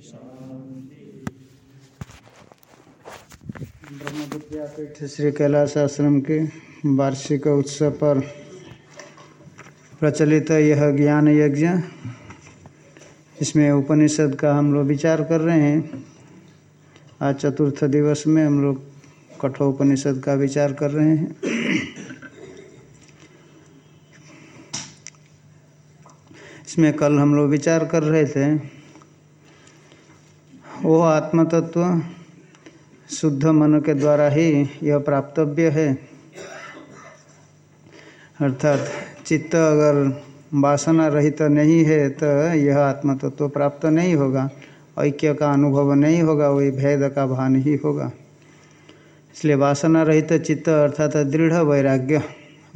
ब्रह्म विद्यापीठ श्री कैलाश आश्रम के वार्षिक उत्सव पर प्रचलित यह ज्ञान यज्ञ इसमें उपनिषद का हम लोग विचार कर रहे हैं। आज चतुर्थ दिवस में हम लोग कठोपनिषद का विचार कर रहे हैं। इसमें कल हम लोग विचार कर रहे थे। वो आत्मतत्व शुद्ध मन के द्वारा ही यह प्राप्तव्य है। अर्थात चित्त अगर वासना रहित तो नहीं है तो यह आत्मतत्व तो प्राप्त नहीं होगा। ऐक्य का अनुभव नहीं होगा, वही भेद का भान ही होगा। इसलिए वासना रहित तो चित्त अर्थात दृढ़ वैराग्य।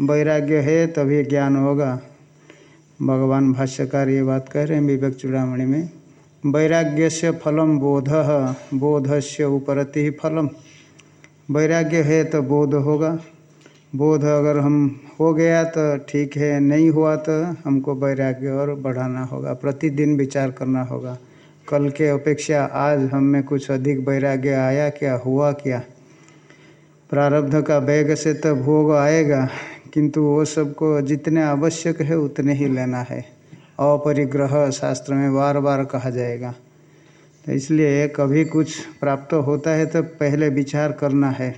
वैराग्य है, तभी ज्ञान होगा। भगवान भाष्यकार ये बात कह रहे हैं विवेक चूड़ामणि में। वैराग्य से फलम बोध बोध से उपरति फलम। वैराग्य है तो बोध होगा। बोध अगर हम हो गया तो ठीक है, नहीं हुआ तो हमको वैराग्य और बढ़ाना होगा, प्रतिदिन विचार करना होगा। कल के अपेक्षा आज हम में कुछ अधिक वैराग्य आया क्या, हुआ क्या? प्रारब्ध का वेग से तो भोग आएगा, किंतु वो सबको जितने आवश्यक है उतने ही लेना है। अपरिग्रह शास्त्र में बार बार कहा जाएगा। तो इसलिए कभी कुछ प्राप्त होता है तो पहले विचार करना है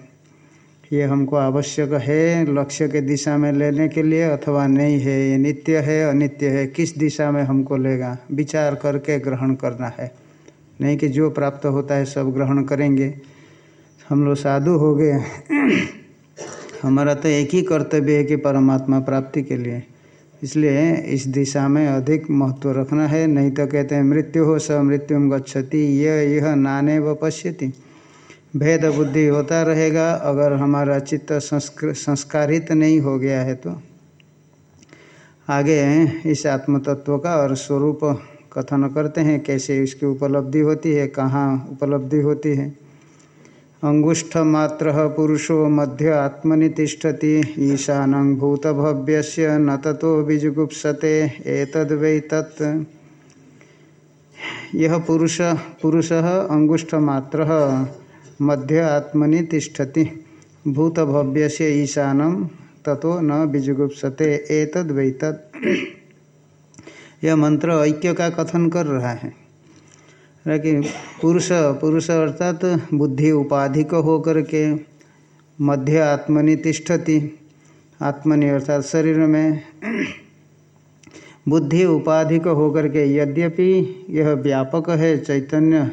ये हमको आवश्यक है लक्ष्य के दिशा में लेने के लिए अथवा नहीं है। ये नित्य है, अनित्य है, किस दिशा में हमको लेगा? विचार करके ग्रहण करना है। नहीं कि जो प्राप्त होता है सब ग्रहण करेंगे। हम लोग साधु हो गए हमारा तो एक ही कर्तव्य है कि परमात्मा प्राप्ति के लिए। इसलिए इस दिशा में अधिक महत्व रखना है। नहीं तो कहते हैं, मृत्यु हो स मृत्यु गच्छति यह यह नाने व पश्यति। भेद बुद्धि होता रहेगा, अगर हमारा चित्त संस्कारित नहीं हो गया है तो। आगे इस आत्म तत्व का और स्वरूप कथन करते हैं, कैसे इसकी उपलब्धि होती है, कहाँ उपलब्धि होती है। अंगुष्ठमात्र पुरुषो मध्य आत्मनि तिष्ठति। भूतभव्य न ततो विजुगुप्सते। एतद्वै तत्। यह पुरुष पुरुष अंगुष्ठमात्र मध्य आत्मनि तिष्ठति। भूतभव्यस्य ईशानं ततो न विजुगुप्सते। एतद्वै तत्। यह मंत्र ऐक्य का कथन कर रहा है। कि पुरुष पुरुष अर्थात तो बुद्धि उपाधिक होकर के मध्य आत्मनि तिष्ठति। आत्मनि अर्थात शरीर में बुद्धि उपाधिक होकर के यद्यपि यह व्यापक है, चैतन्य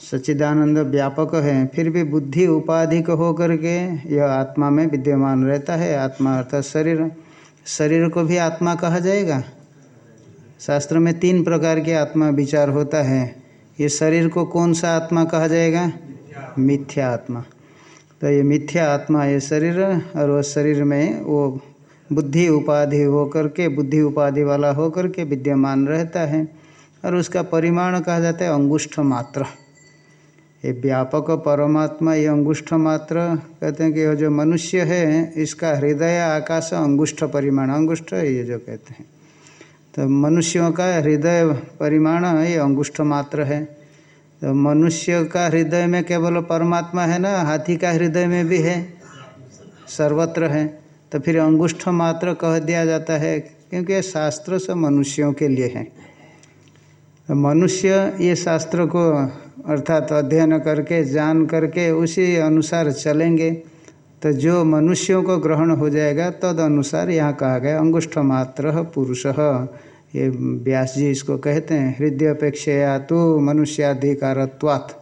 सच्चिदानंद व्यापक है, फिर भी बुद्धि उपाधिक होकर के यह आत्मा में विद्यमान रहता है। आत्मा अर्थात शरीर शरीर को भी आत्मा कहा जाएगा। शास्त्र में तीन प्रकार के आत्मा विचार होता है। ये शरीर को कौन सा आत्मा कहा जाएगा? मिथ्या आत्मा। तो ये मिथ्या आत्मा ये शरीर और वह शरीर में वो बुद्धि उपाधि होकर के, बुद्धि उपाधि वाला होकर के विद्यमान रहता है और उसका परिमाण कहा जाता है अंगुष्ठ मात्र। ये व्यापक परमात्मा ये अंगुष्ठ मात्र, कहते हैं कि यह जो मनुष्य है, इसका हृदय, आकाश, अंगुष्ठ परिमाण। अंगुष्ठ ये जो कहते हैं। तो मनुष्यों का हृदय परिमाण ये अंगुष्ठ मात्र है। तो मनुष्य का हृदय में केवल परमात्मा है ना, हाथी का हृदय में भी है, सर्वत्र है। तो फिर अंगुष्ठ मात्र कह दिया जाता है, क्योंकि शास्त्र से मनुष्यों के लिए है। तो मनुष्य ये शास्त्र को अर्थात अध्ययन करके, जान करके उसी अनुसार चलेंगे। तो जो मनुष्यों को ग्रहण हो जाएगा तद अनुसार यहाँ कहा गया, अंगुष्ठ मात्र पुरुष। ये व्यास जी इसको कहते हैं, हृदय अपेक्षा तो मनुष्याधिकारत्वात्।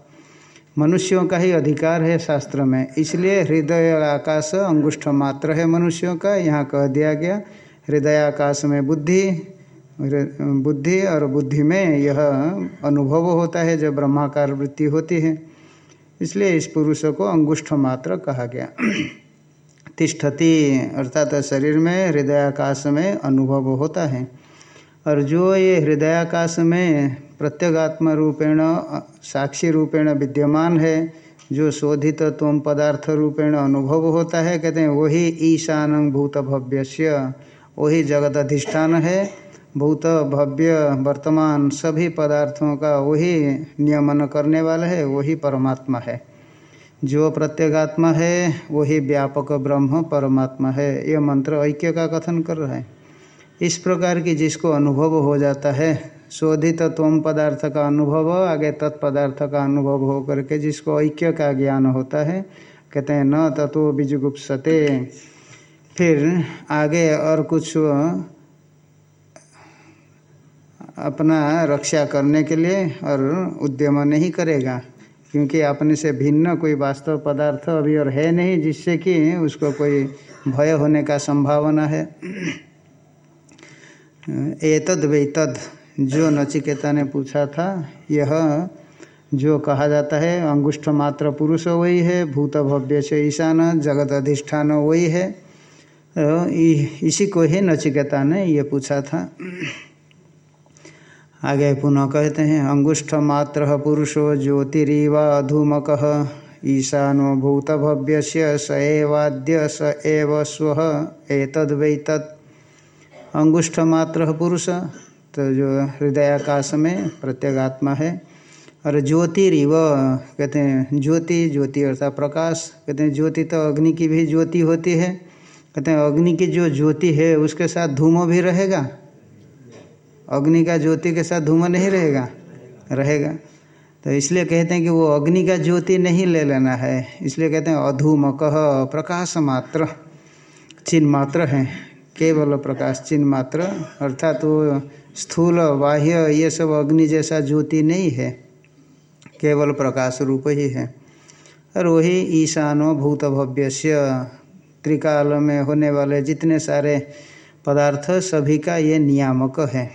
मनुष्यों का ही अधिकार है शास्त्र में, इसलिए हृदय आकाश अंगुष्ठ मात्र है मनुष्यों का, यहाँ कह दिया गया। हृदय, आकाश में बुद्धि बुद्धि और बुद्धि में यह अनुभव होता है, जब ब्रह्माकार वृत्ति होती है। इसलिए इस पुरुष को अंगुष्ठ मात्र कहा गया। तिष्ठति, अर्थात शरीर में हृदयाकाश में अनुभव होता है। और जो ये हृदयाकाश में प्रत्यगात्म रूपेण साक्षी रूपेण विद्यमान है, जो शोधित तोम पदार्थ रूपेण अनुभव होता है, कहते हैं, वही ईशान भूत भव्य वही जगत अधिष्ठान है भूत भव्य वर्तमान सभी पदार्थों का वही नियमन करने वाला है, वही परमात्मा है। जो प्रत्येगात्मा है, वही व्यापक ब्रह्म परमात्मा है। यह मंत्र ऐक्य का कथन कर रहा है। इस प्रकार की जिसको अनुभव हो जाता है, शोधित तोम पदार्थ का अनुभव, आगे तत्पदार्थ का अनुभव हो करके जिसको ऐक्य का ज्ञान होता है, कहते हैं, न तत्व बीजगुप्सते। फिर आगे और कुछ अपना रक्षा करने के लिए और उद्यम नहीं करेगा, क्योंकि अपने से भिन्न कोई वास्तव पदार्थ अभी और है नहीं, जिससे कि उसको कोई भय होने का संभावना है। एतद वेतद जो नचिकेता ने पूछा था, यह जो कहा जाता है, अंगुष्ठ मात्र पुरुष वही है, भूत भव्य से ईशान, जगत अधिष्ठान वही है। इसी को ही नचिकेता ने ये पूछा था। आगे पुनः कहते हैं, अंगुष्ठ मात्र पुरुषो ज्योतिरीवा अधूमक ईशानो भूत भव्य स एवाद्य स एव स्व, एतद वै तत्। अंगुष्ठ मात्र पुरुष। तो जो हृदयाकाश में प्रत्येगात्मा है। और ज्योतिरिव, कहते हैं, ज्योति ज्योति अर्थात प्रकाश। कहते हैं, ज्योति तो अग्नि की भी ज्योति होती है। कहते हैं, अग्नि की जो ज्योति है, उसके साथ धूमो भी रहेगा। अग्नि का ज्योति के साथ धूमो नहीं रहेगा। रहेगा। तो इसलिए कहते हैं कि वो अग्नि का ज्योति नहीं ले लेना है। इसलिए कहते हैं, अधूमक, प्रकाश मात्र। चिन्ह मात्र है। केवल प्रकाश चिन्ह मात्र, अर्थात वो स्थूल, बाह्य, ये सब अग्नि जैसा ज्योति नहीं है, केवल प्रकाश रूप ही है। और वही ईशानो भूत भव्य त्रिकाल में होने वाले जितने सारे पदार्थ, सभी का ये नियामक है।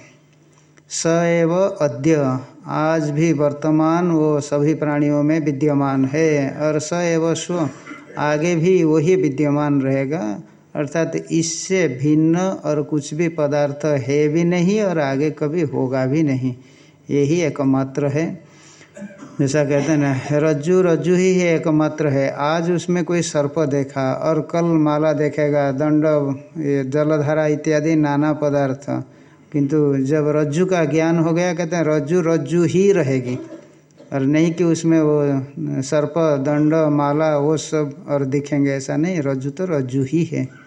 स एव अद्य, आज भी वर्तमान, वो सभी प्राणियों में विद्यमान है। और स एव स्व, आगे भी वही विद्यमान रहेगा। अर्थात इससे भिन्न और कुछ भी पदार्थ है भी नहीं और आगे कभी होगा भी नहीं। यही एकमात्र है। जैसा कहते हैं ना, रज्जु रज्जु ही है एकमात्र है। आज उसमें कोई सर्प देखा और कल माला देखेगा, दंड जलधारा इत्यादि नाना पदार्थ। किंतु जब रज्जु का ज्ञान हो गया, कहते हैं रज्जु रज्जु ही रहेगी। और नहीं कि उसमें वो सर्प, दंड, माला, वो सब और दिखेंगे, ऐसा नहीं। रज्जु तो रज्जु ही है।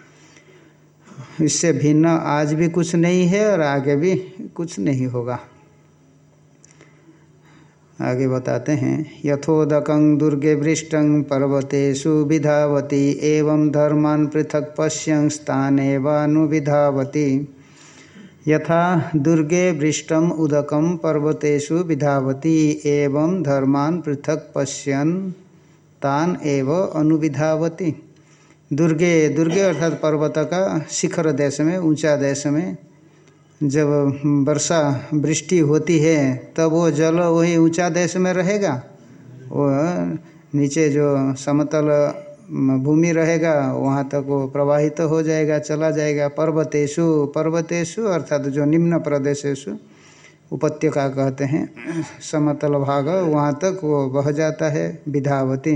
इससे भिन्न आज भी कुछ नहीं है और आगे भी कुछ नहीं होगा। आगे बताते हैं, यथोदक दुर्गे वृष्ट पर्वतेषु विधावती, एवं धर्मान पृथक पश्यं स्थान वानुविधावती यथा दुर्गे वृष्टम उदकम पर्वतेषु विधावती, एवं धर्मान पृथक पश्यन तान एव अनुविधावती। दुर्गे दुर्गे अर्थात पर्वत का शिखर देश में, ऊँचा देश में जब वर्षा, वृष्टि होती है, तब वो जल वही ऊँचा देश में रहेगा। वो नीचे जो समतल भूमि रहेगा, वहाँ तक वो प्रवाहित तो हो जाएगा, चला जाएगा। पर्वतेशु पर्वतेशु अर्थात जो निम्न प्रदेशेशु उपत्यका कहते हैं, समतल भाग, वहाँ तक वो बह जाता है विधावती।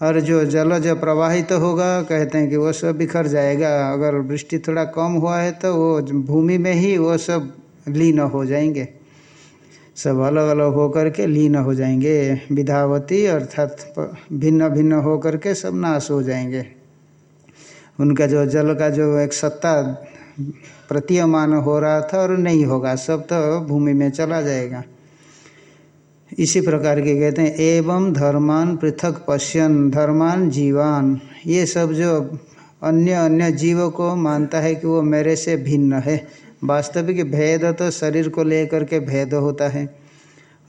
और जो जल जो प्रवाहित तो होगा, कहते हैं कि वो सब बिखर जाएगा। अगर वृष्टि थोड़ा कम हुआ है तो वो भूमि में ही वो सब लीन हो जाएँगे। सब अलग अलग हो करके लीन हो जाएँगे। विधावती अर्थात भिन्न भिन्न हो करके सब नाश हो जाएँगे। उनका जो जल का जो एक सत्ता प्रतीयमान हो रहा था और नहीं होगा, सब तो भूमि में चला जाएगा। इसी प्रकार के कहते हैं, एवं धर्मान पृथक पश्यन, धर्मान जीवान। ये सब जो अन्य अन्य जीव को मानता है कि वो मेरे से भिन्न है। वास्तविक भेद तो शरीर को लेकर के भेद होता है।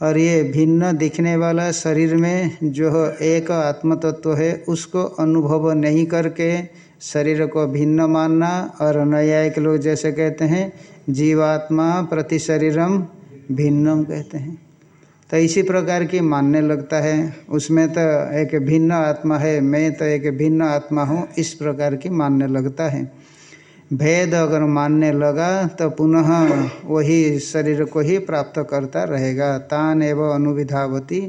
और ये भिन्न दिखने वाला शरीर में जो एक आत्म तत्व है, उसको अनुभव नहीं करके शरीर को भिन्न मानना और न्यायिक लोग जैसे कहते हैं, जीवात्मा प्रति शरीरम भिन्नम कहते हैं। तो इसी प्रकार की मानने लगता है। उसमें तो एक भिन्न आत्मा है, मैं तो एक भिन्न आत्मा हूँ, इस प्रकार की मानने लगता है। भेद अगर मानने लगा तो पुनः वही शरीर को ही प्राप्त करता रहेगा। तान एवं अनुविधावती,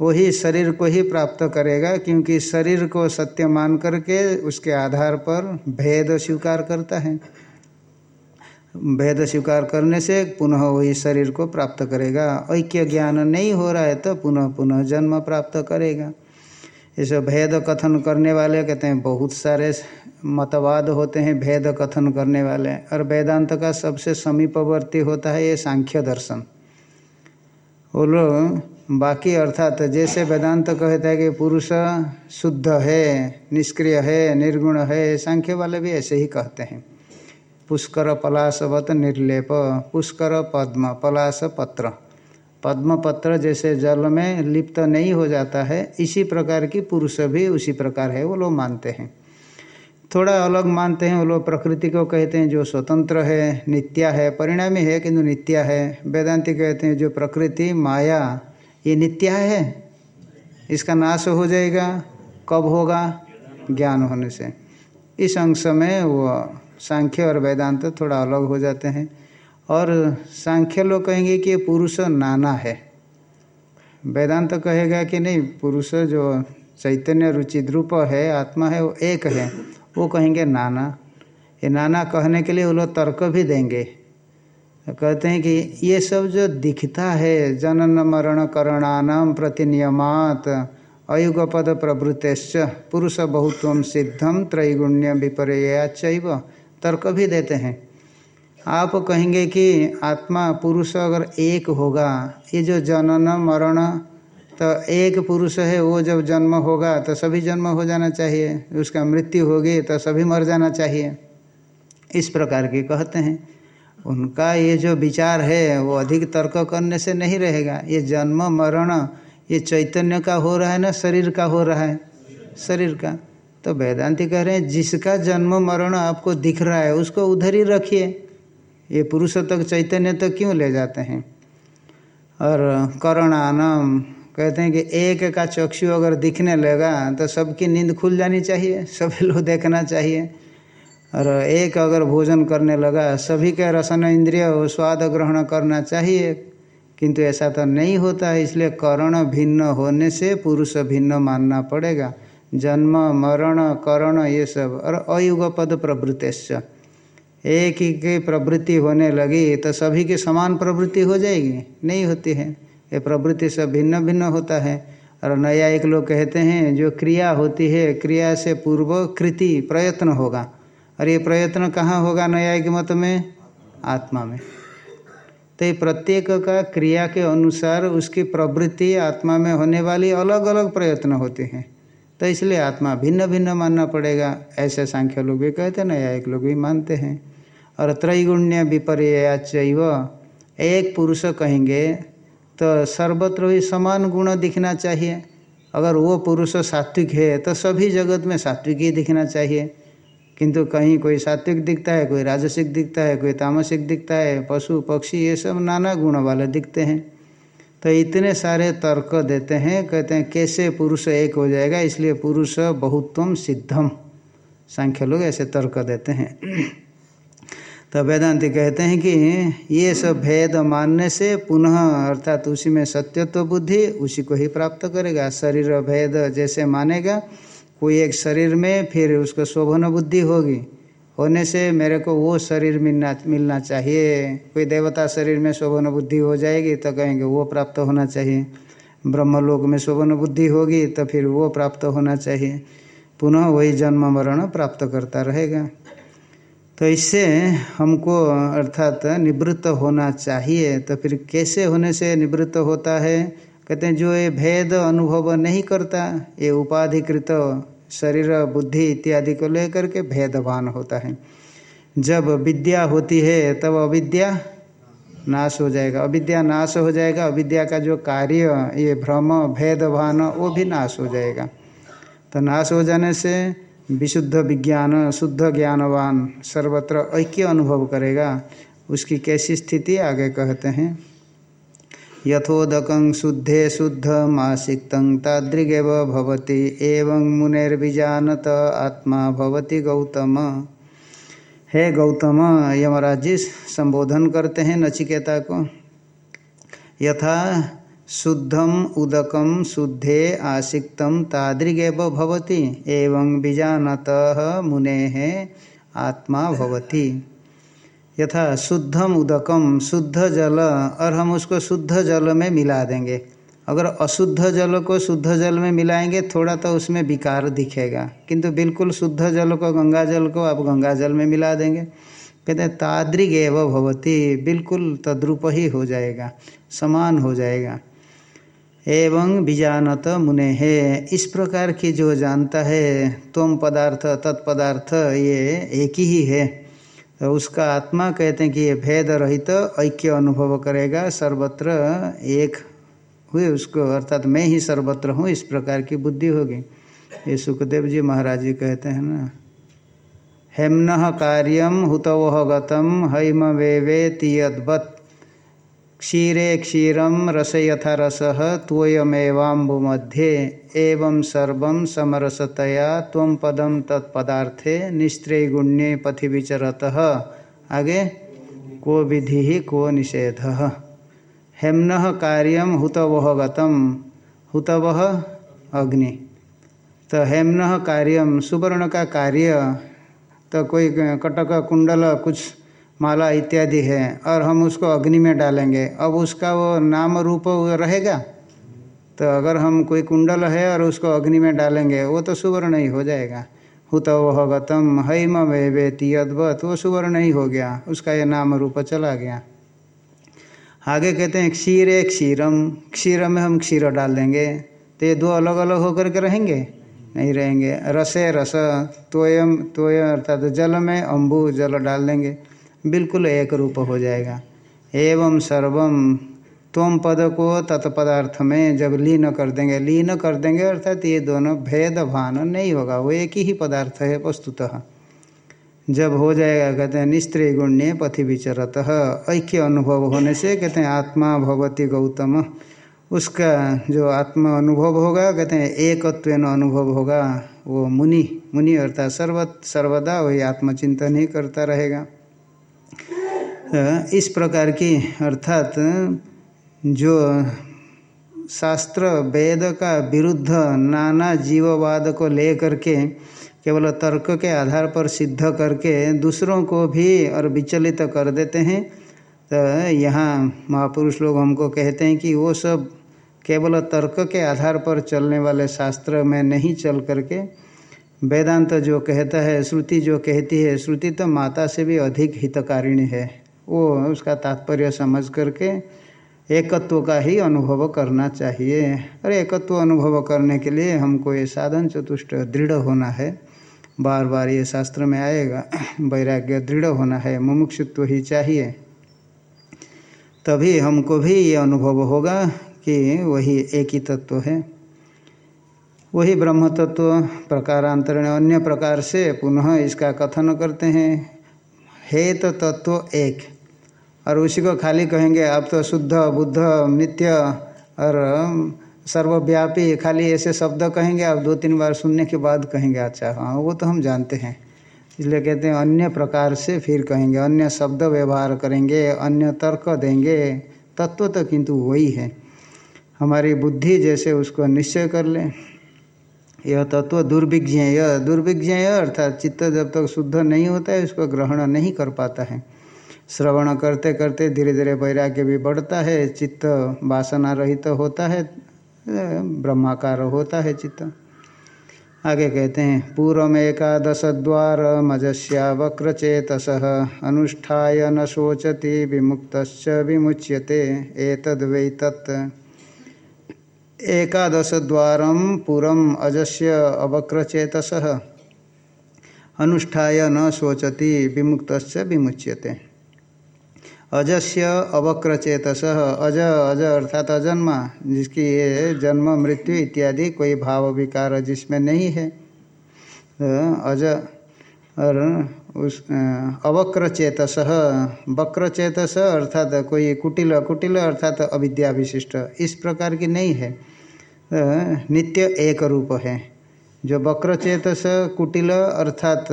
वही शरीर को ही प्राप्त करेगा, क्योंकि शरीर को सत्य मान करके उसके आधार पर भेद स्वीकार करता है। भेद स्वीकार करने से पुनः वही शरीर को प्राप्त करेगा। ऐक्य ज्ञान नहीं हो रहा है तो पुनः पुनः जन्म प्राप्त करेगा। इसे भेद कथन करने वाले कहते हैं, बहुत सारे मतवाद होते हैं भेद कथन करने वाले। और वेदांत का सबसे समीपवर्ती होता है ये सांख्य दर्शन। वो लोग बाकी अर्थात जैसे वेदांत कहता है कि पुरुष शुद्ध है, निष्क्रिय है, निर्गुण है, सांख्य वाले भी ऐसे ही कहते हैं। पुष्कर पलाशवत निर्लेप पुष्कर पद्म पलाश पत्र पद्म पत्र जैसे जल में लिप्त नहीं हो जाता है, इसी प्रकार की पुरुष भी उसी प्रकार है, वो लोग मानते हैं। थोड़ा अलग मानते हैं, वो लोग प्रकृति को कहते हैं, जो स्वतंत्र है, नित्या है, परिणामी है किंतु नित्या है। वेदांति कहते हैं, जो प्रकृति, माया, ये नित्या है? इसका नाश हो जाएगा, कब होगा? ज्ञान होने से। इस अंश में वो सांख्य और वेदांत तो थोड़ा अलग हो जाते हैं। और सांख्य लोग कहेंगे कि पुरुष नाना है। वेदांत तो कहेगा कि नहीं, पुरुष जो चैतन्य रुचि ध्रुप है, आत्मा है, वो एक है। वो कहेंगे नाना। ये नाना कहने के लिए वो लोग तर्क भी देंगे। कहते हैं कि ये सब जो दिखता है, जनन मरण करणानाम प्रतिनियमात, अयुगपद प्रवृत्त पुरुष बहुत्व सिद्धम त्रैगुण्य विपर्याचैव तर्क भी देते हैं। आप कहेंगे कि आत्मा पुरुष अगर एक होगा, ये जो जनन, मरण तो एक पुरुष है, वो जब जन्म होगा तो सभी जन्म हो जाना चाहिए। उसका मृत्यु होगी तो सभी मर जाना चाहिए। इस प्रकार के कहते हैं। उनका ये जो विचार है, वो अधिक तर्क करने से नहीं रहेगा। ये जन्म, मरण, ये चैतन्य का हो रहा है ना, शरीर का हो रहा है? शरीर का। तो वेदांति कह रहे हैं, जिसका जन्म मरण आपको दिख रहा है, उसको उधर ही रखिए। ये पुरुष तक, चैतन्य तक क्यों ले जाते हैं? और करणानम कहते हैं कि एक का चक्षु अगर दिखने लगा तो सबकी नींद खुल जानी चाहिए, सभी लोग देखना चाहिए। और एक अगर भोजन करने लगा, सभी का रसन इंद्रिय स्वाद ग्रहण करना चाहिए। किंतु ऐसा तो नहीं होता है इसलिए करण भिन्न होने से पुरुष भिन्न मानना पड़ेगा। जन्म, मरण, करण, ये सब। और अयुगपद प्रवृत्तिश्च एक ही की प्रवृत्ति होने लगी तो सभी की समान प्रवृत्ति हो जाएगी। नहीं होती है। ये प्रवृत्ति सब भिन्न भिन्न होता है। और नया एक लोग कहते हैं, जो क्रिया होती है, क्रिया से पूर्व कृति प्रयत्न होगा। और ये प्रयत्न कहाँ होगा नया के मत में? आत्मा में। तो ये प्रत्येक का क्रिया के अनुसार उसकी प्रवृत्ति आत्मा में होने वाली अलग अलग प्रयत्न होते हैं। तो इसलिए आत्मा भिन्न भिन्न मानना पड़ेगा। ऐसे सांख्य लोग भी कहते हैं नया एक लोग भी मानते हैं। और त्रैगुण्य विपर्य एक पुरुष कहेंगे तो सर्वत्र भी समान गुण दिखना चाहिए। अगर वो पुरुष सात्विक है तो सभी जगत में सात्विक ही दिखना चाहिए। किंतु कहीं कोई सात्विक दिखता है, कोई राजसिक दिखता है, कोई तामसिक दिखता है, पशु, पक्षी, ये सब नाना गुण वाले दिखते हैं। तो इतने सारे तर्क देते हैं, कहते हैं, कैसे पुरुष एक हो जाएगा? इसलिए पुरुष बहुत्वम सिद्धम सांख्य लोग ऐसे तर्क देते हैं। तो वेदांति कहते हैं कि ये सब भेद मानने से पुनः, अर्थात उसी में सत्यत्व बुद्धि उसी को ही प्राप्त करेगा। शरीर भेद जैसे मानेगा, कोई एक शरीर में फिर उसको शोभन बुद्धि होगी। होने से मेरे को वो शरीर मिलना मिलना चाहिए। कोई देवता शरीर में शोभन बुद्धि हो जाएगी तो कहेंगे वो प्राप्त होना चाहिए। ब्रह्मलोक में शोभन बुद्धि होगी तो फिर वो प्राप्त होना चाहिए। पुनः वही जन्म मरण प्राप्त करता रहेगा। तो इससे हमको अर्थात निवृत्त होना चाहिए। तो फिर कैसे होने से निवृत्त होता है? कहते हैं, जो ये भेद अनुभव नहीं करता, ये उपाधिकृत शरीर, बुद्धि इत्यादि को लेकर के भेदवान होता है। जब विद्या होती है, तब अविद्या नाश हो जाएगा। अविद्या नाश हो जाएगा, अविद्या का जो कार्य, ये भ्रम, भेदभान, वो भी नाश हो जाएगा। तो नाश हो जाने से विशुद्ध विज्ञान, शुद्ध ज्ञानवान सर्वत्र ऐक्य अनुभव करेगा। उसकी कैसी स्थिति, आगे कहते हैं। यथोदक शुद्धे शुद्ध मासिक तादृगेव एवं आत्मा भवति गौतम। हे गौतम यमराज जी संबोधन करते हैं नचिकेता को। यथा शुद्धम उदकम शुद्धे आसिक्तम तादृगेव भवति, एवं बीजानत मुने आत्मा भवति। यथा शुद्धम उदकम, शुद्ध जल, और हम उसको शुद्ध जल में मिला देंगे। अगर अशुद्ध जल को शुद्ध जल में मिलाएँगे, थोड़ा तो उसमें विकार दिखेगा। किंतु बिल्कुल शुद्ध जल को, गंगा जल को आप गंगा जल में मिला देंगे। कहते हैं ताद्रिग एव भवती, बिल्कुल तद्रुप ही हो जाएगा, समान हो जाएगा। एवं बीजानत मुने है इस प्रकार की जो जानता है तुम पदार्थ, तत्पदार्थ, ये एक ही है। उसका आत्मा कहते हैं कि ये भेद रहित तो ऐक्य अनुभव करेगा, सर्वत्र एक हुए उसको, अर्थात मैं ही सर्वत्र हूँ, इस प्रकार की बुद्धि होगी। ये सुखदेव जी महाराज जी कहते हैं ना, हेमन कार्यम हुतवह गतम, हैम वे तीयद्वत् क्षीरे क्षीरम रस यथा रस त्वयमेवाम्बुमध्ये, एवं सर्व समरसतया तम पदम तत्पदार्थे निस्त्रैगुण्ये पथि विचरत आगे, को विधि, को निषेध। हेमन कार्यम हुतवह गतम हुतवह अग्नि। तो हेमन कार्यम सुवर्ण का कार्य तो कोई कटक कुंडल कुछ माला इत्यादि है, और हम उसको अग्नि में डालेंगे। अब उसका वो नाम रूप रहेगा? तो अगर हम कोई कुंडल है और उसको अग्नि में डालेंगे, वो तो सुवर्ण ही हो जाएगा। हुत वह गतम हैम वे वेती अद्वत वो सुवर्ण ही हो गया। उसका ये नाम रूप चला गया। आगे कहते हैं, क्षीर है क्षीरम क्षीर में हम क्षीर डाल देंगे। तो ये दो अलग अलग होकर के रहेंगे? नहीं रहेंगे। रसे रस, तोयम, तोय अर्थात जल में, अम्बू जल डाल देंगे। बिल्कुल एक रूप हो जाएगा। एवं सर्वम तोम पद को तत्पदार्थ में जब लीन कर देंगे। लीन कर देंगे अर्थात ये दोनों भेद भान नहीं होगा। वो एक ही पदार्थ है वस्तुतः। जब हो जाएगा, कहते हैं, निस्त्री गुण्य पथि विचरत। ऐक्य अनुभव होने से, कहते हैं, आत्मा भगवती गौतम। उसका जो आत्मा अनुभव होगा, कहते हैं एकत्व अनुभव होगा, वो मुनि। मुनि अर्थात सर्व सर्वदा वही आत्मचिंतन ही करता रहेगा। इस प्रकार की, अर्थात जो शास्त्र वेद का विरुद्ध नाना जीववाद को ले करके केवल तर्क के आधार पर सिद्ध करके दूसरों को भी और विचलित कर देते हैं तो यहाँ महापुरुष लोग हमको कहते हैं कि वो सब केवल तर्क के आधार पर चलने वाले शास्त्र में नहीं चल करके, वेदांत तो जो कहता है, श्रुति जो कहती है, श्रुति तो माता से भी अधिक हितकारिणी है। वो उसका तात्पर्य समझ करके एकत्व का ही अनुभव करना चाहिए। और एकत्व अनुभव करने के लिए हमको ये साधन चतुष्ट दृढ़ होना है। बार बार ये शास्त्र में आएगा, वैराग्य दृढ़ होना है, मुमुक्षुत्व ही चाहिए। तभी हमको भी ये अनुभव होगा कि वही एक ही तत्व है। वही ब्रह्म तत्व प्रकारांतरण अन्य प्रकार से पुनः इसका कथन करते हैं। हे तो तत्व एक। और उसी को खाली कहेंगे आप तो शुद्ध, बुद्ध, नित्य और सर्वव्यापी, खाली ऐसे शब्द कहेंगे आप दो तीन बार सुनने के बाद कहेंगे अच्छा हाँ वो तो हम जानते हैं। इसलिए कहते हैं, अन्य प्रकार से फिर कहेंगे, अन्य शब्द व्यवहार करेंगे, अन्य तर्क देंगे। तत्व तो किंतु वही है। हमारी बुद्धि जैसे उसको निश्चय कर ले। यह तत्व दुर्विज्ञेय दुर्विज्ञेय अर्थात चित्त जब तक शुद्ध नहीं होता है, उसको ग्रहण नहीं कर पाता है। श्रवण करते करते धीरे धीरे वैराग्य भी बढ़ता है, चित्त वासना रहित तो होता है ब्रह्माकार होता है चित्त। आगे कहते हैं पूर्व एकादश द्वार मजस्या वक्रचेतस अनुष्ठाय न शोचति विमुक्त विमुच्यते एतद वै तत् एकादश द्वार पुरम अजस्य अवक्रचेतस, अनुष्ठाय न शोचति विमुक्त विमुच्यते। अजस्य अवक्र चेतस अज अज अर्थात अजन्मा, जिसकी ये जन्म, मृत्यु इत्यादि कोई भाव विकार जिसमें नहीं है। अज और उस अवक्र चेतस वक्र चेतस अर्थात कोई कुटिल कुटिल अर्थात अविद्या विशिष्ट, इस प्रकार की नहीं है। नित्य एक रूप है। जो वक्र चेतस कुटिल अर्थात,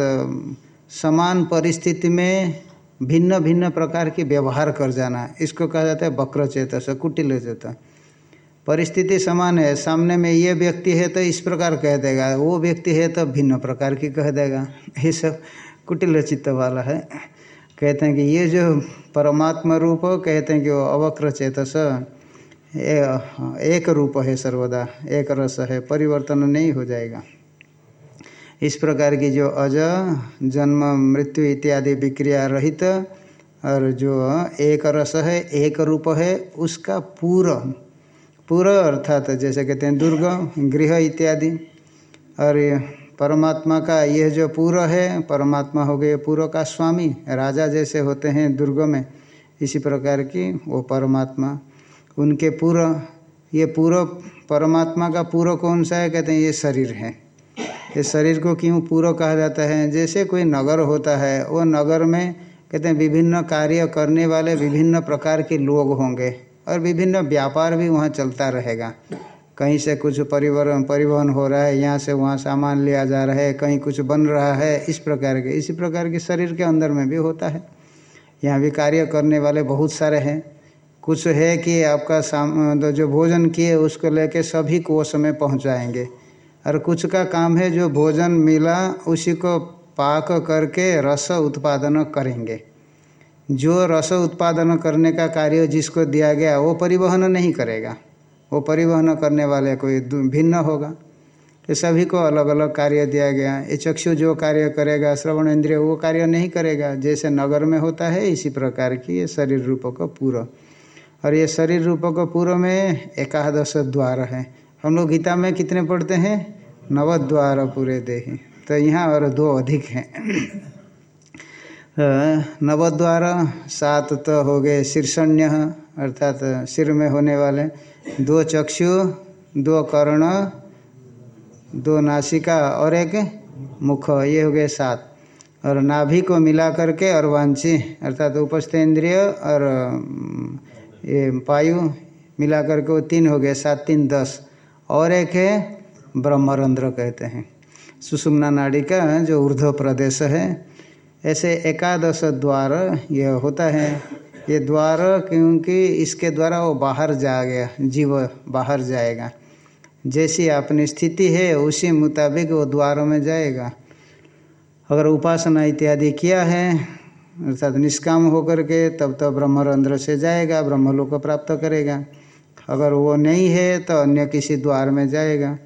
समान परिस्थिति में भिन्न भिन्न प्रकार की व्यवहार कर जाना। इसको कहा जाता है वक्र चेतस, कुटिल चेत परिस्थिति समान है, सामने में ये व्यक्ति है तो इस प्रकार कह देगा, वो व्यक्ति है तो भिन्न प्रकार की कह देगा। ये सब कुटिल चित्त वाला है। कहते हैं कि ये जो परमात्मा रूप, कहते हैं कि वो अवक्र चेतस एक रूप है सर्वदा, एक रस है, परिवर्तन नहीं हो जाएगा। इस प्रकार की जो अज, जन्म, मृत्यु इत्यादि विक्रिया रहित, और जो एक रस है, एक रूप है, उसका पूरा पूरा अर्थात जैसे कहते हैं दुर्ग, गृह इत्यादि। और परमात्मा का यह जो पूरा है, परमात्मा हो गए पूर्व का स्वामी, राजा जैसे होते हैं दुर्ग में, इसी प्रकार की वो परमात्मा, उनके पूर्व ये पूर्व, परमात्मा का पूर्व कौन सा है? कहते हैं ये शरीर है। ये शरीर को क्यों पूरा कहा जाता है? जैसे कोई नगर होता है, वो नगर में कहते हैं विभिन्न कार्य करने वाले विभिन्न प्रकार के लोग होंगे और विभिन्न व्यापार भी वहाँ चलता रहेगा। कहीं से कुछ परिवहन परिवहन हो रहा है, यहाँ से वहाँ सामान लिया जा रहा है, कहीं कुछ बन रहा है, इस प्रकार के, इसी प्रकार के शरीर के अंदर में भी होता है। यहाँ भी कार्य करने वाले बहुत सारे हैं। कुछ है कि आपका साम, जो भोजन किए, उसको लेके सभी कोष में पहुँचाएँगे। और कुछ का काम है जो भोजन मिला, उसी को पाक करके रस उत्पादन करेंगे। जो रस उत्पादन करने का कार्य जिसको दिया गया, वो परिवहन नहीं करेगा। वो परिवहन करने वाले कोई भिन्न होगा। ये सभी को अलग अलग कार्य दिया गया। ये चक्षु जो कार्य करेगा, श्रवण इंद्रिय, वो कार्य नहीं करेगा। जैसे नगर में होता है, इसी प्रकार की ये शरीर रूप का पूर्व और ये शरीर रूप का पूर्व में एकादश द्वार है। हम लोग गीता में कितने पढ़ते हैं? नवद्वार पूरे देही। तो यहाँ और दो अधिक हैं। नवद्वार सात तो हो गए शीर्षण्य, अर्थात सिर में होने वाले। दो चक्षु, दो कर्ण, दो नासिका और एक मुख, ये हो गए सात। और नाभि को मिला करके और वांछी, अर्थात उपस्थ इंद्रिय और ये पायु मिला करके वो तीन हो गए, सात, तीन, दस। और एक है ब्रह्मरंध्र कहते हैं। सुषुम्ना नाड़ी का जो ऊर्ध्व प्रदेश है, ऐसे एकादश द्वार यह होता है। ये द्वार क्योंकि इसके द्वारा वो बाहर जा गया, जीव बाहर जाएगा। जैसी अपनी स्थिति है, उसी मुताबिक वो द्वारों में जाएगा। अगर उपासना इत्यादि किया है, अर्थात निष्काम होकर के, तब तो ब्रह्मरंध्र से जाएगा, ब्रह्मलोक को प्राप्त करेगा। अगर वो नहीं है तो अन्य किसी द्वार में जाएगा।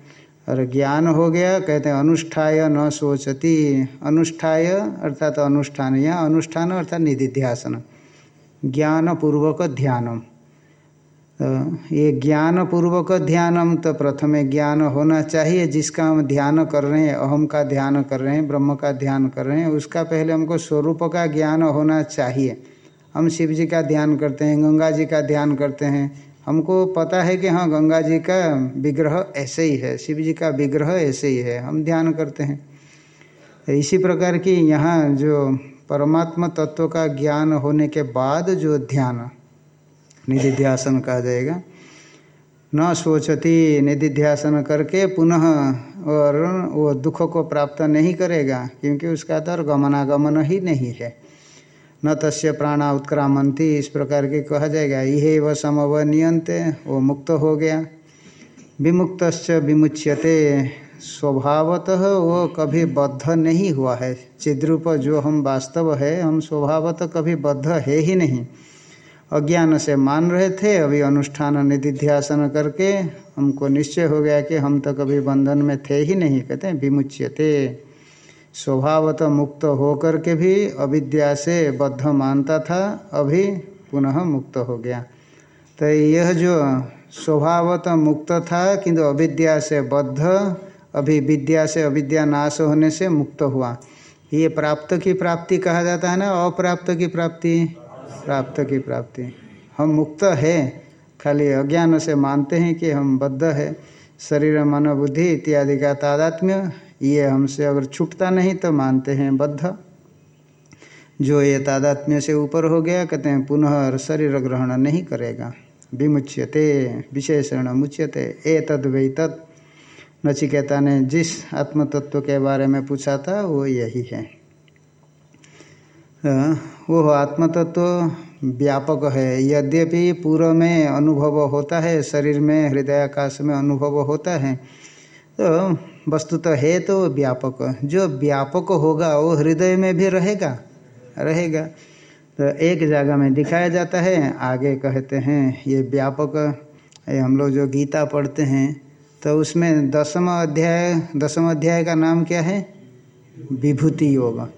और ज्ञान हो गया, कहते हैं अनुष्ठाय न सोचती। अनुष्ठाय अर्थात अनुष्ठान या अनुष्ठान अर्थात निधिध्यासन। ज्ञान पूर्वक ध्यानम। तो ये ज्ञान पूर्वक ध्यानम तो प्रथम ज्ञान होना चाहिए, जिसका हम ध्यान कर रहे हैं, अहम का ध्यान कर रहे हैं, ब्रह्म का ध्यान कर रहे हैं, उसका पहले हमको स्वरूप का ज्ञान होना चाहिए। हम शिव जी का ध्यान करते हैं, गंगा जी का ध्यान करते हैं हमको पता है कि हाँ गंगा जी का विग्रह ऐसे ही है, शिव जी का विग्रह ऐसे ही है, हम ध्यान करते हैं। इसी प्रकार की यहाँ जो परमात्मा तत्व का ज्ञान होने के बाद जो ध्यान, निधिध्यासन कहा जाएगा, न सोचती निधिध्यासन करके पुनः और वो दुख को प्राप्त नहीं करेगा, क्योंकि उसका तो गमनागमन ही नहीं है। न तस्य प्राणा उत्क्रामंती इस प्रकार के कहा जाएगा यह व समव नियंते वो मुक्त हो गया। विमुक्त विमुच्यते, स्वभावतः वो कभी बद्ध नहीं हुआ है। चिद्रूप जो हम वास्तव है, हम स्वभावतः कभी बद्ध है ही नहीं। अज्ञान से मान रहे थे, अभी अनुष्ठान निधिध्यासन करके हमको निश्चय हो गया कि हम तो कभी बंधन में थे ही नहीं, कहते विमुच्यते। स्वभावत मुक्त होकर के भी अविद्या से बद्ध मानता था, अभी पुनः मुक्त हो गया। तो यह जो स्वभावत मुक्त था किंतु अविद्या से बद्ध, अभी विद्या से अविद्या नाश होने से मुक्त हुआ। ये प्राप्त की प्राप्ति कहा जाता है ना? अप्राप्त की प्राप्ति? प्राप्त की प्राप्ति। हम मुक्त है, खाली अज्ञान से मानते हैं कि हम बद्ध है। शरीर, मन, बुद्धि इत्यादि का तादात्म्य ये हमसे अगर छूटता नहीं तो मानते हैं बद्ध। जो ये तादात्म्य से ऊपर हो गया, कहते हैं, पुनः शरीर ग्रहण नहीं करेगा। विमुच्यते, विशेषण मुच्यते ए तद वे तत् नचिकेता ने जिस आत्म तत्व के बारे में पूछा था, वो यही है। वो आत्मतत्व व्यापक है। यद्यपि पूर्व में अनुभव होता है, शरीर में हृदय आकाश में अनुभव होता है तो वस्तु तो है तो व्यापक। जो व्यापक होगा, वो हृदय में भी रहेगा। रहेगा। तो एक जगह में दिखाया जाता है, आगे कहते हैं, ये व्यापक, ये हम लोग जो गीता पढ़ते हैं तो उसमें दसम अध्याय दसम अध्याय का नाम क्या है? विभूति योग।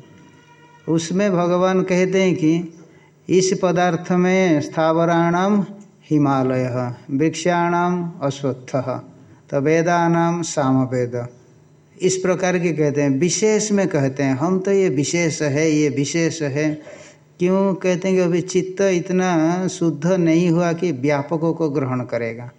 उसमें भगवान कहते हैं कि, इस पदार्थ में स्थावराणाम हिमालय वृक्षाणाम अश्वत्थ तो वेदानाम सामवेद। इस प्रकार के कहते हैं, विशेष में कहते हैं, हम तो ये विशेष है, ये विशेष है। क्यों कहते हैं कि अभी चित्त इतना शुद्ध नहीं हुआ कि व्यापकों को ग्रहण करेगा।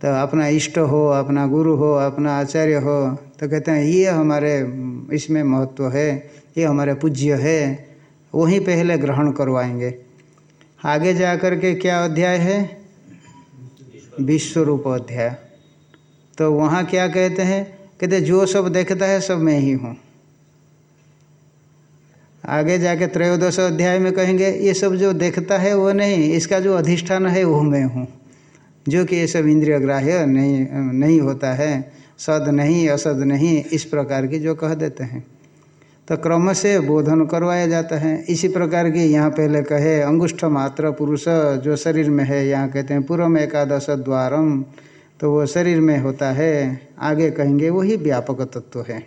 तो अपना इष्ट हो, अपना गुरु हो, अपना आचार्य हो तो कहते हैं, ये हमारे, इसमें महत्व है, ये हमारे पूज्य है, वही पहले ग्रहण करवाएँगे। आगे जा कर के क्या अध्याय है? विश्वरूप अध्याय। तो वहाँ क्या कहते हैं? कहते, जो सब देखता है, सब मैं ही हूँ। आगे जाके त्रयोदश अध्याय में कहेंगे, ये सब जो देखता है, वो नहीं, इसका जो अधिष्ठान है, वो मैं हूँ। जो कि ये सब इंद्रिय ग्राह्य नहीं नहीं होता है, सद नहीं, असद नहीं, इस प्रकार की जो कह देते हैं। तो क्रम से बोधन करवाया जाता है। इसी प्रकार की यहाँ पहले कहे, अंगुष्ठ मात्र पुरुष जो शरीर में है, यहाँ कहते हैं पूर्व एकादश द्वारम तो वो शरीर में होता है, आगे कहेंगे वही व्यापक तत्व है।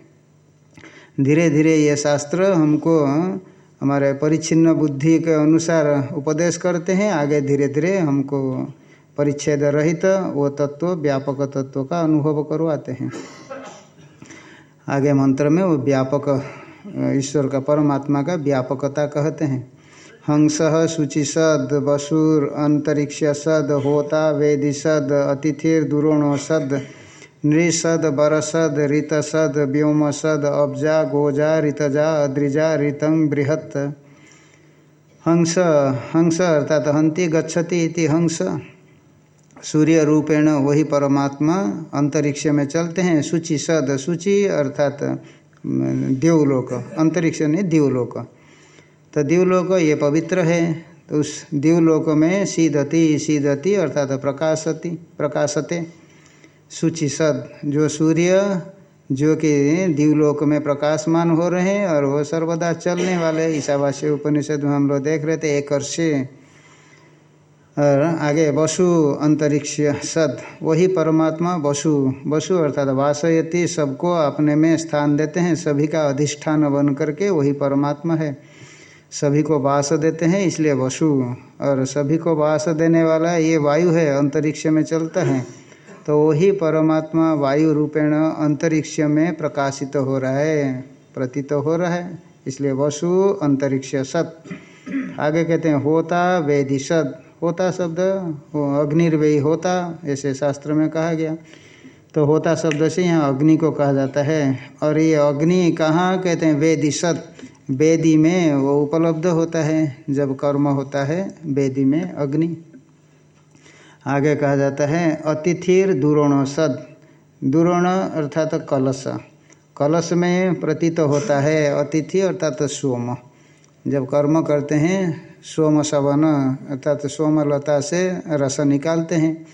धीरे धीरे ये शास्त्र हमको हमारे परिच्छिन्न बुद्धि के अनुसार उपदेश करते हैं, आगे धीरे धीरे हमको परिच्छेद रहित वो तत्व, व्यापक तत्व का अनुभव करवाते हैं। आगे मंत्र में वो व्यापक, ईश्वर का परमात्मा का व्यापकता कहते हैं। हंस शुचि सद वसुर अंतरिक्ष सद होता वेदि सद अतिथिर दुरोणो सद नृसद बरसद ऋतसद व्योमसद अब्जा गोजा ऋतजा अद्रिजा ऋतं बृहत्। हंस हंस अर्थात हंति गच्छति इति हंस। सूर्य रूपेण वही परमात्मा अंतरिक्ष में चलते हैं। सूचि सद सूचि अर्थात देवलोक। अंतरिक्ष नहीं, देवलोक। तो देवलोक ये पवित्र है। तो उस देवलोक में सीदति सीदति अर्थात प्रकाशति, प्रकाशते। सूचि सद जो सूर्य, जो कि दिवलोक में प्रकाशमान हो रहे हैं और वो सर्वदा चलने वाले ईशावास्य उपनिषद में हम लोग देख रहे थे, एक से। और आगे वसु, अंतरिक्ष, सद, वही परमात्मा, वसु वसु अर्थात वासयति, सबको अपने में स्थान देते हैं, सभी का अधिष्ठान बन करके वही परमात्मा है। सभी को वास देते हैं, इसलिए वसु। और सभी को वास देने वाला ये वायु है, अंतरिक्ष में चलता है। तो वही परमात्मा वायु रूपेण अंतरिक्ष में प्रकाशित तो हो रहा है, प्रतीत तो हो रहा है। इसलिए वसु अंतरिक्ष सत। आगे कहते हैं, होता वेदी सद होता शब्द अग्निर्वेयी होता, ऐसे शास्त्र में कहा गया। तो होता शब्द से यहाँ अग्नि को कहा जाता है। और ये अग्नि कहाँ कहते हैं? वेदी सत। वेदी में वो उपलब्ध होता है, जब कर्म होता है, वेदी में अग्नि। आगे कहा जाता है, अतिथिर दुरोण सद। दुरोण अर्थात कलश। कलश में प्रतीत होता है अतिथि अर्थात सोम। जब कर्म करते हैं, सोम सवन अर्थात सोम लता से रस निकालते हैं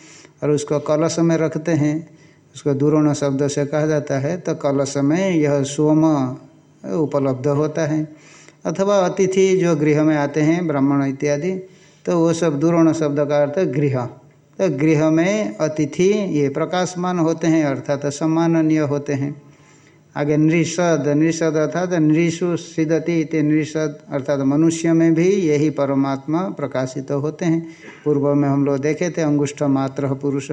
और उसको कलश में रखते हैं। उसको दुरोण शब्द से कहा जाता है तो कलश में यह सोम उपलब्ध होता है। अथवा अतिथि जो गृह में आते हैं, ब्राह्मण इत्यादि तो वो सब दूरण शब्द का अर्थ गृह। तो गृह में अतिथि ये प्रकाशमान होते हैं, अर्थात सम्माननीय होते हैं। आगे नृषद नृषद अर्थात नृषु सिदति इति नृषद अर्थात मनुष्य में भी यही परमात्मा प्रकाशित तो होते हैं। पूर्व में हम लोग देखे थे, अंगुष्ठ मात्र पुरुष।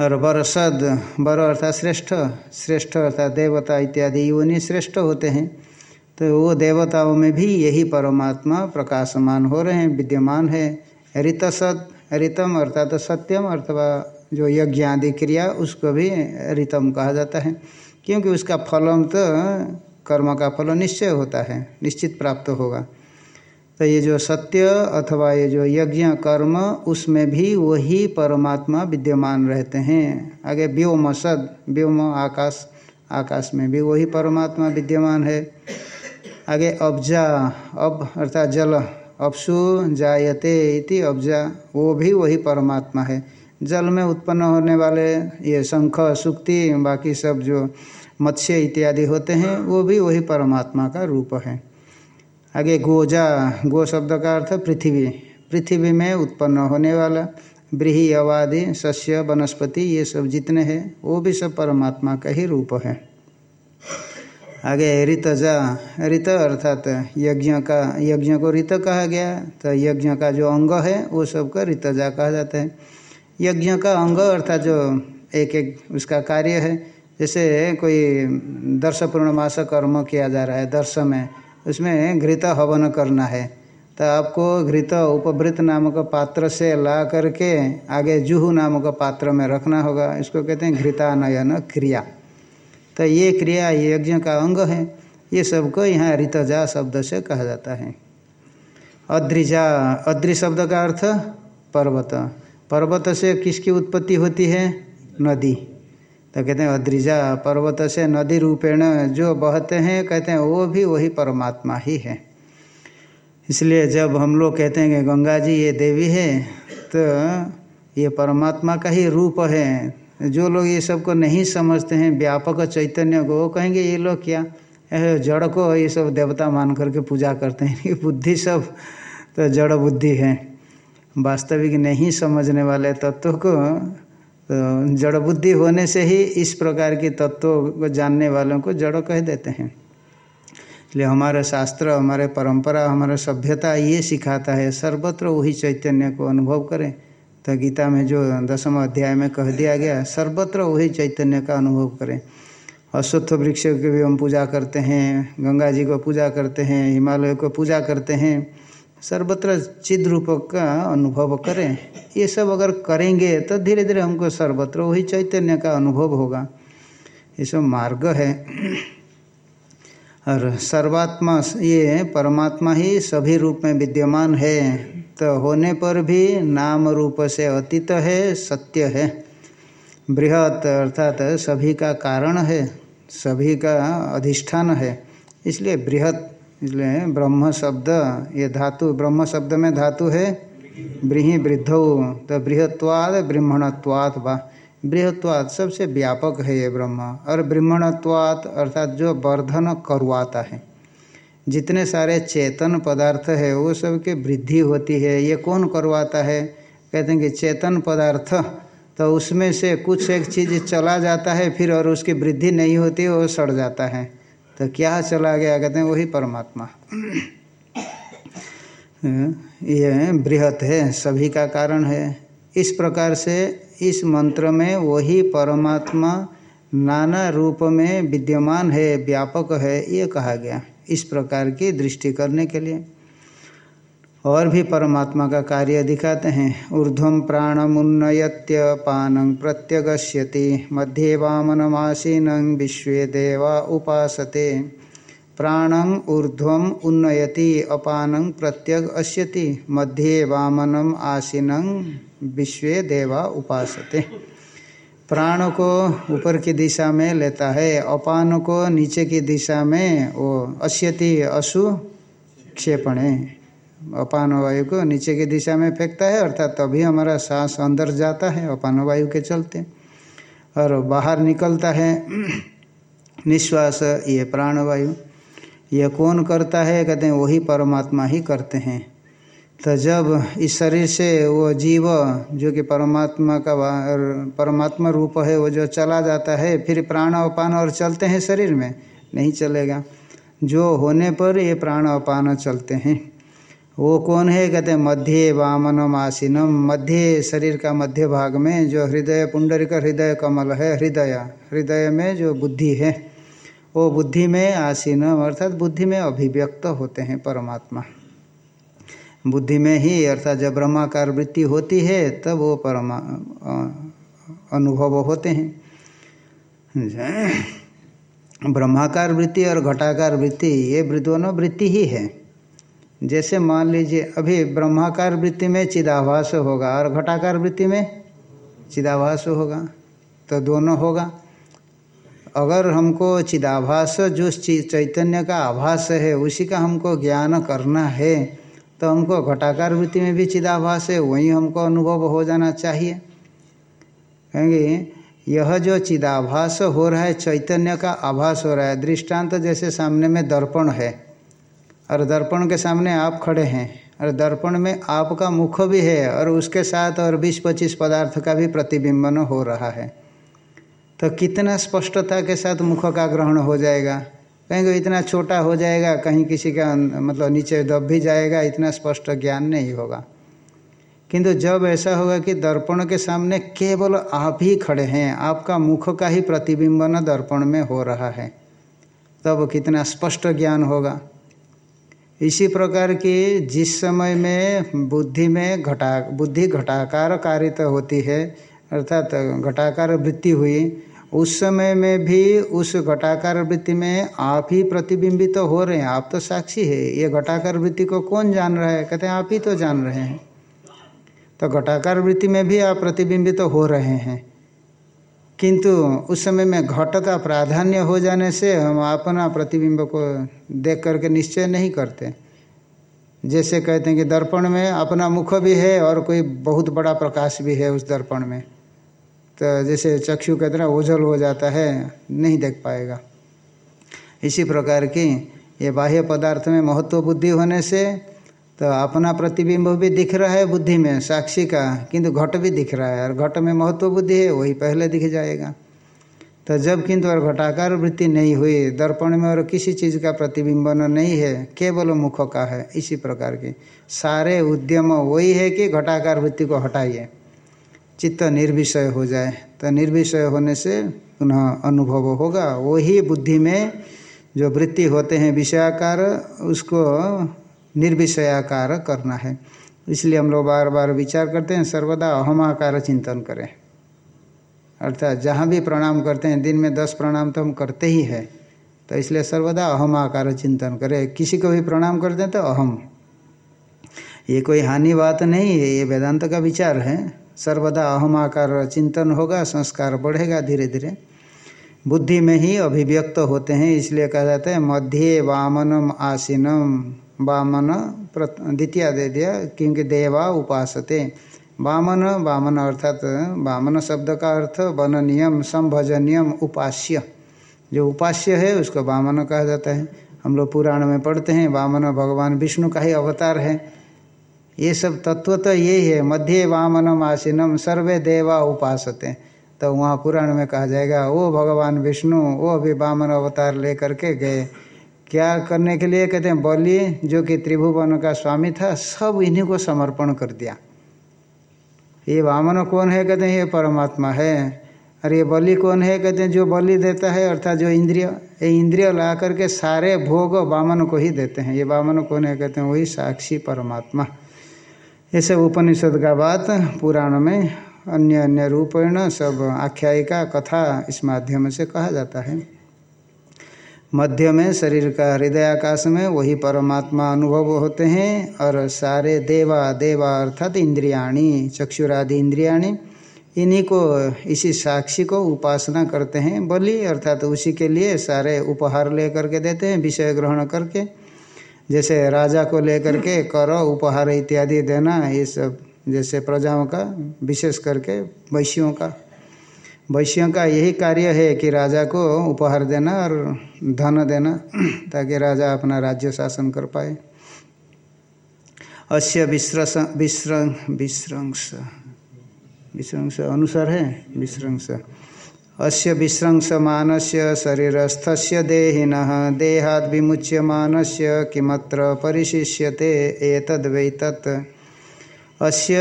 और बरसद बर अर्थात श्रेष्ठ श्रेष्ठ अर्थात देवता इत्यादि योनि श्रेष्ठ होते हैं। तो वो देवताओं में भी यही परमात्मा प्रकाशमान हो रहे हैं, विद्यमान है। ऋतसद, ऋतम अर्थात सत्यम अथवा जो यज्ञ आदि क्रिया, उसको भी ऋतम कहा जाता है। क्योंकि उसका फलम तो कर्म का फल निश्चय होता है, निश्चित प्राप्त होगा। तो ये जो सत्य अथवा ये जो यज्ञ कर्म, उसमें भी वही परमात्मा विद्यमान रहते हैं। आगे व्योम सद, व्योम आकाश आकाश में भी वही परमात्मा विद्यमान है। आगे अब्जा, अब अर्थात जल अपसु जायते इति अब्जा, वो भी वही परमात्मा है। जल में उत्पन्न होने वाले ये शंख, सुक्ति, बाकी सब जो मत्स्य इत्यादि होते हैं, वो भी वही परमात्मा का रूप है। आगे गोजा, गो शब्द का अर्थ पृथ्वी। पृथ्वी में उत्पन्न होने वाला ब्रीही, अवादि, सस्य, वनस्पति, ये सब जितने हैं, वो भी सब परमात्मा का ही रूप है। आगे ऋतजा, ऋत अर्थात यज्ञ का, यज्ञ को ऋत कहा गया तो यज्ञ का जो अंग है, वो सबका ऋतजा कहा जाता है। यज्ञ का अंग अर्थात जो एक एक उसका कार्य है, जैसे कोई दर्श पूर्णमास कर्म किया जा रहा है, दर्श में उसमें घृत हवन करना है। तो आपको घृत उपभृत नामक पात्र से ला करके आगे जुहू नामक पात्र में रखना होगा। इसको कहते हैं घृतानयन क्रिया। तो ये क्रिया, ये यज्ञ का अंग है। ये सबको यहाँ ऋतजा शब्द से कहा जाता है। अद्रिजा, अद्रि शब्द का अर्थ पर्वत। पर्वत से किसकी उत्पत्ति होती है? नदी। तो कहते हैं, अद्रिजा पर्वत से नदी रूपेण जो बहते हैं, कहते हैं, वो भी वही परमात्मा ही है। इसलिए जब हम लोग कहते हैं कि गंगा जी ये देवी है तो ये परमात्मा का ही रूप है। जो लोग ये सबको नहीं समझते हैं, व्यापक चैतन्य को, वो कहेंगे, ये लोग क्या? जड़ को ये सब देवता मान करके पूजा करते हैं। ये बुद्धि सब तो जड़ बुद्धि है। वास्तविक नहीं समझने वाले तत्व को तो जड़ बुद्धि होने से ही इस प्रकार के तत्व को जानने वालों को जड़ कह देते हैं। इसलिए हमारे शास्त्र, हमारे परंपरा, हमारा सभ्यता ये सिखाता है, सर्वत्र वही चैतन्य को अनुभव करें। तो गीता में जो दसम अध्याय में कह दिया गया, सर्वत्र वही चैतन्य का अनुभव करें। अश्वत्थ वृक्ष की भी हम पूजा करते हैं, गंगा जी को पूजा करते हैं, हिमालय को पूजा करते हैं। सर्वत्र चिद रूप का अनुभव करें। ये सब अगर करेंगे तो धीरे धीरे हमको सर्वत्र वही चैतन्य का अनुभव होगा। ये सब मार्ग है। और सर्वात्मा ये परमात्मा ही सभी रूप में विद्यमान है। तो होने पर भी नाम रूप से अतीत है, सत्य है। बृहत अर्थात सभी का कारण है, सभी का अधिष्ठान है। इसलिए बृहत इसलिए ब्रह्म शब्द, ये धातु, ब्रह्म शब्द में धातु है, ब्रीही वृद्धौ तो बृहत्वाद, ब्रह्मणत्वात् वा बृहत्वाद सबसे व्यापक है ये ब्रह्म, और ब्रह्मणत्वात् अर्थात जो वर्धन करवाता है। जितने सारे चेतन पदार्थ है, वो सब के वृद्धि होती है, ये कौन करवाता है? कहते हैं कि चेतन पदार्थ तो उसमें से कुछ एक चीज़ चला जाता है, फिर और उसकी वृद्धि नहीं होती, वो सड़ जाता है। तो क्या चला गया? कहते हैं, वही परमात्मा। ये बृहत है, सभी का कारण है। इस प्रकार से इस मंत्र में वही परमात्मा नाना रूप में विद्यमान है, व्यापक है, ये कहा गया। इस प्रकार की दृष्टि करने के लिए। और भी परमात्मा का कार्य दिखाते हैं। ऊर्ध्व प्राणमुन्नयत्य पानं प्रत्यगश्यति मध्ये वामनमासीन विश्व देवा उपासते। प्राणं ऊर्ध्व उन्नयति, अपानं प्रत्यग अश्यति मध्ये वामनम आसीनं विश्व देवा उपासते। प्राण को ऊपर की दिशा में लेता है, अपान को नीचे की दिशा में वो अश्यति अशु क्षेपणे अपान वायु को नीचे की दिशा में फेंकता है, अर्थात तभी हमारा सांस अंदर जाता है, अपान वायु के चलते। और बाहर निकलता है, निश्वास, ये प्राणवायु ये कौन करता है? कहते हैं, वही परमात्मा ही करते हैं। तो जब इस शरीर से वो जीव, जो कि परमात्मा का परमात्मा रूप है, वो जो चला जाता है, फिर प्राण अपान और चलते हैं शरीर में? नहीं चलेगा। जो होने पर ये प्राण अपान चलते हैं। वो कौन है? कहते हैं, मध्य वामनम आसीनम मध्य शरीर का मध्य भाग में जो हृदय पुंडरी का हृदय, कमल है, हृदय। हृदय में जो बुद्धि है, वो बुद्धि में आसीनम, अर्थात बुद्धि में अभिव्यक्त होते हैं परमात्मा। बुद्धि में ही, अर्थात जब ब्रह्माकार वृत्ति होती है, तब वो परमा अनुभव होते हैं। ब्रह्माकार वृत्ति और घटाकार वृत्ति, ये दोनों वृत्ति ही है। जैसे मान लीजिए, अभी ब्रह्माकार वृत्ति में चिदाभास होगा और घटाकार वृत्ति में चिदाभास होगा तो दोनों होगा। अगर हमको चिदाभास, जो चैतन्य का आभास है, उसी का हमको ज्ञान करना है तो हमको घटाकार वृत्ति में भी चिदाभास है, वही हमको अनुभव हो जाना चाहिए। कहेंगे, यह जो चिदाभास हो रहा है, चैतन्य का आभास हो रहा है, दृष्टांत तो जैसे सामने में दर्पण है। और दर्पण के सामने आप खड़े हैं। और दर्पण में आपका मुख भी है और उसके साथ और बीस पच्चीस पदार्थ का भी प्रतिबिंबन हो रहा है। तो कितना स्पष्टता के साथ मुख का ग्रहण हो जाएगा? कहीं को इतना छोटा हो जाएगा, कहीं किसी का मतलब नीचे दब भी जाएगा, इतना स्पष्ट ज्ञान नहीं होगा। किंतु जब ऐसा होगा कि दर्पण के सामने केवल आप ही खड़े हैं, आपका मुख का ही प्रतिबिंबन दर्पण में हो रहा है, तब कितना स्पष्ट ज्ञान होगा। इसी प्रकार की जिस समय में बुद्धि में घटा, बुद्धि घटाकार कारित होती है, अर्थात घटाकार वृत्ति हुई, उस समय में भी उस घटाकार वृत्ति में आप ही प्रतिबिंबित तो हो रहे हैं। आप तो साक्षी है। ये घटाकार वृत्ति को कौन जान रहा है? कहते हैं, आप ही तो जान रहे हैं। तो घटाकार वृत्ति में भी आप प्रतिबिंबित तो हो रहे हैं। किंतु उस समय में घट का प्राधान्य हो जाने से हम अपना प्रतिबिंब को देख करके निश्चय नहीं करते। जैसे कहते हैं कि दर्पण में अपना मुख भी है और कोई बहुत बड़ा प्रकाश भी है उस दर्पण में। तो जैसे चक्षु कहते हैं ओझल हो जाता है, नहीं देख पाएगा। इसी प्रकार की ये बाह्य पदार्थ में महत्व बुद्धि होने से तो अपना प्रतिबिंब भी दिख रहा है बुद्धि में, साक्षी का, किंतु घट भी दिख रहा है। और घट में महत्व बुद्धि है, वही पहले दिख जाएगा। तो जब किंतु और घटाकार वृत्ति नहीं हुई, दर्पण में और किसी चीज़ का प्रतिबिंबन नहीं है, केवल मुख का है, इसी प्रकार की। सारे उद्यम वही है कि घटाकार वृत्ति को हटाइए। चित्त निर्विषय हो जाए तो निर्विषय होने से पुनः अनुभव होगा। वही बुद्धि में जो वृत्ति होते हैं विषयाकार, उसको निर्विषयाकार करना है। इसलिए हम लोग बार बार विचार करते हैं, सर्वदा अहमाकार चिंतन करें। अर्थात जहाँ भी प्रणाम करते हैं, दिन में दस प्रणाम तो हम करते ही है। तो इसलिए सर्वदा अहम आकार चिंतन करें। किसी को भी प्रणाम करते हैं तो अहम। ये कोई हानि बात नहीं है ये वेदांत का विचार है। सर्वदा अहम आकार चिंतन होगा, संस्कार बढ़ेगा धीरे धीरे बुद्धि में ही अभिव्यक्त होते हैं, इसलिए कहा जाता है मध्य वामनम आसीनम। वामन द्वितीय दे दिया क्योंकि देवा उपासते। वामन वामन अर्थात वामन शब्द का अर्थ वननियम संभजनियम, उपास्य। जो उपास्य है, उसको वामन कहा जाता है। हम लोग पुराण में पढ़ते हैं वामन भगवान विष्णु का ही अवतार है। ये सब तत्व तो यही है, मध्य वामनम आसीनम, सर्वे देवा उपासते। तो वहाँ पुराण में कहा जाएगा वो भगवान विष्णु, वो अभी वामन अवतार लेकर के गए। क्या करने के लिए कहते हैं, बलि, जो कि त्रिभुवन का स्वामी था, सब इन्हीं को समर्पण कर दिया। ये वामन कौन है, कहते हैं, ये परमात्मा है। और ये बलि कौन है, कहते हैं, जो बलि देता है, अर्थात जो इंद्रिय, ये इंद्रिय ला करके सारे भोग वामन को ही देते हैं। ये वामन कौन है, कहते हैं, वही साक्षी परमात्मा। ये सब उपनिषद का बात, पुराण में अन्य अन्य रूपेण सब आख्यायिका कथा इस माध्यम से कहा जाता है। मध्य में, शरीर का हृदय आकाश में, वही परमात्मा अनुभव होते हैं और सारे देवा देवा अर्थात इंद्रियाणी, चक्षुरादि इंद्रियाणी, इन्हीं को, इसी साक्षी को उपासना करते हैं, बलि अर्थात उसी के लिए सारे उपहार लेकर के देते हैं, विषय ग्रहण करके। जैसे राजा को लेकर के कर, उपहार इत्यादि देना, ये सब, जैसे प्रजाओं का, विशेष करके वैश्यों का। वैश्यों का यही कार्य है कि राजा को उपहार देना और धन देना, ताकि राजा अपना राज्य शासन कर पाए। अस्य विश्रस विश्रंग विश्रंस विश्रंस अनुसार है, विश्रंस। अस्य विश्रंसमानस्य शरीरस्थस्य देहिन देहाद विमुच्यमानस्य किमत्र परिशिष्यते एतद्वैतत् अस्य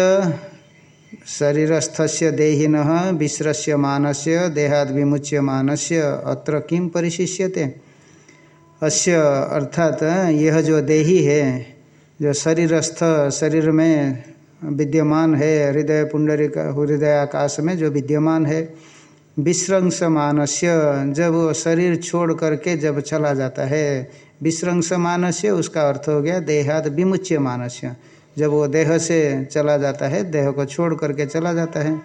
शरीरस्थस्य देहिन विश्रस्यमानस्य देहाद विमुच्यमानस्य अत्र किम परिशिष्यते? अस्य अर्थात यह जो देही है, जो शरीरस्थ, शरीर में विद्यमान है, हृदय पुंडरी हृदय आकाश में जो विद्यमान है विश्रंस मानस्य जब वो शरीर छोड़ करके जब चला जाता है विश्रंस मानस्य उसका अर्थ हो गया देहाद विमुच्य मानस्य जब वो देह से चला जाता है, देह को छोड़ करके चला जाता है।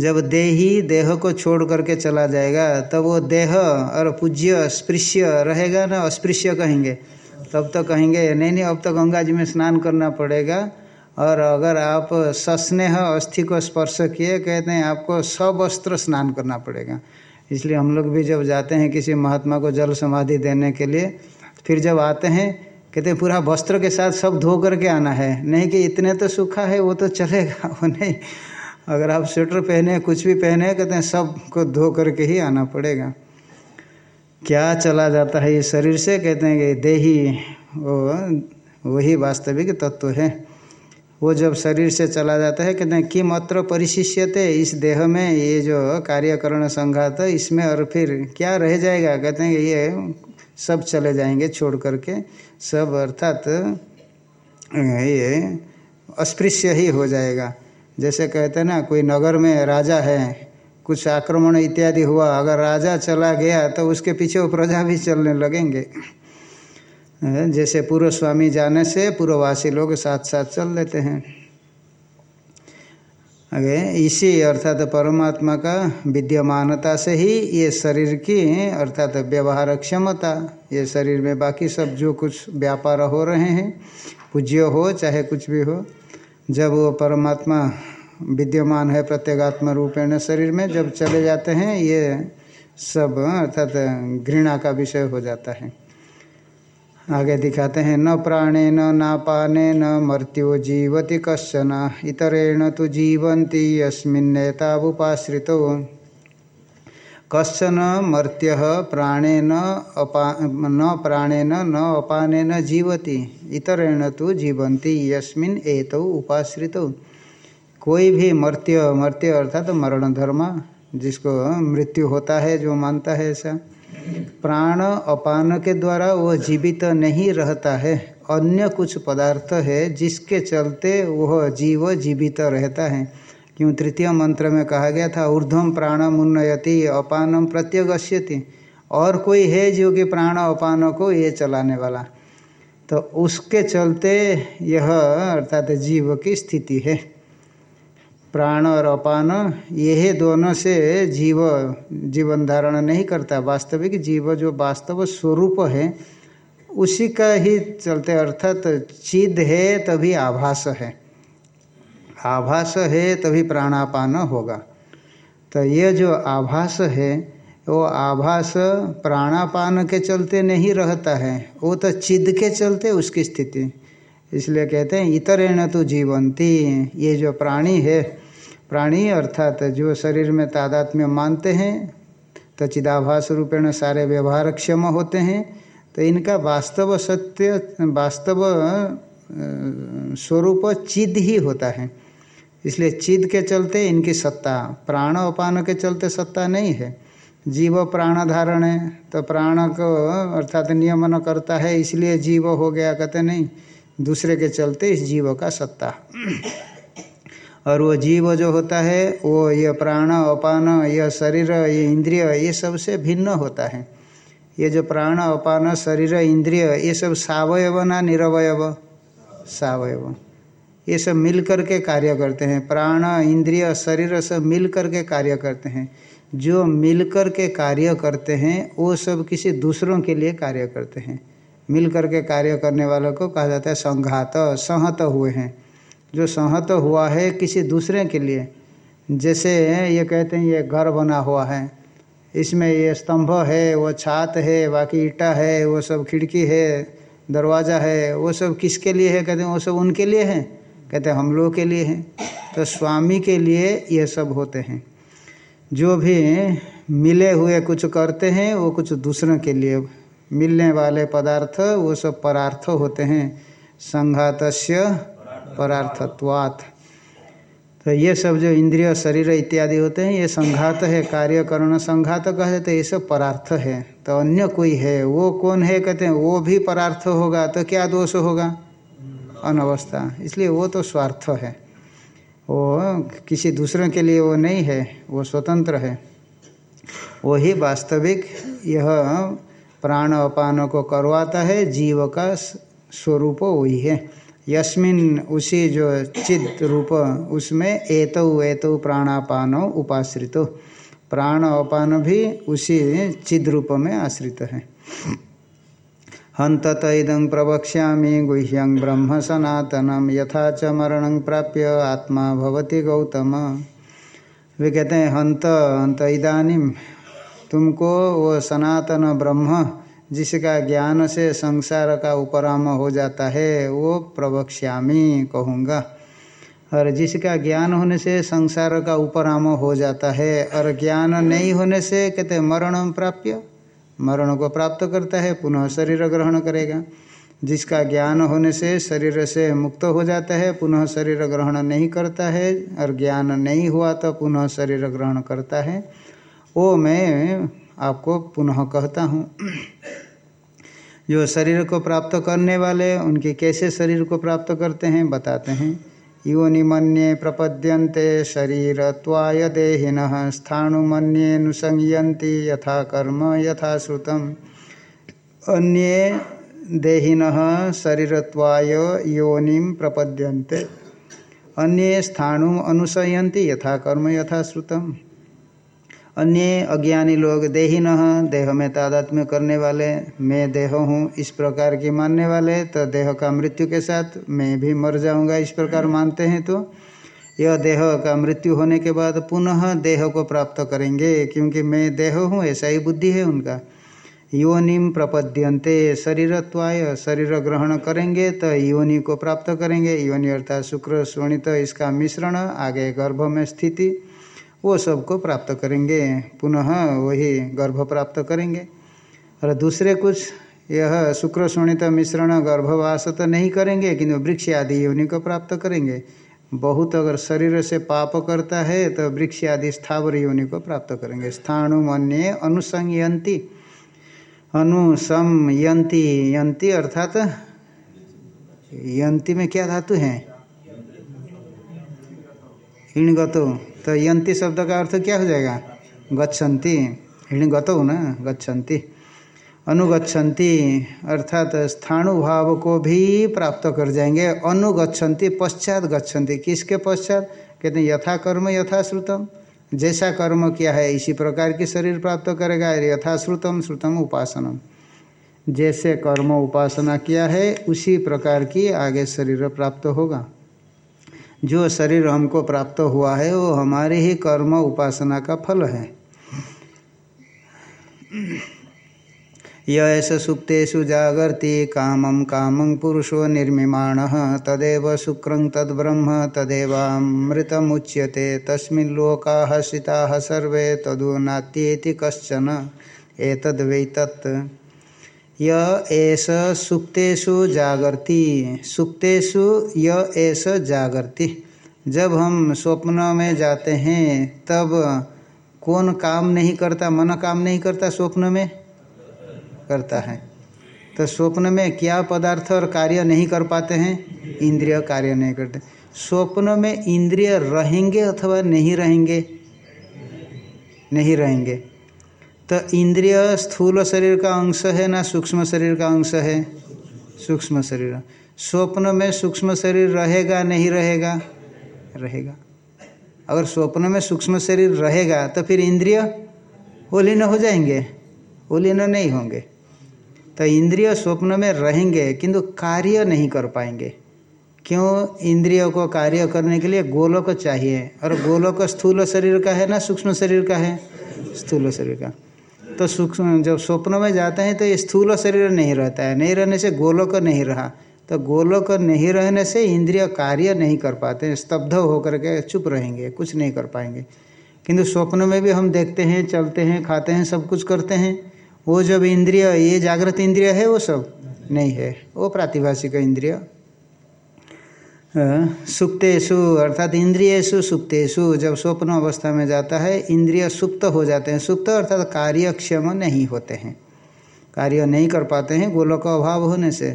जब देही देह को छोड़ करके चला जाएगा, तब वो देह और पूज्य स्पृश्य रहेगा ना अस्पृश्य कहेंगे। तब तो कहेंगे, नहीं नहीं, अब तो गंगा जी में स्नान करना पड़ेगा। और अगर आप सस्नेह अस्थि को स्पर्श किए, कहते हैं, आपको सब सवस्त्र स्नान करना पड़ेगा। इसलिए हम लोग भी जब जाते हैं किसी महात्मा को जल समाधि देने के लिए, फिर जब आते हैं कहते हैं, पूरा वस्त्र के साथ सब धो करके आना है। नहीं कि इतने तो सूखा है, वो तो चलेगा, वो नहीं। अगर आप स्वेटर पहने कुछ भी पहने कहते हैं सबको धो करके ही आना पड़ेगा। क्या चला जाता है ये शरीर से? कहते हैं कि देही, वो, वही वास्तविक तत्व है। वो जब शरीर से चला जाता है, कहते हैं किम अत्र परिशिष्यते, इस देह में ये जो कार्यकरण संघात, इसमें और फिर क्या रह जाएगा? कहते हैं कि ये सब चले जाएँगे छोड़ करके। सब अर्थात ये, अस्पृश्य ही हो जाएगा। जैसे कहते हैं ना, कोई नगर में राजा है, कुछ आक्रमण इत्यादि हुआ, अगर राजा चला गया तो उसके पीछे वो प्रजा भी चलने लगेंगे। जैसे पूर्व स्वामी जाने से पूर्ववासी लोग साथ साथ चल लेते हैं। आगे, इसी अर्थात परमात्मा का विद्यमानता से ही ये शरीर की, अर्थात व्यवहार क्षमता, ये शरीर में बाकी सब जो कुछ व्यापार हो रहे हैं, पूज्य हो, चाहे कुछ भी हो, जब वो परमात्मा विद्यमान है प्रत्येगात्म रूपेण शरीर में, जब चले जाते हैं, ये सब, अर्थात घृणा का विषय हो जाता है। आगे दिखाते हैं, न प्राणे न पाने न मर्त्यो जीवति कशन इतरेण तो जीवंती यस्मिन्नेतावुपाश्रित कशन मर्त्य प्राणेन अपा, न प्राणेन, न अपानेन जीवति, इतरेण तो जीवंती यस्मिन एतौ उपाश्रित। कोई भी मर्त्य मर्त्य अर्थात तो मरण धर्म जिसको मृत्यु होता है, जो मानता है ऐसा प्राण अपान के द्वारा वह जीवित नहीं रहता है। अन्य कुछ पदार्थ है जिसके चलते वह जीव जीवित रहता है। क्यों? तृतीय मंत्र में कहा गया था ऊर्ध्वम प्राण मुन्नयति अपानम प्रत्यगश्यति। और कोई है जो कि प्राण अपान को ये चलाने वाला। तो उसके चलते यह अर्थात जीव की स्थिति है। प्राण और अपान यही दोनों से जीव, जीवन धारण नहीं करता। वास्तविक जीव जो वास्तव स्वरूप है, उसी का ही चलते अर्थात तो चिद है तभी आभास है। आभास है तभी प्राणापान होगा। तो यह जो आभास है, वो आभास प्राणापान के चलते नहीं रहता है, वो तो चिद के चलते उसकी स्थिति। इसलिए कहते हैं, इतरेण तो जीवंती, ये जो प्राणी है प्राणी, अर्थात जो शरीर में तादात्म्य मानते हैं तो चिदाभास रूपेण सारे व्यवहार क्षम होते हैं। तो इनका वास्तव सत्य, वास्तव स्वरूप चिद ही होता है। इसलिए चिद के चलते इनकी सत्ता, प्राण अपान के चलते सत्ता नहीं है। जीव प्राण धारण है तो प्राण को, अर्थात नियमन करता है, इसलिए जीव हो गया, कहते नहीं। दूसरे के चलते इस जीव का सत्ता। और वो जीव जो होता है, वो ये प्राण, अपान यह शरीर, ये इंद्रिय, ये सबसे भिन्न होता है। ये जो प्राण, अपान, शरीर, इंद्रिय, ये सब सावयव ना निरवयव? सावयव। ये सब मिल करके कार्य करते हैं। प्राण, इंद्रिय, शरीर सब मिल करके कार्य करते हैं। जो मिल करके कार्य करते हैं, वो सब किसी दूसरों के लिए कार्य करते हैं। मिल करके कार्य करने वालों को कहा जाता है संघात, सहत हुए हैं। जो संहत हुआ है किसी दूसरे के लिए। जैसे ये कहते हैं, ये घर बना हुआ है। इसमें ये स्तंभ है, वो छात है, बाकी ईटा है, वो सब खिड़की है, दरवाज़ा है, वो सब किसके लिए है? कहते हैं, वो सब उनके लिए है। कहते हैं, हम लोग के लिए है। तो स्वामी के लिए ये सब होते हैं। जो भी मिले हुए कुछ करते हैं, वो कुछ दूसरों के लिए। मिलने वाले पदार्थ, वो सब परार्थ होते हैं। संघातस्य परार्थत्वात्। तो ये सब जो इंद्रिय, शरीर इत्यादि होते हैं, ये संघात है कार्य कार्यकरण संघात कह देते ये सब परार्थ है। तो अन्य कोई है, वो कौन है, कहते हैं, वो भी परार्थ होगा तो क्या दोष होगा? अनवस्था। इसलिए वो तो स्वार्थ है। वो किसी दूसरे के लिए वो नहीं है, वो स्वतंत्र है। वही वास्तविक यह प्राण अपान को करवाता है, जीव का स्वरूप वही है। यस्मिन उसी जो चिद रूप, उसमें एतौ एतौ प्राणापानो उपाश्रितो। प्राण अपान भी उसी चिद रूप में आश्रित है। हंतत इदं प्रवक्ष्यामि, गुह्यं ब्रह्म सनातनम, यथा च मरण प्राप्य आत्मा भवति गौतम। वे कहते हैं हंत हंत इदानीम तुमको वो सनातन ब्रह्म जिसका ज्ञान से संसार का उपराम हो जाता है, वो प्रवक्ष्यामी कहूँगा। और जिसका ज्ञान होने से संसार का उपराम हो जाता है, और ज्ञान नहीं होने से कहते मरण प्राप्य। मरण को प्राप्त करता है, पुनः शरीर ग्रहण करेगा। जिसका ज्ञान होने से शरीर से मुक्त हो जाता है, पुनः शरीर ग्रहण नहीं करता है, और ज्ञान नहीं हुआ तो पुनः शरीर ग्रहण करता है। वो मैं आपको पुनः कहता हूँ। जो शरीर को प्राप्त करने वाले, उनके कैसे शरीर को प्राप्त करते हैं, बताते हैं। योनिमन्ये प्रपद्यन्ते शरीरत्वाय देहिन स्थाणुमन्येऽनुसंयन्ति यथा कर्म यथा श्रुतम्। अन्ये देहिन शरीरत्वाय योनिम प्रपद्यन्ते। अन्ये स्थाणु अनुसयन्ति यथा कर्म यथा श्रुतम। अन्य अज्ञानी लोग देही न देह में तादात्म्य करने वाले मैं देह हूँ। इस प्रकार के मानने वाले तो देह का मृत्यु के साथ मैं भी मर जाऊँगा। इस प्रकार मानते हैं तो यह देह का मृत्यु होने के बाद पुनः देह को प्राप्त करेंगे, क्योंकि मैं देह हूँ, ऐसा ही बुद्धि है उनका। योनिम प्रपद्यंते शरीरत्वाय, शरीर ग्रहण करेंगे तो योनि को प्राप्त करेंगे। योनि अर्थात शुक्र शोणित इसका मिश्रण, आगे गर्भ में स्थिति। वो सबको प्राप्त करेंगे। पुनः वही गर्भ प्राप्त करेंगे। और दूसरे कुछ, यह शुक्र शोणित मिश्रण गर्भवास तो नहीं करेंगे, किंतु वृक्ष आदि योनि को प्राप्त करेंगे। बहुत अगर शरीर से पाप करता है तो वृक्ष आदि स्थावर योनि को प्राप्त करेंगे। स्थाणु मन्य अनुसंयंती अनुसंयंती यंती अर्थात यंती में क्या धातु है? हिणगतो तो यंती शब्द का अर्थ क्या हो जाएगा? गच्छन्ति। हिण गतो ना, गच्छन्ति। अनुगछन्ति अर्थात स्थाणु भाव को भी प्राप्त कर जाएँगे। अनुगछन्ति पश्चात गच्छन्ति। किसके पश्चात? कहते हैं यथा कर्म यथा श्रुतम जैसा कर्म किया है, इसी प्रकार की शरीर प्राप्त करेगा। यथा श्रुतम श्रुतम, उपासनम। जैसे कर्म उपासना किया है, उसी प्रकार की आगे शरीर प्राप्त होगा। जो शरीर हमको प्राप्त हुआ है, वो हमारे ही कर्म उपासना का फल है। यश सुक्तेषु जागर्ति कामं कामं पुरुषो निर्मिमाण, तदेव शुक्रं तद्ब्रह्म, तदेवामृतमुच्यते, तस्मिन् लोकाः स्थिताः सर्वे तदु नात्येति कश्चन एतद्वैतत् य एस सुक्तेषु य एस जागर्ति। जब हम स्वप्न में जाते हैं, तब कौन काम नहीं करता, मन काम नहीं करता स्वप्न में? करता है। तो स्वप्न में क्या पदार्थ और कार्य नहीं कर पाते हैं? इंद्रिय कार्य नहीं करते। स्वप्न में इंद्रिय रहेंगे अथवा नहीं रहेंगे? नहीं रहेंगे। तो इंद्रिय स्थूल शरीर का अंश है ना सूक्ष्म शरीर का अंश है? सूक्ष्म शरीर। स्वप्न में सूक्ष्म शरीर रहेगा, नहीं रहेगा? रहेगा। अगर स्वप्न में सूक्ष्म शरीर रहेगा तो फिर इंद्रिय ओलीन हो जाएँगे? ओलीन नहीं होंगे। तो इंद्रिय स्वप्न में रहेंगे, किंतु कार्य नहीं कर पाएँगे। क्यों? इंद्रियों को कार्य करने के लिए गोलक चाहिए। और गोलक स्थूल शरीर का है ना सूक्ष्म शरीर का है? स्थूल शरीर का। तो सूक्ष्म जब स्वप्न में जाते हैं तो ये स्थूल शरीर नहीं रहता है, नहीं रहने से गोलोक नहीं रहा। तो गोलोक नहीं रहने से इंद्रिय कार्य नहीं कर पाते स्तब्ध होकर के चुप रहेंगे, कुछ नहीं कर पाएँगे। किंतु स्वप्न में भी हम देखते हैं, चलते हैं, खाते हैं, सब कुछ करते हैं। वो जब इंद्रिय, ये जागृत इंद्रिय है, वो सब नहीं है। वो प्रातिभाषिक इंद्रिय। सुक्तेशु अर्थात इंद्रियसु सुक्तेशु जब स्वप्न अवस्था में जाता है, इंद्रिय सुप्त हो जाते हैं। सुप्त अर्थात कार्यक्षम नहीं होते हैं। कार्य नहीं कर पाते हैं गोलों का अभाव होने से।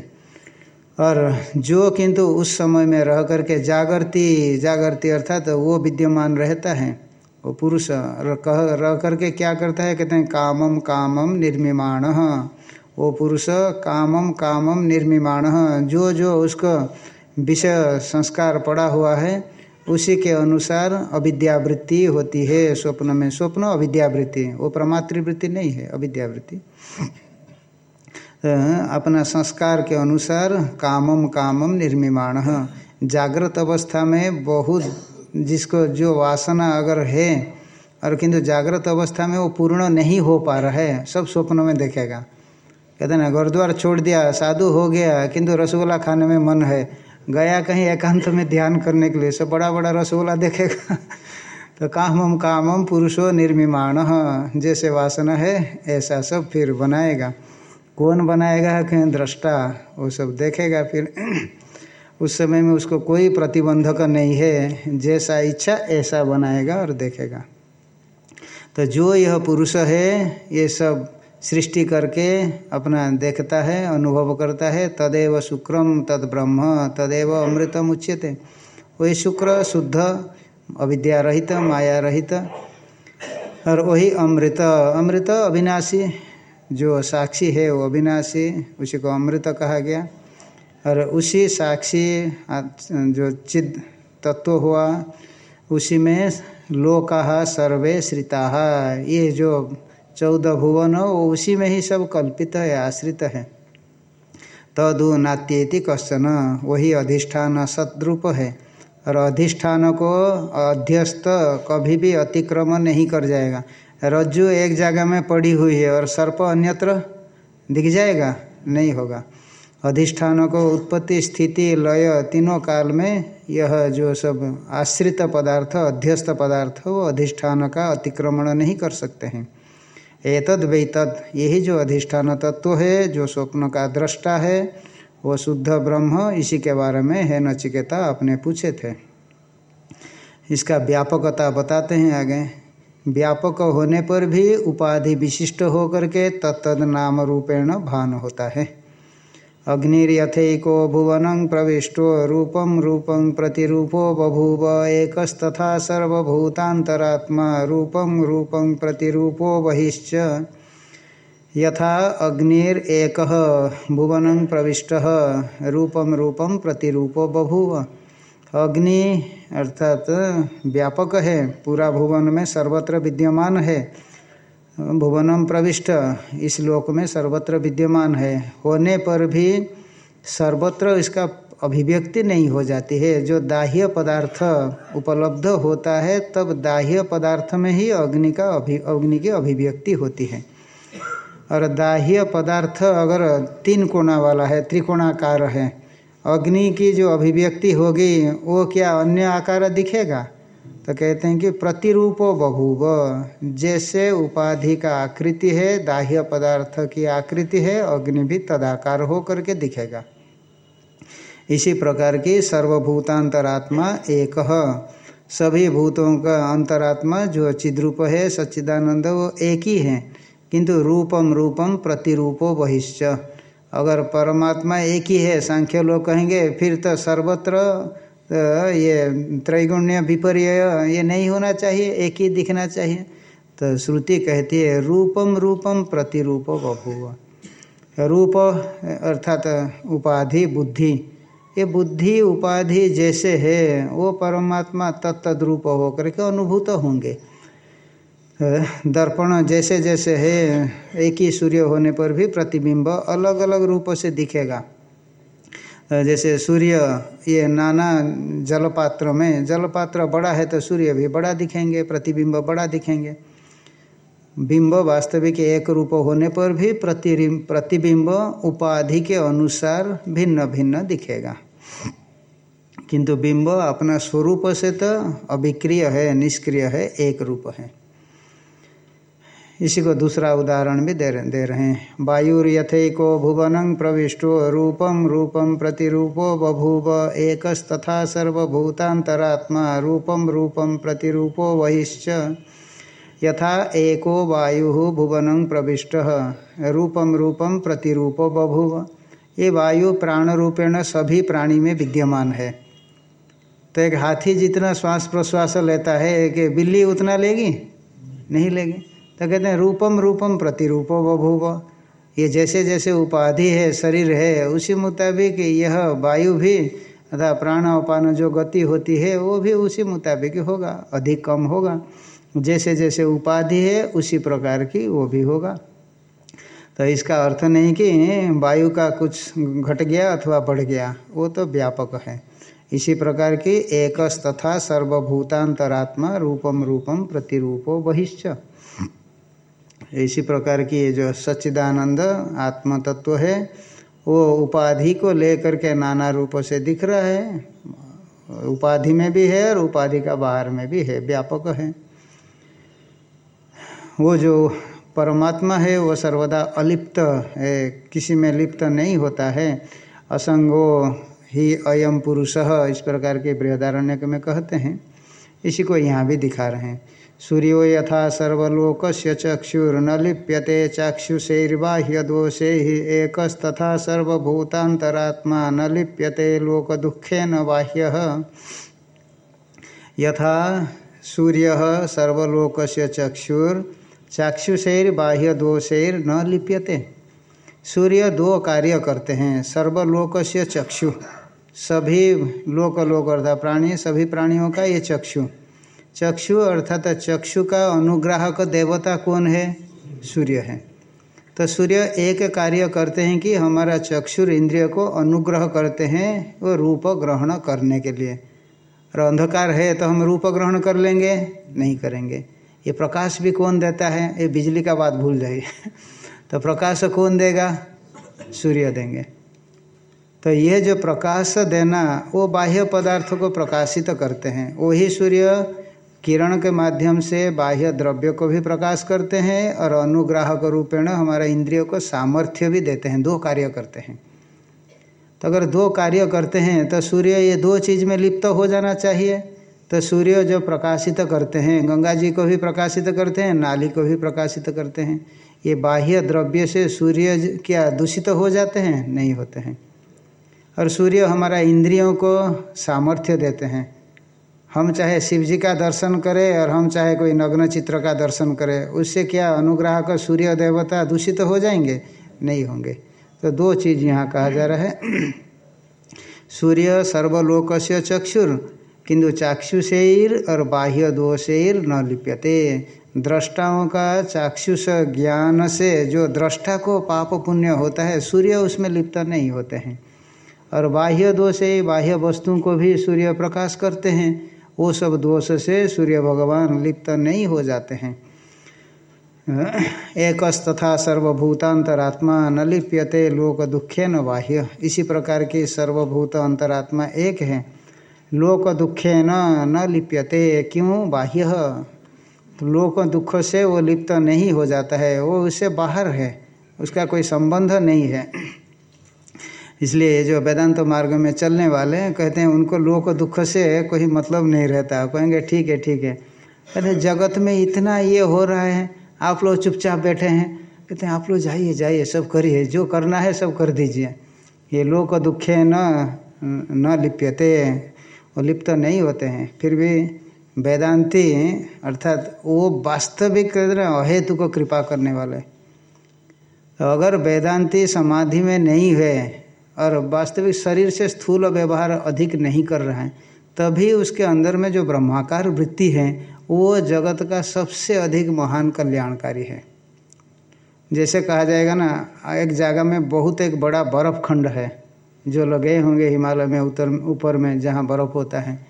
और जो किंतु उस समय में रह करके जागृति जागृति अर्थात तो वो विद्यमान रहता है, वो पुरुष कह, रह करके क्या करता है, कहते हैं कामम कामम निर्मिमाण। वो पुरुष कामम कामम निर्मिमाण। जो जो उसको विषय संस्कार पड़ा हुआ है, उसी के अनुसार अविद्यावृत्ति होती है स्वप्न में। स्वप्न अविद्यावृत्ति, वो प्रमातृवृत्ति नहीं है, अविद्यावृत्ति। अपना संस्कार के अनुसार कामम कामम निर्मिमाण, जागृत अवस्था में बहुत जिसको जो वासना अगर है, और किंतु जागृत अवस्था में वो पूर्ण नहीं हो पा रहा है, सब स्वप्नों में देखेगा। कहते ना, गुरुद्वार छोड़ दिया, साधु हो गया, किंतु रसगुल्ला खाने में मन है गया कहीं एकांत में ध्यान करने के लिए, सब बड़ा बड़ा रसगुल्ला देखेगा। तो कामम कामम पुरुषो निर्मिमाण, जैसे वासना है, ऐसा सब फिर बनाएगा। कौन बनाएगा, कहीं दृष्टा, वो सब देखेगा फिर। उस समय में उसको कोई प्रतिबंधक नहीं है, जैसा इच्छा, ऐसा बनाएगा और देखेगा। तो जो यह पुरुष है, ये सब सृष्टि करके अपना देखता है, अनुभव करता है, तदेव शुक्रम तद ब्रह्म, तदेव अमृतम उच्यते। वही शुक्र शुद्ध अविद्या रहित माया रहित और वही अमृत। अमृत अविनाशी, जो साक्षी है, वो अविनाशी, उसी को अमृत कहा गया। और उसी साक्षी, जो चिद तत्व हुआ, उसी में लोका सर्वे श्रिता। ये जो चौदह भुवन वो उसी में ही सब कल्पित है, आश्रित है। तदु नात्येति कश्चन, वही अधिष्ठान सद्रूप है। और अधिष्ठान को अध्यस्त कभी भी अतिक्रम नहीं कर जाएगा। रज्जु एक जगह में पड़ी हुई है और सर्प अन्यत्र दिख जाएगा? नहीं होगा। अधिष्ठान को उत्पत्ति, स्थिति, लय तीनों काल में यह जो सब आश्रित पदार्थ, अध्यस्त पदार्थ, वो अधिष्ठान का अतिक्रमण नहीं कर सकते हैं। एतद वेतद यही जो अधिष्ठान तत्व है, जो स्वप्न का दृष्टा है, वो शुद्ध ब्रह्म इसी के बारे में है नचिकेता अपने पूछे थे। इसका व्यापकता बताते हैं आगे। व्यापक होने पर भी उपाधि विशिष्ट होकर के तत्द नाम रूपेण भान होता है। अग्निर्यथको भुवन प्रविष्टो रूपम रूपं प्रतिरूपो बभूव एकस्तथा सर्वभूतांतरात्मा रूपम रूपं प्रतिरूपो बहिश्च। यथा अग्निरेक भुवन प्रविष्ट रूपम रूपम प्रतिरूपो बभूव। अग्नि अर्थात व्यापक है, पूरा भुवन में सर्वत्र विद्यमान है। भुवनम प्रविष्ट। इस लोक में सर्वत्र विद्यमान है। होने पर भी सर्वत्र इसका अभिव्यक्ति नहीं हो जाती है। जो दाह्य पदार्थ उपलब्ध होता है, तब दाह्य पदार्थ में ही अग्नि का अभि, अग्नि की अभिव्यक्ति होती है। और दाह्य पदार्थ अगर तीन कोणा वाला है, त्रिकोणाकार है, अग्नि की जो अभिव्यक्ति होगी, वो क्या अन्य आकार दिखेगा? तो कहते हैं कि प्रतिरूपो बभूव, जैसे उपाधि का आकृति है, दाह्य पदार्थ की आकृति है, अग्नि भी तदाकार हो करके दिखेगा। इसी प्रकार की सर्वभूतांतरात्मा एक सभी भूतों का अंतरात्मा जो चिद्रूप है, सच्चिदानंद, वो एक ही है। किंतु रूपम रूपम प्रतिरूपो बहिश्च। अगर परमात्मा एक ही है सांख्य लोग कहेंगे, फिर तो सर्वत्र तो ये त्रैगुण्य विपर्य, ये नहीं होना चाहिए, एक ही दिखना चाहिए। तो श्रुति कहती है, रूपम रूपम प्रतिरूप बभुव। रूप, अर्थात उपाधि, बुद्धि। ये बुद्धि, उपाधि जैसे है, वो परमात्मा तत्द तत्तद्रूप होकर के अनुभूत होंगे। दर्पण जैसे जैसे है, एक ही सूर्य होने पर भी प्रतिबिंब अलग अलग रूप से दिखेगा। जैसे सूर्य, ये नाना जलपात्र में, जलपात्र बड़ा है तो सूर्य भी बड़ा दिखेंगे, प्रतिबिंब बड़ा दिखेंगे। बिंब वास्तविक एक रूप होने पर भी प्रति प्रतिबिंब उपाधि के अनुसार भिन्न भिन्न दिखेगा। किंतु बिंब अपना स्वरूप से तो अभिक्रिय है, निष्क्रिय है, एक रूप है। इसी को दूसरा उदाहरण भी दे दे रहे हैं। वायुर्यथको भुवन प्रविष्टो रूपम रूपम प्रतिरूपो बभूव, एकस्तथा सर्वभूतांतरात्मा रूपम रूपम प्रतिरूपो वहिश्च। यथा एको वायु भुवन प्रविष्ट रूपम रूपम प्रतिरूपो बभूव। ये वायु प्राण रूपेण सभी प्राणी में विद्यमान है। तो एक हाथी जितना श्वास प्रश्वास लेता है कि बिल्ली उतना लेगी? नहीं लेगी। तो कहते हैं, रूपम रूपम प्रतिरूपो बभूव ये जैसे जैसे उपाधि है, शरीर है, उसी मुताबिक यह वायु भी अर्थात प्राण अपान जो गति होती है, वो भी उसी मुताबिक होगा, अधिक कम होगा। जैसे जैसे उपाधि है, उसी प्रकार की वो भी होगा। तो इसका अर्थ नहीं कि वायु का कुछ घट गया अथवा बढ़ गया, वो तो व्यापक है। इसी प्रकार की एकस तथा सर्वभूतांतरात्मा रूपम रूपम प्रतिरूपो बहिश्च। इसी प्रकार की ये जो सच्चिदानंद आत्म तत्व है, वो उपाधि को लेकर के नाना रूपों से दिख रहा है। उपाधि में भी है और उपाधि का बाहर में भी है, व्यापक है। वो जो परमात्मा है, वो सर्वदा अलिप्त है, किसी में लिप्त नहीं होता है। असंगो ही अयम पुरुष, इस प्रकार के बृहदारण्य में कहते हैं। इसी को यहाँ भी दिखा रहे हैं। सूर्यो यथा सर्वलोक चक्षुर्न लिप्यते चाक्षुषैर्बाह्यदोषे ही एकस्तथा न लिप्यते लोकदुखेन बाह्य। यथा सूर्य बाह्य न लिप्यते सूर्य दो कार्य करते हैं सर्वलोक से चक्षु। सभी लोक लोक अर्थात प्राणी, सभी प्राणियों का ये चक्षु। चक्षु अर्थात चक्षु का अनुग्राहक देवता कौन है? सूर्य है। तो सूर्य एक कार्य करते हैं कि हमारा चक्षुर इंद्रिय को अनुग्रह करते हैं वो रूप ग्रहण करने के लिए। और अंधकार है तो हम रूप ग्रहण कर लेंगे? नहीं करेंगे। ये प्रकाश भी कौन देता है? ये बिजली का बात भूल जाइए। तो प्रकाश कौन देगा? सूर्य देंगे। तो ये जो प्रकाश देना, वो बाह्य पदार्थों को प्रकाशित करते हैं। वही सूर्य किरण के माध्यम से बाह्य द्रव्य को भी प्रकाश करते हैं और अनुग्राहक रूपेण हमारा इंद्रियों को सामर्थ्य भी देते हैं, दो कार्य करते हैं। तो अगर दो कार्य करते हैं तो सूर्य ये दो चीज़ में लिप्त हो जाना चाहिए। तो सूर्य जो प्रकाशित करते हैं, गंगा जी को भी प्रकाशित करते हैं, नाली को भी प्रकाशित करते हैं। ये बाह्य द्रव्य से सूर्य क्या दूषित तो हो जाते हैं? नहीं होते हैं। और सूर्य हमारा इंद्रियों को सामर्थ्य देते हैं। हम चाहे शिव जी का दर्शन करें और हम चाहे कोई नग्न चित्र का दर्शन करें, उससे क्या अनुग्रह का सूर्य देवता दूषित तो हो जाएँगे? नहीं होंगे। तो दो चीज़ यहाँ कहा जा रहा है। सूर्य सर्वलोक से चक्षुर, किंतु चाक्षुषेर और बाह्य दोषेर न लिप्यते। दृष्टाओं का चाक्षुष ज्ञान से जो दृष्टा को पाप पुण्य होता है, सूर्य उसमें लिप्त नहीं होते हैं। और बाह्य दोष बाह्य वस्तुओं को भी सूर्य प्रकाश करते हैं। वो सब दोष से सूर्य भगवान लिप्त नहीं हो जाते हैं। एक तथा सर्वभूतांतरात्मा न लिप्यते लोक दुखे न बाह्य। इसी प्रकार की सर्वभूत अंतरात्मा एक है। लोक दुखे न न लिप्यते, क्यों बाह्य? तो लोक दुख से वो लिप्त नहीं हो जाता है, वो उससे बाहर है, उसका कोई संबंध नहीं है। इसलिए जो वेदांत मार्ग में चलने वाले हैं, कहते हैं, उनको लोक दुख से कोई मतलब नहीं रहता। कहेंगे, ठीक है ठीक है। कहते जगत में इतना ये हो रहा है, आप लोग चुपचाप बैठे हैं। कहते हैं, आप लोग जाइए जाइए, सब करिए, जो करना है सब कर दीजिए। ये लोक दुखे न न लिप्यते, वो लिप्त तो नहीं होते हैं। फिर भी वेदांती, अर्थात वो वास्तविक अहेतु को कृपा करने वाले। तो अगर वेदांती समाधि में नहीं हुए और वास्तविक शरीर से स्थूल व्यवहार अधिक नहीं कर रहा है, तभी उसके अंदर में जो ब्रह्माकार वृत्ति है, वो जगत का सबसे अधिक महान कल्याणकारी है। जैसे कहा जाएगा ना, एक जगह में बहुत एक बड़ा बर्फ़ खंड है, जो लगे होंगे हिमालय में, उत्तर, ऊपर में, जहाँ बर्फ़ होता है।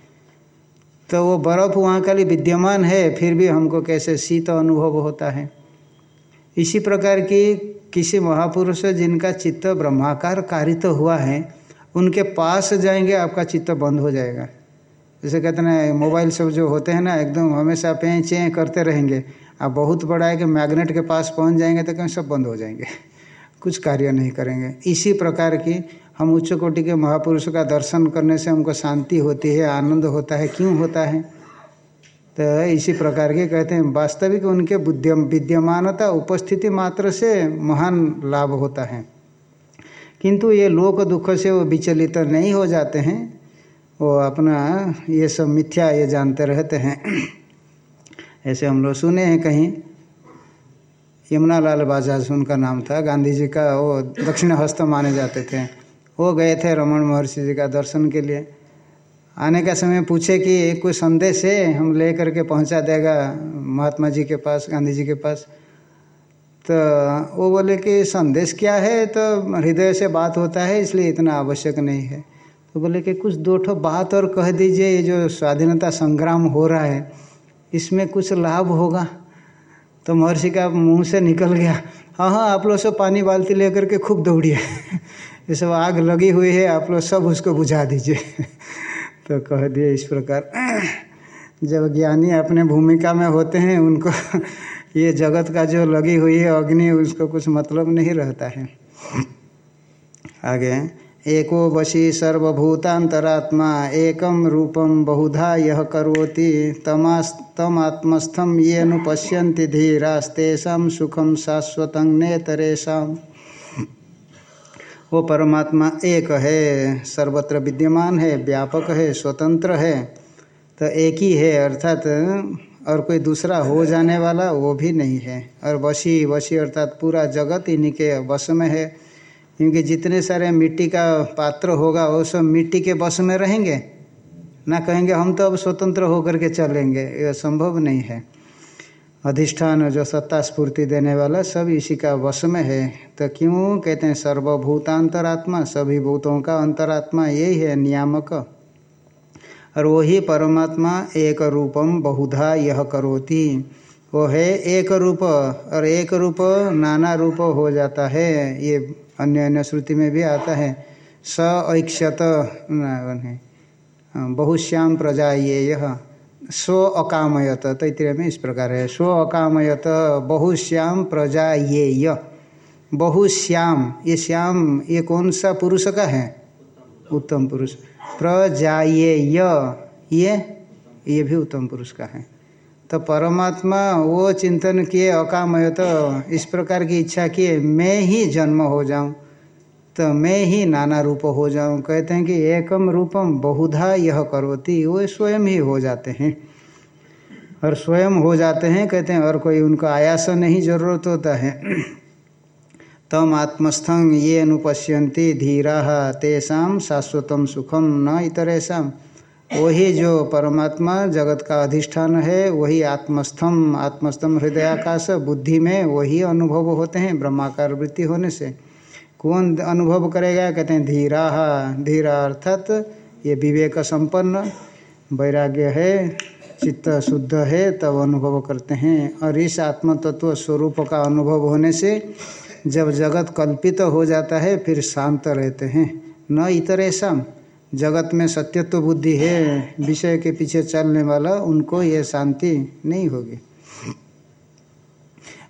तो वो बर्फ़ वहाँ का विद्यमान है, फिर भी हमको कैसे शीत अनुभव होता है? इसी प्रकार की किसी महापुरुष जिनका चित्त ब्रह्माकार कारित हुआ है, उनके पास जाएँगे, आपका चित्त बंद हो जाएगा। जैसे कहते हैं मोबाइल सब जो होते हैं ना, एकदम हमेशा पे चे करते रहेंगे। आप बहुत बड़ा है कि मैग्नेट के पास पहुँच जाएँगे तो कहीं सब बंद हो जाएँगे। कुछ कार्य नहीं करेंगे। इसी प्रकार की हम उच्च कोटि के महापुरुष का दर्शन करने से हमको शांति होती है, आनंद होता है। क्यों होता है? तो इसी प्रकार के कहते हैं, वास्तविक उनके बुद्धिम, विद्यमानता, उपस्थिति मात्र से महान लाभ होता है। किंतु ये लोक दुख से वो विचलित नहीं हो जाते हैं। वो अपना ये सब मिथ्या ये जानते रहते हैं। ऐसे हम लोग सुने हैं कहीं यमुना लाल बाजाज उनका नाम था, गांधी जी का वो दक्षिण हस्त माने जाते थे। वो गए थे रमन महर्षि जी का दर्शन के लिए। आने का समय पूछे कि कोई संदेश है? हम ले करके पहुँचा देगा महात्मा जी के पास, गांधी जी के पास। तो वो बोले कि संदेश क्या है? तो हृदय से बात होता है, इसलिए इतना आवश्यक नहीं है। तो बोले कि कुछ दो ठो बात और कह दीजिए, ये जो स्वाधीनता संग्राम हो रहा है, इसमें कुछ लाभ होगा? तो महर्षि का मुँह से निकल गया। हाँ हाँ आप लोग सब पानी बाल्टी लेकर के खूब दौड़िए। ये सब आग लगी हुई है, आप लोग सब उसको बुझा दीजिए। तो कह दिए इस प्रकार, जब ज्ञानी अपने भूमिका में होते हैं, उनको ये जगत का जो लगी हुई है अग्नि, उसको कुछ मतलब नहीं रहता है। आगे, एको वशी सर्वभूतांतरात्मा एकम रूपम बहुधा यह करोति तमात्मस्थम ये नु पश्यन्ति धीरास्तेषा सुखम शाश्वत नेतरेशा वो परमात्मा एक है, सर्वत्र विद्यमान है, व्यापक है, स्वतंत्र है तो एक ही है, अर्थात, और कोई दूसरा हो जाने वाला वो भी नहीं है। और वशी वशी अर्थात पूरा जगत इन्हीं के वश में है, क्योंकि जितने सारे मिट्टी का पात्र होगा, वो सब मिट्टी के बस में रहेंगे। ना कहेंगे हम तो अब स्वतंत्र होकर के चलेंगे यह संभव नहीं है। अधिष्ठान जो सत्ता स्फूर्ति देने वाला सब इसी का वश में है। तो क्यों कहते हैं सर्वभूतांतरात्मा? सभी भूतों का अंतरात्मा यही है नियामक। और वही परमात्मा एक रूपम बहुधा यह करोती। वो है एक रूप, और एक रूप नाना रूप हो जाता है। ये अन्य अन्य श्रुति में भी आता है। स ऐक्षत बहुश्याम प्रजा ये यह। स्व अकामयत तैतृय में इस प्रकार है। स्व अकामयत बहुश्याम प्रजा ये य बहुश्याम, ये श्याम, ये कौन सा पुरुष का है? उत्तम पुरुष। प्रजाये ये ये ये भी उत्तम पुरुष का है। तो परमात्मा, वो चिंतन किए अकामय तो इस प्रकार की इच्छा किए, मैं ही जन्म हो जाऊँ। तो मैं ही नाना रूप हो जाऊँ। कहते हैं कि एकम रूपम, बहुधा यह करोती, वो स्वयं ही हो जाते हैं। और स्वयं हो जाते हैं, कहते हैं, और कोई उनका आयास नहीं, ज़रूरत होता है। तम आत्मस्थं ये अनुपश्यंती धीरा, तेषा शाश्वतम सुखम न इतरेशा वही जो परमात्मा जगत का अधिष्ठान है, वही आत्मस्थम आत्मस्थम हृदयाकाश, बुद्धि में वही अनुभव होते हैं, ब्रह्माकार वृत्ति होने से। कौन अनुभव करेगा? कहते हैं, धीरा। धीरा अर्थात ये विवेक संपन्न, वैराग्य है, चित्त शुद्ध है, तब अनुभव करते हैं। और इस आत्म तत्व स्वरूप का अनुभव होने से जब जगत कल्पित तो हो जाता है, फिर शांत रहते हैं। न इतरेशम, जगत में सत्यत्व बुद्धि है, विषय के पीछे चलने वाला, उनको ये शांति नहीं होगी।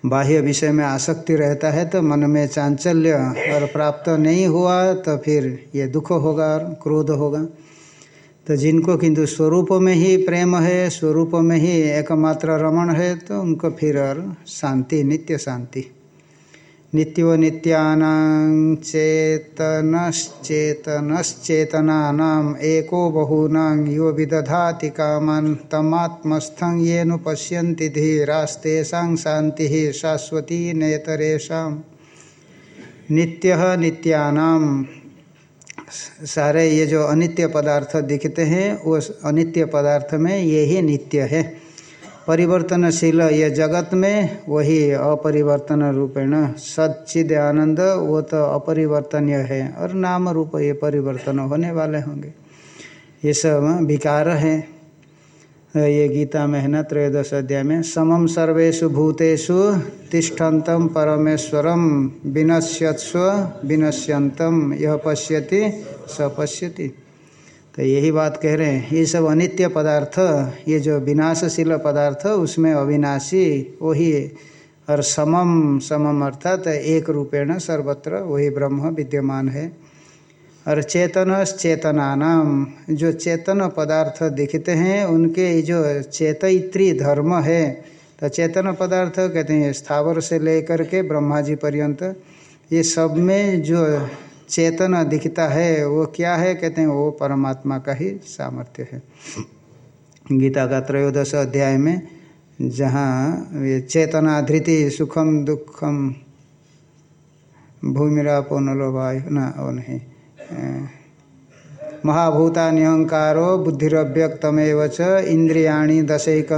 बाह्य विषय में आसक्ति रहता है तो मन में चांचल्य और प्राप्त नहीं हुआ तो फिर ये दुख होगा और क्रोध होगा। तो जिनको किंतु स्वरूप में ही प्रेम है, स्वरूप में ही एकमात्र रमण है तो उनको फिर और शांति, नित्य शांति। नित्यो नित्यानां चेतनश्चेतनश्चेतनानाम् एको बहूनां यो विदधाति कामान्, तमात्मस्थं येनु पश्यन्ति धीरास्तेषां शान्तिः शाश्वती नेतरेषां। नित्य नित्यानाम सारे ये जो अनित्य पदार्थ दिखते हैं, वो अनित्य पदार्थ में ही नित्य है। परिवर्तनशील ये जगत में वही अपरिवर्तन रूपेण सच्चिद आनंद, वो तो अपरिवर्तनीय है और नाम रूप ये परिवर्तन होने वाले होंगे। ये सब विकार है। ये गीता में है ना त्रयोदश अध्याय में समम सर्वेशु भूतेषु तिष्ठन्तं परमेश्वरम विनश्यत्स्व विनश्यंतम यह पश्यति स पश्यति। तो यही बात कह रहे हैं। ये सब अनित्य पदार्थ, ये जो विनाशशील पदार्थ, उसमें अविनाशी वही और समम समम अर्थात एक रूपेण सर्वत्र वही ब्रह्म विद्यमान है। और चेतन चेतनानाम जो चेतन पदार्थ दिखते हैं, उनके जो चेतयित्री धर्म है तो चेतन पदार्थ कहते हैं स्थावर से लेकर के ब्रह्मा जी पर्यंत, ये सब में जो चेतन दिखता है, वो क्या है? कहते हैं, वो परमात्मा का ही सामर्थ्य है। गीता का त्रयोदश अध्याय में जहाँ ये चेतना धृति सुखम दुखम भूमिरापो नलो वायु न, वो नहीं महाभूता निहंकारो बुद्धिव्यक्तमेव च, इंद्रियाणी दशक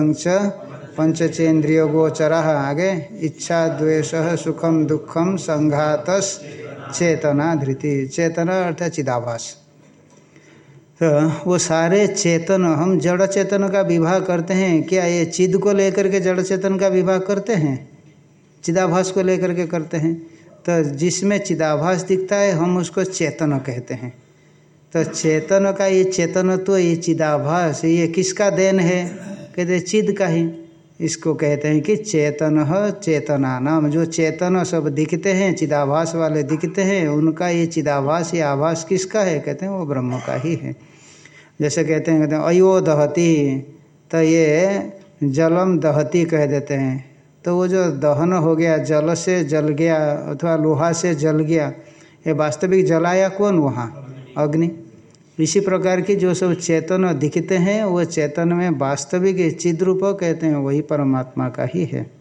पंचचेन्द्रिय गोचर आगे इच्छा द्वेष सुखम दुखम संघातस चेतना धृति, चेतना अर्थात चिदाभास। तो वो सारे चेतन, हम जड़ चेतन का विवाह करते हैं, क्या ये चिद को लेकर के जड़ चेतन का विवाह करते हैं? चिदाभास को लेकर के करते हैं। तो जिसमें चिदाभास दिखता है, हम उसको चेतन कहते हैं। तो चेतन का ये चेतन तो ये चिदाभास, ये किसका देन है? कहते चिद का ही। इसको कहते हैं कि चेतन चेतना नाम। जो चेतन सब दिखते हैं, चिदाभास वाले दिखते हैं, उनका ये चिदाभास, ये आभास किसका है? कहते हैं वो ब्रह्म का ही है। जैसे कहते हैं कहते हैं, अयो दहती तो ये जलम दहती कह देते हैं। तो वो जो दहन हो गया, जल से जल गया, अथवा लोहा से जल गया, ये वास्तविक जलाया कौन? वहाँ, अग्नि। इसी प्रकार की जो सब चेतन दिखते हैं, वो चेतन में वास्तविक चिद्रूप कहते हैं, वही परमात्मा का ही है।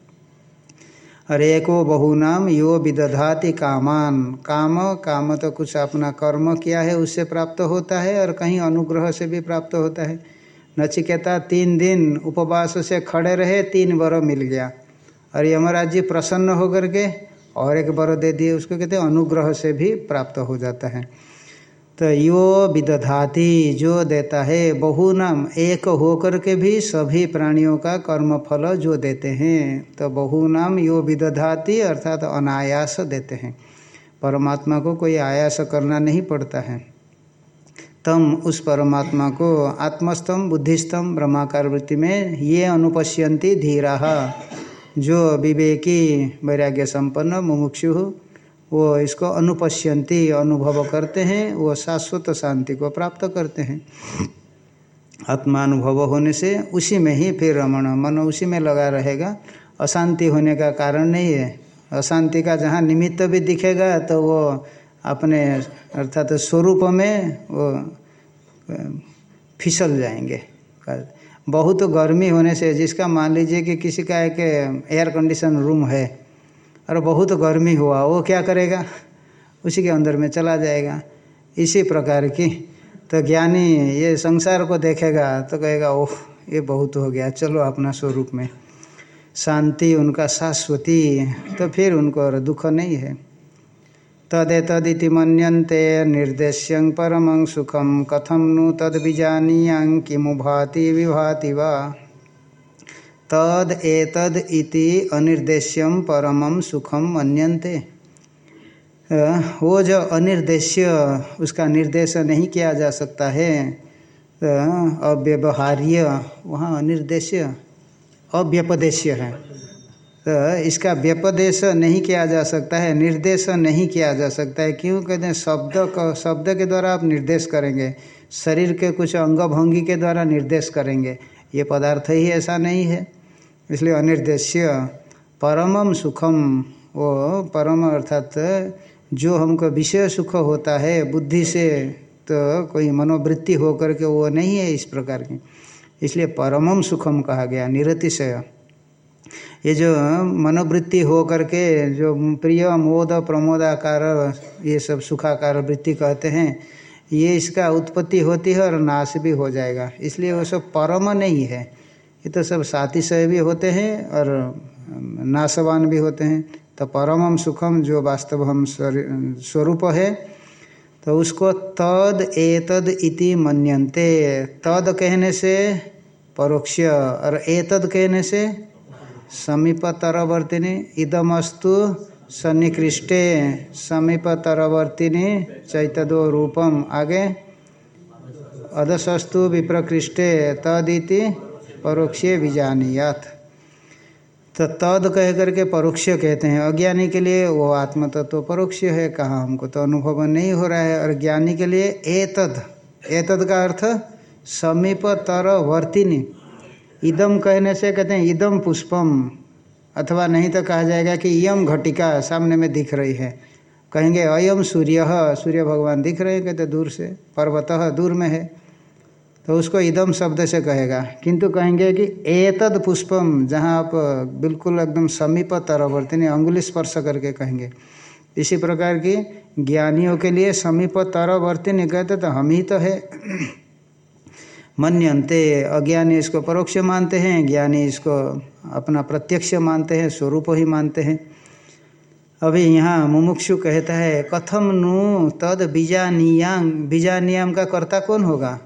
और एको बहुनाम यो विदधाति कामान। काम काम तो कुछ अपना कर्म किया है, उससे प्राप्त होता है और कहीं अनुग्रह से भी प्राप्त होता है। नचिकेता, तीन दिन उपवास से खड़े रहे, तीन वर मिल गया। और यमराज जी प्रसन्न होकर के और एक वर दे दिए, उसको कहते अनुग्रह से भी प्राप्त हो जाता है। तो यो विदधाति, जो देता है बहु नाम एक होकर के भी सभी प्राणियों का कर्म फल जो देते हैं तो बहु नाम यो विदधाति अर्थात तो अनायास देते हैं। परमात्मा को कोई आयास करना नहीं पड़ता है। तम उस परमात्मा को आत्मस्तम बुद्धिस्तम ब्रह्माकार वृत्ति में ये अनुपश्यंती धीरा। जो विवेकी वैराग्य संपन्न मुमुक्षु वो इसको अनुपश्यंती अनुभव करते हैं, वो शाश्वत शांति को प्राप्त करते हैं। आत्मानुभव होने से उसी में ही फिर रमण, मन उसी में लगा रहेगा। अशांति होने का कारण नहीं है। अशांति का जहाँ निमित्त भी दिखेगा तो वो अपने अर्थात स्वरूप में वो फिसल जाएँगे। बहुत गर्मी होने से जिसका मान लीजिए कि किसी का एक एयर कंडीशन रूम है और बहुत गर्मी हुआ, वो क्या करेगा? उसी के अंदर में चला जाएगा। इसी प्रकार की तो ज्ञानी ये संसार को देखेगा तो कहेगा, ओह, ये बहुत हो गया, चलो अपना स्वरूप में। शांति उनका शाश्वती तो फिर उनको और दुख नहीं है। तदे तदिति मनते निर्देश्य परम सुखम कथम नु तद बीजानीय किमु भाति विभाति वा? तद एतद इति अनिर्देश्यम परमम सुखम मन्यन्ते। वो जो अनिर्देश्य, उसका निर्देश नहीं किया जा सकता है अव्यवहार्य, वहाँ अनिर्देश्य, अव्यपदेश्य है। तो इसका व्यपदेश नहीं किया जा सकता है, निर्देश नहीं किया जा सकता है। क्यों? कहते हैं, शब्द का, शब्द के द्वारा आप निर्देश करेंगे, शरीर के कुछ अंग भंगी के द्वारा निर्देश करेंगे। ये पदार्थ ही ऐसा नहीं है। इसलिए अनिर्देश्य परमम सुखम वो परम अर्थात जो हमको विषय सुख होता है, बुद्धि से तो कोई मनोवृत्ति होकर के वो नहीं है इस प्रकार की। इसलिए परमम सुखम कहा गया, निरतिशय। ये जो मनोवृत्ति हो करके जो प्रिय, मोद, प्रमोदाकार, ये सब सुखाकार वृत्ति कहते हैं, ये इसका उत्पत्ति होती है और नाश भी हो जाएगा। इसलिए वो सब परम नहीं है। ये तो सब सातिशय भी होते हैं और नाशवान भी होते हैं। तो परमम सुखम जो वास्तव हम स्वरूप है तो उसको तद एतद इति मन्यन्ते। तद कहने से परोक्ष और एतद कहने से समीपतरवर्तिनी इदमस्तु सन्निकृष्टे। समीपतरवर्तिनी चैतदो रूपम आगे। अदसस्तु विप्रकृष्टे। तदिति परोक्ष बीजानियात तो तद कह करके परोक्ष कहते हैं, अज्ञानी के लिए वो आत्म तत्व तो परोक्ष है, कहाँ हमको तो अनुभव नहीं हो रहा है। और ज्ञानी के लिए एतद एतद का अर्थ समीप तर वर्तिनी इदम कहने से कहते हैं इदम पुष्पम। अथवा नहीं तो कहा जाएगा कि यम घटिका सामने में दिख रही है। कहेंगे अयम सूर्य सूर्य भगवान दिख रहे हैं, कहते दूर से, पर्वत दूर में है। तो उसको इदम शब्द से कहेगा। किंतु कहेंगे कि एतद पुष्पम जहाँ आप बिल्कुल एकदम समीप तरवर्तिनी अंगुली स्पर्श करके कहेंगे। इसी प्रकार की ज्ञानियों के लिए समीप तरवर्तिनी कहते तो हम ही तो है। मन्यंते अज्ञानी इसको परोक्ष मानते हैं, ज्ञानी इसको अपना प्रत्यक्ष मानते हैं, स्वरूप ही मानते हैं। अभी यहाँ मुमुक्षु कहता है, कथम नु तद बीजानियांग बीजानियाम का कर्ता कौन होगा?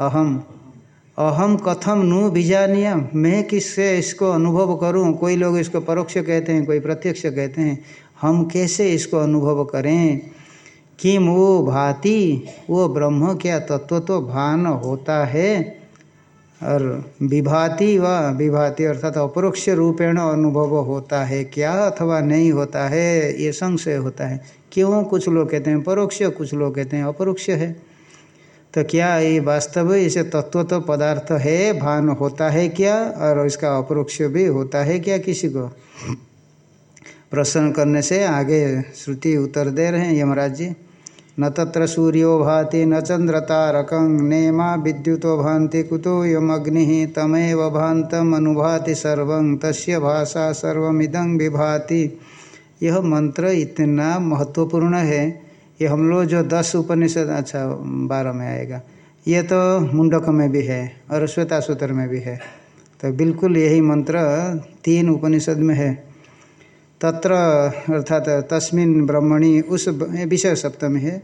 अहम। अहम कथम नु बीजानिया मैं किससे इसको अनुभव करूँ? कोई लोग इसको परोक्ष कहते हैं, कोई प्रत्यक्ष कहते हैं। हम कैसे इसको अनुभव करें? किम वो भाति? वो ब्रह्म क्या तत्व तो भान होता है? और विभाति व विभाति अर्थात अपरोक्ष रूपेण अनुभव होता है क्या अथवा नहीं होता है? ये संशय होता है। क्यों? कुछ लोग कहते हैं परोक्ष, कुछ लोग कहते हैं अपरोक्ष है। तो क्या ये वास्तव इसे तत्व तो पदार्थ है, भान होता है क्या? और इसका अपरोक्ष भी होता है क्या किसी को? प्रश्न करने से आगे श्रुति उत्तर दे रहे हैं यमराज जी। न तत्र सूर्यो भाति न चंद्र तारक, नेमा विद्युतो भांति कुतो यमग्नि, तमेव भातम अनुभाति सर्व, तस्य भाषा विभाति। यह मंत्र इतना महत्वपूर्ण है ये हम लोग जो दस उपनिषद अच्छा बारह में आएगा। ये तो मुंडक में भी है और श्वेता सूत्र में भी है। तो बिल्कुल यही मंत्र तीन उपनिषद में है। तत्र, अर्थात तस्मिन ब्रह्मणि, उस विषय सप्तमी है।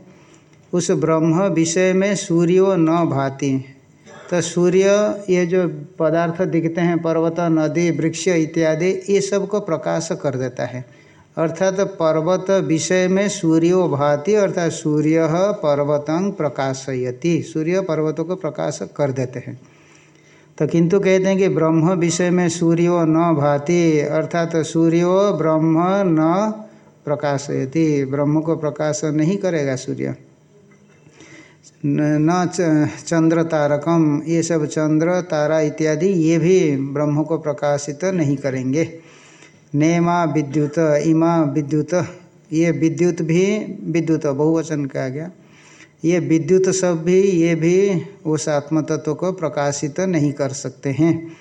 उस ब्रह्म विषय में सूर्यो न भाति। तो सूर्य, ये जो पदार्थ दिखते हैं, पर्वत, नदी, वृक्ष इत्यादि, ये सबको प्रकाश कर देता है। अर्थात पर्वत विषय में सूर्यो भाति, अर्थात सूर्य पर्वतं प्रकाशयति। सूर्य पर्वतों को प्रकाश कर देते हैं। तो किंतु कहते हैं कि ब्रह्म विषय में सूर्यो न भाति, अर्थात सूर्यो ब्रह्म न प्रकाशयति। ब्रह्म को प्रकाश नहीं करेगा सूर्य। न चंद्र तारकम, ये सब चंद्र, तारा इत्यादि, ये भी ब्रह्म को प्रकाशित नहीं करेंगे। नेमा विद्युत, इमा विद्युत। ये विद्युत भी विद्युत, बहुवचन कहा गया। ये विद्युत सब भी, ये भी उस आत्म तत्व को प्रकाशित नहीं कर सकते हैं।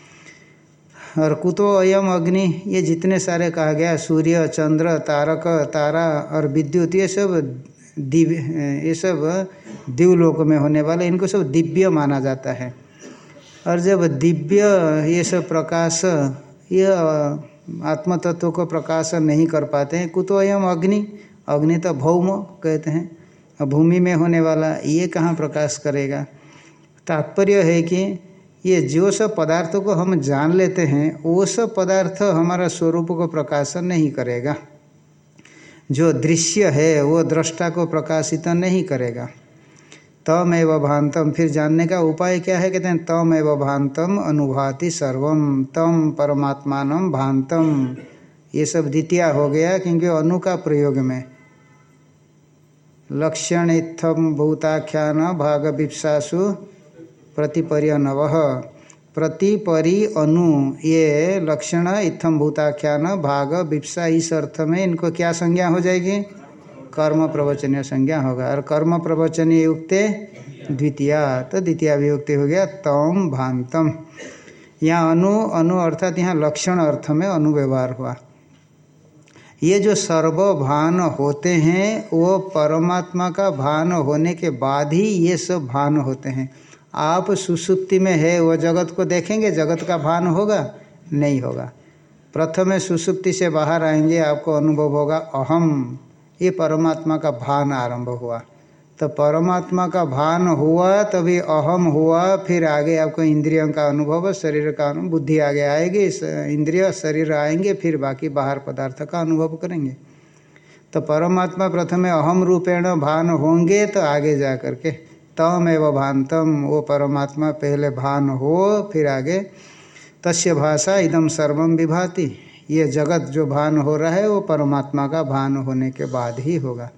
और कुतो अयम अग्नि, ये जितने सारे कहा गया, सूर्य, चंद्र, तारक, तारा और विद्युत, ये सब दिव्य, ये सब दिवलोक में होने वाले, इनको सब दिव्य माना जाता है। और जब दिव्य ये सब प्रकाश, ये आत्म तत्व को प्रकाश नहीं कर पाते हैं। कुतो अयम अग्नि अग्नि तो भौम कहते हैं। भूमि में होने वाला ये कहाँ प्रकाश करेगा? तात्पर्य है कि ये जो सब पदार्थों को हम जान लेते हैं, वो सब पदार्थ हमारा स्वरूप को प्रकाश नहीं करेगा। जो दृश्य है, वो दृष्टा को प्रकाशित नहीं करेगा। तम एव भांतम फिर जानने का उपाय क्या है? कहते हैं तम एव भांतम अनुभाति सर्वम, तम परमात्मान भांतम ये सब द्वितीय हो गया, क्योंकि अनु का प्रयोग में। लक्षण इत्थम भूताख्यान भाग विप्सासु प्रतिपर्य नव प्रतिपरि अनु, ये लक्षण इत्थम भूताख्यान भाग विप्सा इस अर्थ में इनको क्या संज्ञा हो जाएगी? कर्म प्रवचनीय संज्ञा होगा और कर्म प्रवचनीय युक्त द्वितीय। तो द्वितीय वियुक्ति हो गया, तम भांतम। यहाँ अनु अनु अर्थात यहाँ लक्षण अर्थ में अनुव्यवहार हुआ। ये जो सर्वभान होते हैं, वो परमात्मा का भान होने के बाद ही ये सब भान होते हैं। आप सुसुप्ति में है, वो जगत को देखेंगे, जगत का भान होगा? नहीं होगा। प्रथम सुसुप्ति से बाहर आएँगे, आपको अनुभव होगा, अहम। ये परमात्मा का भान आरंभ हुआ। तो परमात्मा का भान हुआ, तभी अहम हुआ, फिर आगे आपको इंद्रियों का अनुभव, शरीर का अनुभव बुद्धि आगे आएगी इंद्रिय, शरीर आएँगे, फिर बाकी बाहर पदार्थ का अनुभव करेंगे। तो परमात्मा प्रथम अहम रूपेण भान होंगे तो आगे जा करके तम एवं भानतम, वो परमात्मा पहले भान हो, फिर आगे तस्य भाषा इदम सर्वम विभाति। ये जगत जो भान हो रहा है, वो परमात्मा का भान होने के बाद ही होगा।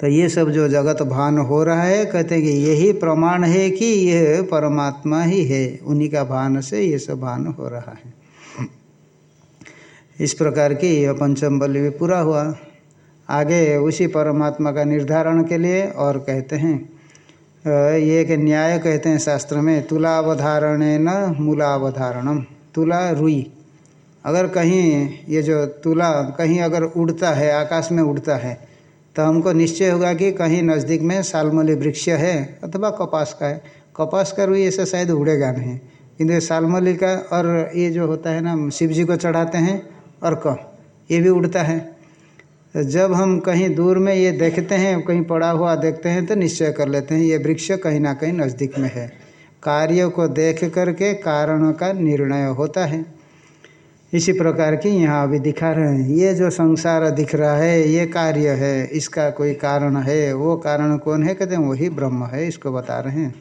तो ये सब जो जगत भान हो रहा है, कहते हैं कि यही प्रमाण है कि यह परमात्मा ही है, उन्हीं का भान से ये सब भान हो रहा है। इस प्रकार की यह पंचम बलि भी पूरा हुआ। आगे उसी परमात्मा का निर्धारण के लिए और कहते हैं ये एक न्याय कहते हैं शास्त्र में तुलावधारण न मूलावधारणम तुला रुई। अगर कहीं ये जो तुला कहीं अगर उड़ता है, आकाश में उड़ता है तो हमको निश्चय होगा कि कहीं नज़दीक में सालमली वृक्ष है अथवा कपास का है। कपास का रुई ऐसा शायद उड़ेगा नहीं। किंतु सालमली का और ये जो होता है ना शिव जी को चढ़ाते हैं और क ये भी उड़ता है। तो जब हम कहीं दूर में ये देखते हैं, कहीं पड़ा हुआ देखते हैं तो निश्चय कर लेते हैं, ये वृक्ष कहीं ना कहीं नज़दीक में है। कार्य को देख करके कारण का निर्णय होता है। इसी प्रकार की यहाँ अभी दिखा रहे हैं। ये जो संसार दिख रहा है, ये कार्य है, इसका कोई कारण है, वो कारण कौन है? कहते हैं, वही ब्रह्म है, इसको बता रहे हैं।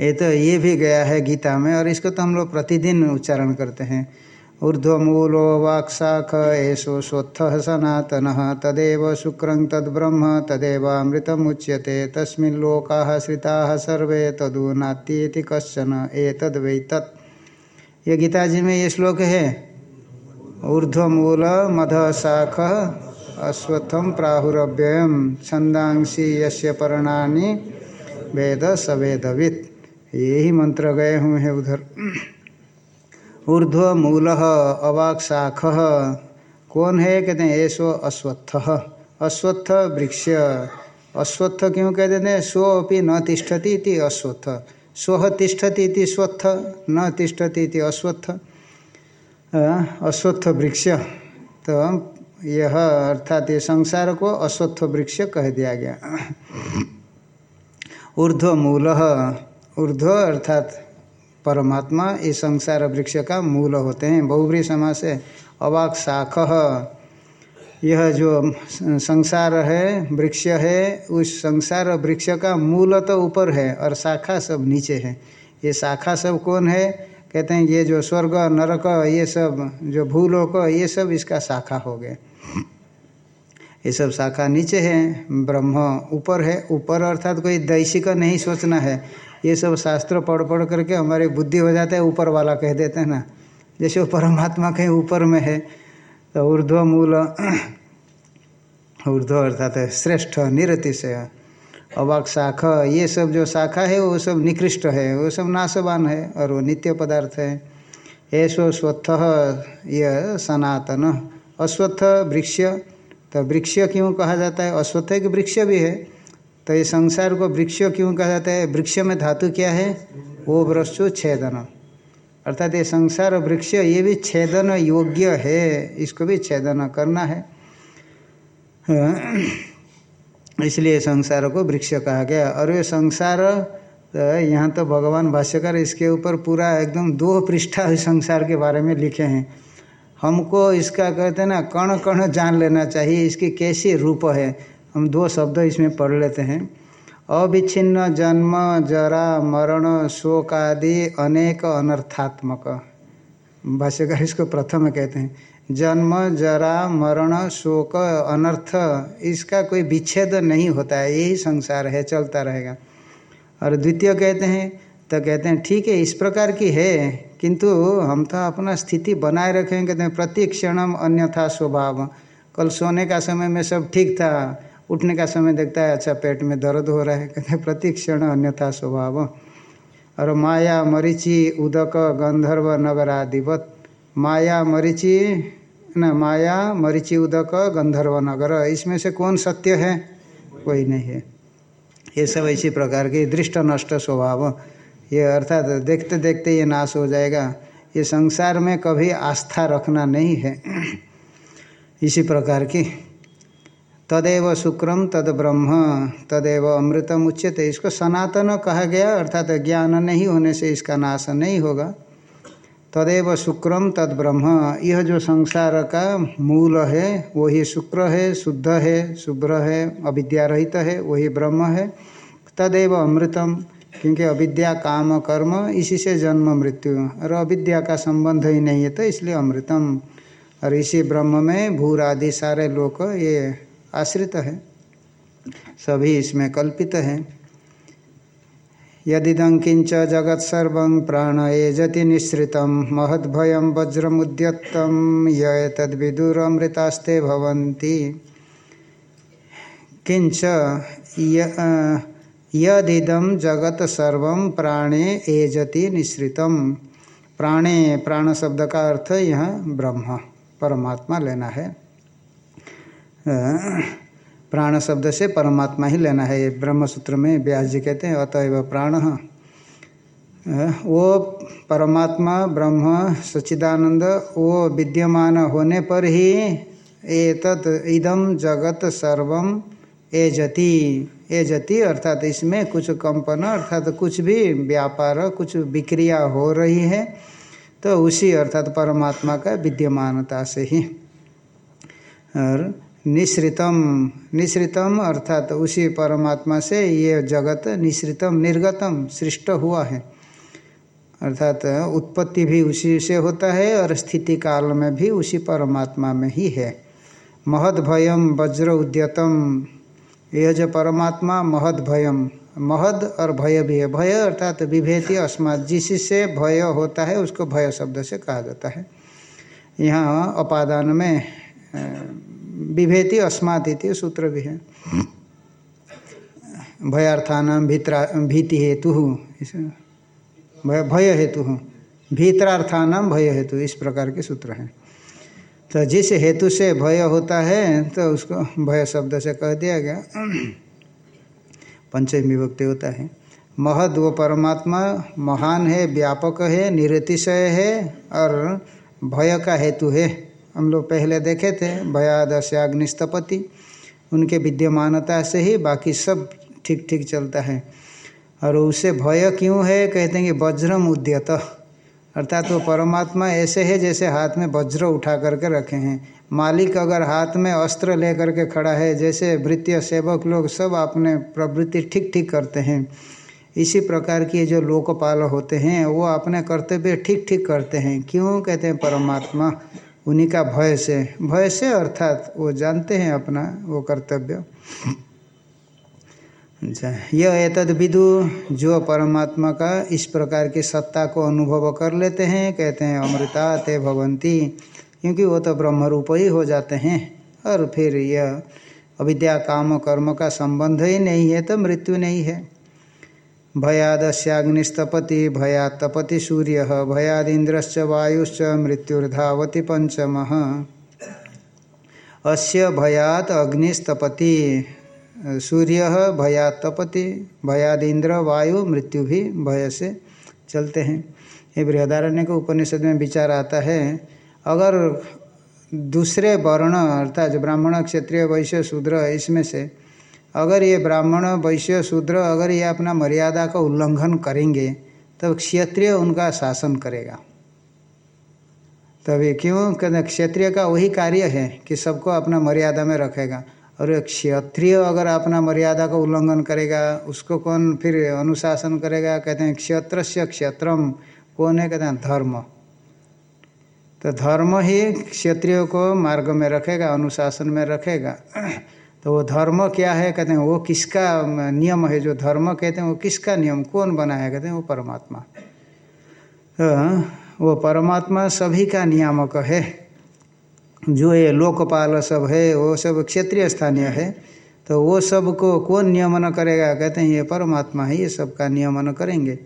ये तो ये भी गया है गीता में, और इसको तो हम लोग प्रतिदिन उच्चारण करते हैं। ऊर्ध्वमूलो वाक्शाख एषो स्वत्थ सनातन, तदेव शुक्रं तद्ब्रह्म तदेवामृतमुच्यते तस्मिन् लोकाः श्रिता सर्वे तदु नात्येति कश्चन, एतद्वै तत्। ये गीता जी में ये श्लोक है। ऊर्ध्वमूल मध शाख अश्वत्थम प्राहुरव्ययम छंदांसी यस्य पर्णानि वेद सवेदवित यही मंत्र गए हुए हैं उधर। ऊर्ध्व मूल अवाक शाख कौन है? कहते हैं ऐसो अश्वत्थ अश्वत्थ वृक्ष। अश्वत्थ क्यों कहते हैं? स्व अपनी न तिष्ठती अश्वत्थ स्व तिष्ठती स्वत्थ, न तिष्ठती अश्वत्थ अश्वत्थ वृक्ष तो यह अर्थात ये संसार को अश्वत्थ वृक्ष कह दिया गया। ऊर्ध्व मूल ऊर्ध्व अर्थात परमात्मा, इस संसार वृक्ष का मूल होते हैं। बहुब्री समास अवाक शाख यह जो संसार है, वृक्ष है, उस संसार वृक्ष का मूल तो ऊपर है और शाखा सब नीचे है। ये शाखा सब कौन है? कहते हैं ये जो स्वर्ग, नरक, ये सब जो भूलोक, ये सब इसका शाखा हो गए। ये सब शाखा नीचे है, ब्रह्म ऊपर है। ऊपर अर्थात कोई दैशिक नहीं सोचना है। ये सब शास्त्र पढ़ पढ़ करके हमारी बुद्धि हो जाता है, ऊपर वाला कह देते हैं ना। जैसे वो परमात्मा कहीं ऊपर में है तो ऊर्ध्व मूल ऊर्ध्व अर्थात श्रेष्ठ, निरतिशय, अवाक शाखा, ये सब जो शाखा है, वो सब निकृष्ट है, वो सब नाशवान है, और वो नित्य पदार्थ है। ऐसो स्वत्थ यह सनातन। अश्वत्थ वृक्ष तो वृक्ष क्यों कहा जाता है? अश्वत्थ एक वृक्ष भी है। तो ये संसार को वृक्ष क्यों कहा जाता है? वृक्ष में धातु क्या है? वो वृक्षु छेदन अर्थात ये संसार वृक्ष, ये भी छेदन योग्य है। इसको भी छेदन करना है। इसलिए संसार को वृक्ष कहा गया। और ये संसार तो यहाँ तो भगवान भाष्यकर इसके ऊपर पूरा एकदम दो पृष्ठा संसार के बारे में लिखे हैं। हमको इसका कहते हैं ना कण कण जान लेना चाहिए। इसकी कैसी रूप है? हम दो शब्द इसमें पढ़ लेते हैं। अविच्छिन्न जन्म, जरा, मरण, शोक आदि अनेक अनर्थात्मक। भाष्यकार इसको प्रथम कहते हैं। जन्म, जरा, मरण, शोक, अनर्थ, इसका कोई विच्छेद नहीं होता है। यही संसार है, चलता रहेगा। और द्वितीय कहते हैं तो कहते हैं, ठीक है, इस प्रकार की है, किंतु हम तो अपना स्थिति बनाए रखें कहते हैं, प्रति क्षणम अन्यथा स्वभाव। कल सोने का समय में सब ठीक था उठने का समय देखता है अच्छा पेट में दर्द हो रहा है, कहते हैं प्रति क्षण अन्यथा स्वभाव। और माया, मरीचि, उदक, गंधर्व नगरादिवत माया, मरीचि, न, माया, मरीचि, उदक, गंधर्व, नगर, इसमें से कौन सत्य है? कोई नहीं है। ये सब इसी प्रकार के दृष्ट नष्ट स्वभाव। ये अर्थात देखते देखते ये नाश हो जाएगा। ये संसार में कभी आस्था रखना नहीं है। इसी प्रकार की तदेव शुक्रम तद ब्रह्म तदेव अमृतम उच्यते। इसको सनातन कहा गया, अर्थात ज्ञान नहीं होने से इसका नाश नहीं होगा। तदेव शुक्रम तद ब्रह्म यह जो संसार का मूल है, वही शुक्र है, शुद्ध है, शुभ्र है, अविद्या रहित है, वही ब्रह्म है। तदेव अमृतम, क्योंकि अविद्या काम कर्म, इसी से जन्म मृत्यु। और अविद्या का संबंध ही नहीं है तो इसलिए अमृतम। और इसी ब्रह्म में भूर आदि सारे लोग ये आश्रित है। सभी इसमें कल्पित है। यदिदं किंच जगत्सर्व प्राण एजति निश्रित महद्भयं वज्रमुद्यत्तं य तद्विदुरमृतास्ते भवन्ति। किंच यदिदम जगत सर्व प्राणे एजति निश्रितम प्राणे प्राण शब्द का अर्थ यहाँ ब्रह्म, परमात्मा लेना है। प्राण शब्द से परमात्मा ही लेना है। ये ब्रह्म सूत्र में व्यास जी कहते हैं, अतएव प्राण। वो परमात्मा, ब्रह्म, सच्चिदानंद, वो विद्यमान होने पर ही एतत् इदम जगत सर्वम एजति। एजति अर्थात इसमें कुछ कंपन, अर्थात कुछ भी व्यापार, कुछ विक्रिया हो रही है तो उसी अर्थात परमात्मा का विद्यमानता से ही। और निश्रितम निश्रितम अर्थात उसी परमात्मा से ये जगत निश्रितम निर्गतम, सृष्ट हुआ है। अर्थात उत्पत्ति भी उसी से होता है और स्थिति काल में भी उसी परमात्मा में ही है। महद भयम वज्र उद्यतम यह जो परमात्मा महद भयम, महद और भय भी है। भय अर्थात विभेति अस्मात, जिससे भय होता है उसको भय शब्द से कहा जाता है। यहाँ अपादान में विभेति अस्मात इति सूत्र भी है। भयार्थान भीतरा, भीति हेतु भय भय हेतु। भीतरार्थान भय हेतु इस प्रकार के सूत्र हैं। तो जिस हेतु से भय होता है तो उसको भय शब्द से कह दिया गया। पंचम विभक्ति होता है। महद वो परमात्मा, महान है, व्यापक है, निरतिशय है, और भय का हेतु है। हम लोग पहले देखे थे भयादस्याग्निस्तपति उनके विद्यमानता से ही बाकी सब ठीक ठीक चलता है। और उसे भय क्यों है? कहते हैं कि वज्रम उद्यत। अर्थात वो परमात्मा ऐसे है जैसे हाथ में वज्र उठा करके रखे हैं। मालिक अगर हाथ में अस्त्र लेकर के खड़ा है, जैसे वृत्तीय सेवक लोग सब अपने प्रवृत्ति ठीक ठीक करते हैं। इसी प्रकार की जो लोकपाल होते हैं, वो अपने कर्तव्य ठीक ठीक करते हैं। क्यों? कहते हैं परमात्मा। उन्हीं का भय से। भय से अर्थात वो जानते हैं अपना वो कर्तव्य। अच्छा यह एतद विदु, जो परमात्मा का इस प्रकार की सत्ता को अनुभव कर लेते हैं, कहते हैं अमृता ते भवंती क्योंकि वो तो ब्रह्म रूप ही हो जाते हैं। और फिर यह अविद्या, काम, कर्म का संबंध ही नहीं है तो मृत्यु नहीं है। भयादस्याग्निस्तपति भयात तपति सूर्य भयादिंद्रश्च वायुश्च, मृत्युर्धावति पंचम अस्य भयात अग्निस्तपति, सूर्य भयात तपति भयादिंद्र वायु मृत्यु भी भय से चलते हैं। ये बृहदारण्य के उपनिषद में विचार आता है, अगर दूसरे वर्ण, अर्थात ब्राह्मण, क्षत्रिय, वैश्य, शूद्र, इसमें से अगर ये ब्राह्मण, वैश्य, शूद्र, अगर ये अपना मर्यादा का उल्लंघन करेंगे, तब क्षत्रिय उनका शासन करेगा। तभी क्यों? कहते क्षत्रिय का वही कार्य है कि सबको अपना मर्यादा में रखेगा। और क्षत्रिय अगर अपना मर्यादा का उल्लंघन करेगा, उसको कौन फिर अनुशासन करेगा? कहते हैं क्षेत्र से क्षेत्रम। कौन है? कहते हैं, धर्म। तो धर्म ही क्षत्रिय को मार्ग में रखेगा, अनुशासन में रखेगा। तो वो धर्म क्या है? कहते हैं, वो किसका नियम है जो धर्म कहते हैं, वो किसका नियम? कौन बनाया? कहते हैं, वो परमात्मा। तो वो परमात्मा सभी का नियामक है। जो ये लोकपाल सब है, वो सब क्षेत्रीय स्थानीय है तो वो सबको कौन नियमन करेगा? कहते हैं, ये परमात्मा है, ये सबका नियमन करेंगे।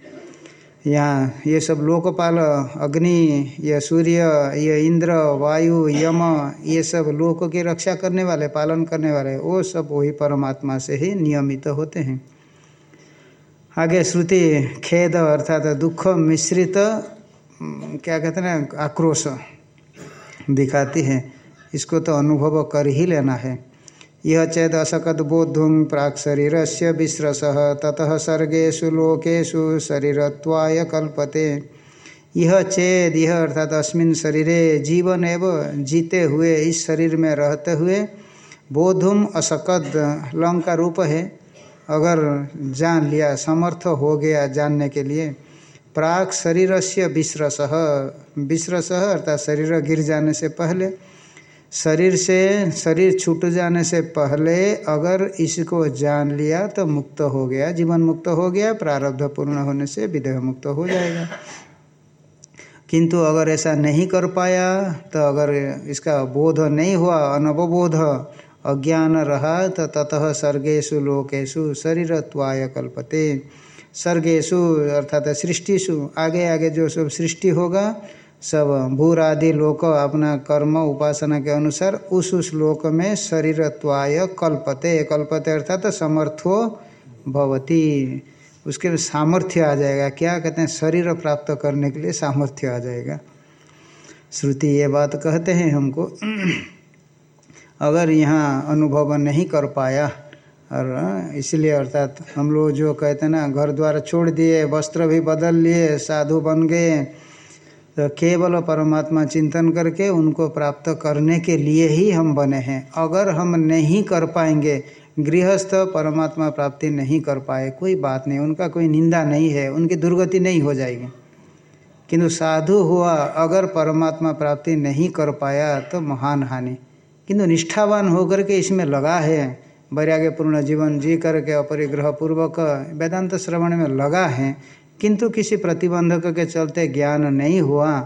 यहाँ ये सब लोकपाल, अग्नि, ये सूर्य, ये इंद्र, वायु, यम, ये सब लोक की रक्षा करने वाले, पालन करने वाले, वो सब वही परमात्मा से ही नियमित होते हैं। आगे श्रुति, खेद अर्थात दुख मिश्रित क्या कहते हैं, आक्रोश दिखाती है। इसको तो अनुभव कर ही लेना है। यह चेद असकत बोधुम प्राक शरीर से विश्रस ततः सर्गेशु लोकेशु शरीरत्वाय कल्पते। यह चेद यह अर्थात अस्मिन शरीरे जीवन एव जीते हुए, इस शरीर में रहते हुए बोधुम असकद लंग का रूप है। अगर जान लिया, समर्थ हो गया जानने के लिए प्राक शरीर से विश्रस विश्रस अर्थात शरीर गिर जाने से पहले शरीर से, शरीर छूट जाने से पहले अगर इसको जान लिया तो मुक्त हो गया। जीवन मुक्त हो गया, प्रारब्ध पूर्ण होने से विदेह मुक्त हो जाएगा। किंतु अगर ऐसा नहीं कर पाया तो अगर इसका बोध नहीं हुआ, अनवबोध, अज्ञान रहा तो ततः सर्गेशु लोकेशु शरीर शरीरत्वाय कल्पते। सर्गेशु अर्थात सृष्टिशु आगे आगे जो सब सृष्टि होगा सब भूरादि लोक अपना कर्म उपासना के अनुसार उस उस लोक में शरीरत्वाय कल्पते। कल्पते अर्थात तो समर्थो भवती। उसके सामर्थ्य आ जाएगा। क्या कहते हैं? शरीर प्राप्त करने के लिए सामर्थ्य आ जाएगा। श्रुति ये बात कहते हैं हमको। अगर यहाँ अनुभव नहीं कर पाया, और इसलिए अर्थात हम लोग जो कहते हैं ना, घर द्वार छोड़ दिए, वस्त्र भी बदल लिए, साधु बन गए तो केवल परमात्मा चिंतन करके उनको प्राप्त करने के लिए ही हम बने हैं। अगर हम नहीं कर पाएँगे, गृहस्थ परमात्मा प्राप्ति नहीं कर पाए, कोई बात नहीं, उनका कोई निंदा नहीं है, उनकी दुर्गति नहीं हो जाएगी। किंतु साधु हुआ, अगर परमात्मा प्राप्ति नहीं कर पाया तो महान हानि। किंतु निष्ठावान होकर के इसमें लगा है, वैराग्यपूर्ण जीवन जी करके अपरिग्रह पूर्वक वेदांत श्रवण में लगा है किंतु किसी प्रतिबंधक के चलते ज्ञान नहीं हुआ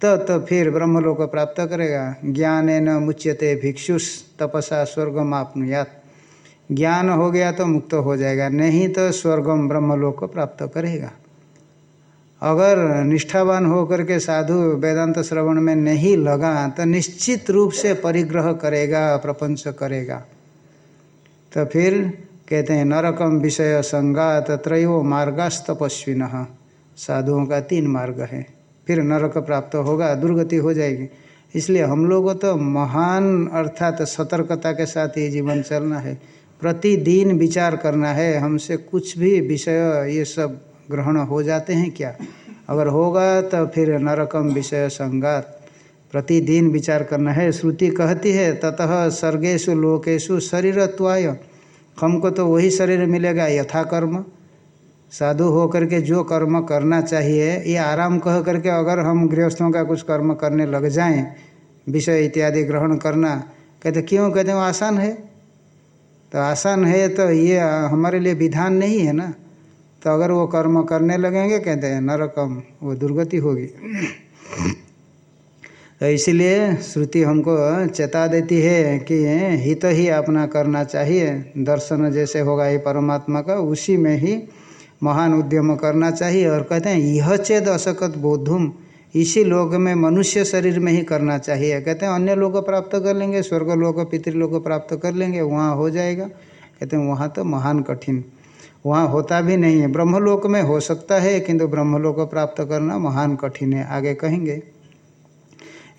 तो तो फिर ब्रह्मलोक प्राप्त करेगा। ज्ञान न मुच्यते भिक्षुष, तपसा स्वर्गम आपनुयात। ज्ञान हो गया तो मुक्त हो जाएगा, नहीं तो स्वर्गम ब्रह्मलोक को प्राप्त करेगा। अगर निष्ठावान होकर के साधु वेदांत श्रवण में नहीं लगा तो निश्चित रूप से परिग्रह करेगा, प्रपंच करेगा। तो फिर कहते हैं नरकम विषय संगात त्रयो मार्गास्तपस्विन। साधुओं का तीन मार्ग है। फिर नरक प्राप्त होगा, दुर्गति हो जाएगी। इसलिए हम लोगों तो महान अर्थात सतर्कता के साथ ये जीवन चलना है। प्रतिदिन विचार करना है, हमसे कुछ भी विषय ये सब ग्रहण हो जाते हैं क्या? अगर होगा तो फिर नरकम विषय संगात। प्रतिदिन विचार करना है, श्रुति कहती है, ततः सर्गेशु लोकेशु शरीरत्वाय हमको तो वही शरीर मिलेगा यथा कर्म साधु हो करके जो कर्म करना चाहिए, ये आराम कह करके अगर हम गृहस्थों का कुछ कर्म करने लग जाएँ, विषय इत्यादि ग्रहण करना, कहते क्यों? कहते हैं आसान है। तो आसान है तो ये हमारे लिए विधान नहीं है ना। तो अगर वो कर्म करने लगेंगे, कहते हैं, नरकम, वो दुर्गति होगी। तो इसलिए श्रुति हमको चेता देती है कि हित ही अपना करना चाहिए। दर्शन जैसे होगा ये परमात्मा का, उसी में ही महान उद्यम करना चाहिए। और कहते हैं यह चेद असकत बोधुम। इसी लोक में मनुष्य शरीर में ही करना चाहिए। कहते हैं, अन्य लोग प्राप्त कर लेंगे, स्वर्ग लोग पितृलोक प्राप्त कर लेंगे, वहाँ हो जाएगा। कहते हैं, वहाँ तो महान कठिन। वहाँ होता भी नहीं है। ब्रह्मलोक में हो सकता है, किंतु ब्रह्मलोक प्राप्त करना महान कठिन है। आगे कहेंगे।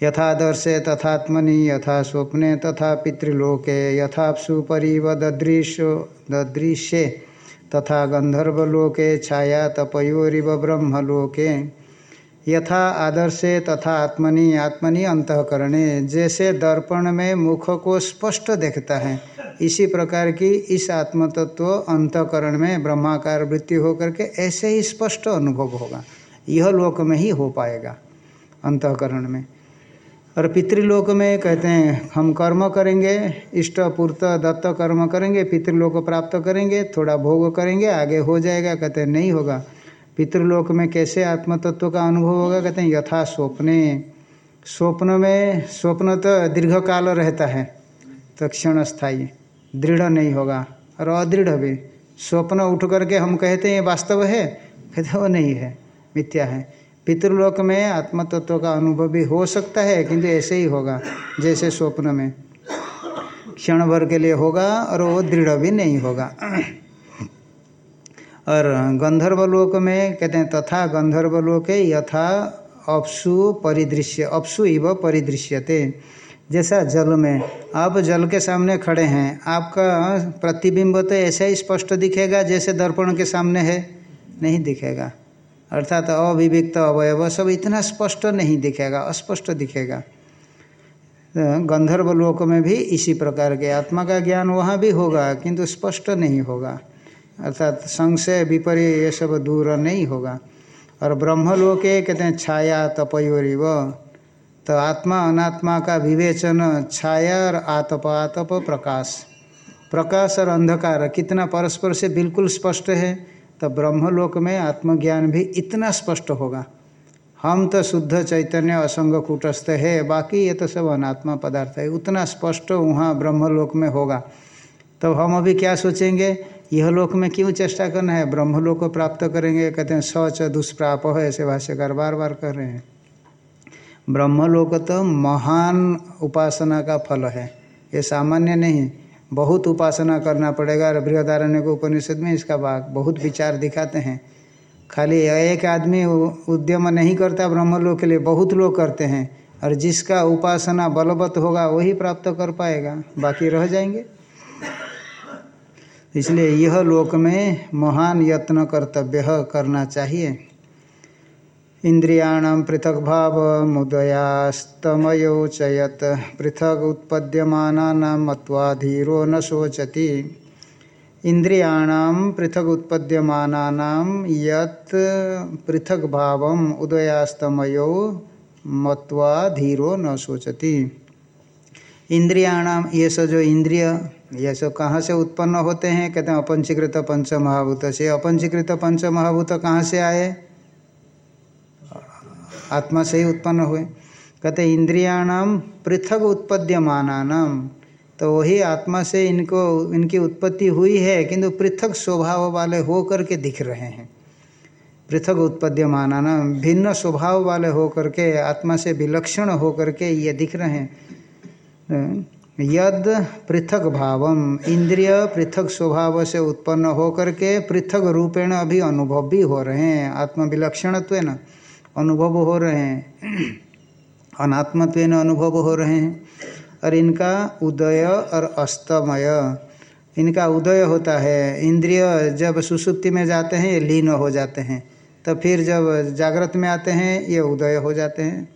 यथादर्शे तथात्मनि, यथा स्वप्ने तथा पितृलोके, यथापसु परिव ददृश्यो ददृश्ये तथा गंधर्वलोके छाया तपयोरिव ब्रह्मलोके। यथा आदर्शे तथा आत्मनि आत्मनि अंतकरणे, जैसे दर्पण में मुख को स्पष्ट देखता है, इसी प्रकार की इस आत्मतत्व अंतकरण में ब्रह्माकार वृत्ति होकर के ऐसे ही स्पष्ट अनुभव होगा। यह लोक में ही हो पाएगा अंतकरण में। और पितृलोक में कहते हैं, हम कर्म करेंगे, इष्ट, पूर्त, दत्त कर्म करेंगे, पितृलोक प्राप्त करेंगे, थोड़ा भोग करेंगे, आगे हो जाएगा, कहते हैं, नहीं होगा। पितृलोक में कैसे आत्मतत्व का अनुभव होगा, कहते हैं, यथा स्वप्ने। स्वप्न में, स्वप्न तो दीर्घ काल रहता है तो क्षण स्थायी दृढ़ नहीं होगा, और अदृढ़ भी। स्वप्न उठ करके हम कहते हैं, ये वास्तव है? कहते वो नहीं है, मिथ्या है। पितृलोक में आत्म तत्व का अनुभव भी हो सकता है, किंतु ऐसे ही होगा, जैसे स्वप्न में। क्षण भर के लिए होगा और वो दृढ़ भी नहीं होगा। और गंधर्वलोक में कहते हैं, तथा गंधर्व गंधर्वलोक यथा अपसु परिदृश्य, अपसु इव परिदृश्यते। जैसा जल में, आप जल के सामने खड़े हैं, आपका प्रतिबिंब तो ऐसा ही स्पष्ट दिखेगा जैसे दर्पण के सामने है, नहीं दिखेगा। अर्थात अविविक्त अवयव सब इतना स्पष्ट नहीं दिखेगा, अस्पष्ट दिखेगा। तो गंधर्व लोक में भी इसी प्रकार के आत्मा का ज्ञान वहाँ भी होगा, किंतु स्पष्ट नहीं होगा। अर्थात संशय, विपरीय, ये सब दूर नहीं होगा। और ब्रह्मलोके कहते हैं, छाया तपयोरिव। तो आत्मा, अनात्मा का विवेचन, छाया और आतप आतप प्रकाश। प्रकाश और अंधकार, कितना परस्पर से बिल्कुल स्पष्ट है। तो ब्रह्मलोक में आत्मज्ञान भी इतना स्पष्ट होगा। हम तो शुद्ध चैतन्य असंग कूटस्थ है, बाकी ये तो सब अनात्मा पदार्थ है। उतना स्पष्ट वहाँ ब्रह्मलोक में होगा। तब हम अभी क्या सोचेंगे? यह लोक में क्यों चेष्टा करना है? ब्रह्मलोक को प्राप्त करेंगे, कहते हैं, सच दुष्प्राप है, ऐसे भाष्यकार बार बार कर रहे हैं। ब्रह्मलोक तो महान उपासना का फल है। ये सामान्य नहीं। बहुत उपासना करना पड़ेगा। और बृहदारण्य को उपनिषद में इसका भाग बहुत विचार दिखाते हैं। खाली एक आदमी उद्यम नहीं करता, ब्रह्मलोक के लिए बहुत लोग करते हैं। और जिसका उपासना बलवत होगा, वही प्राप्त कर पाएगा। बाकी रह जाएँगे। इसलिए यह लोक में महान यत्न कर्तव्य करना चाहिए। इंद्रियाण पृथक भाव मुदयास्तमयोचयत। पृथक उत्पद्यमान मत्वाधीरो न शोचती। इंद्रियाण पृथक उत्पद्यमान यत पृथक भाव उदयास्तमयो मत्वा धीरो न सोचती इंद्रियाणाम ये सब जो इंद्रिय ये सब कहाँ से उत्पन्न होते हैं? कहते हैं अपंचीकृत पंचमहाभूत से। अपंचीकृत पंचमहाभूत कहाँ से आए? आत्मा से ही उत्पन्न हुए। कहते, इंद्रियाणाम पृथक उत्पद्यमानानाम। तो वही आत्मा से इनको, इनकी उत्पत्ति हुई है, किंतु पृथक स्वभाव वाले हो करके दिख रहे हैं। पृथक उत्पद्यमाना भिन्न स्वभाव वाले होकर के, आत्मा से विलक्षण होकर के ये दिख रहे हैं। यद पृथक भावम, इंद्रिय पृथक स्वभाव से उत्पन्न होकर के पृथक रूपेण अभी अनुभव भी हो रहे हैं आत्म विलक्षणत्व न अनुभव हो रहे हैं। अनात्मत्व अनुभव हो रहे हैं। और इनका उदय और अस्तमय, इनका उदय होता है। इंद्रिय जब सुसुप्ति में जाते हैं, ये लीन हो जाते हैं। तो फिर जब जागृत में आते हैं, ये उदय हो जाते हैं।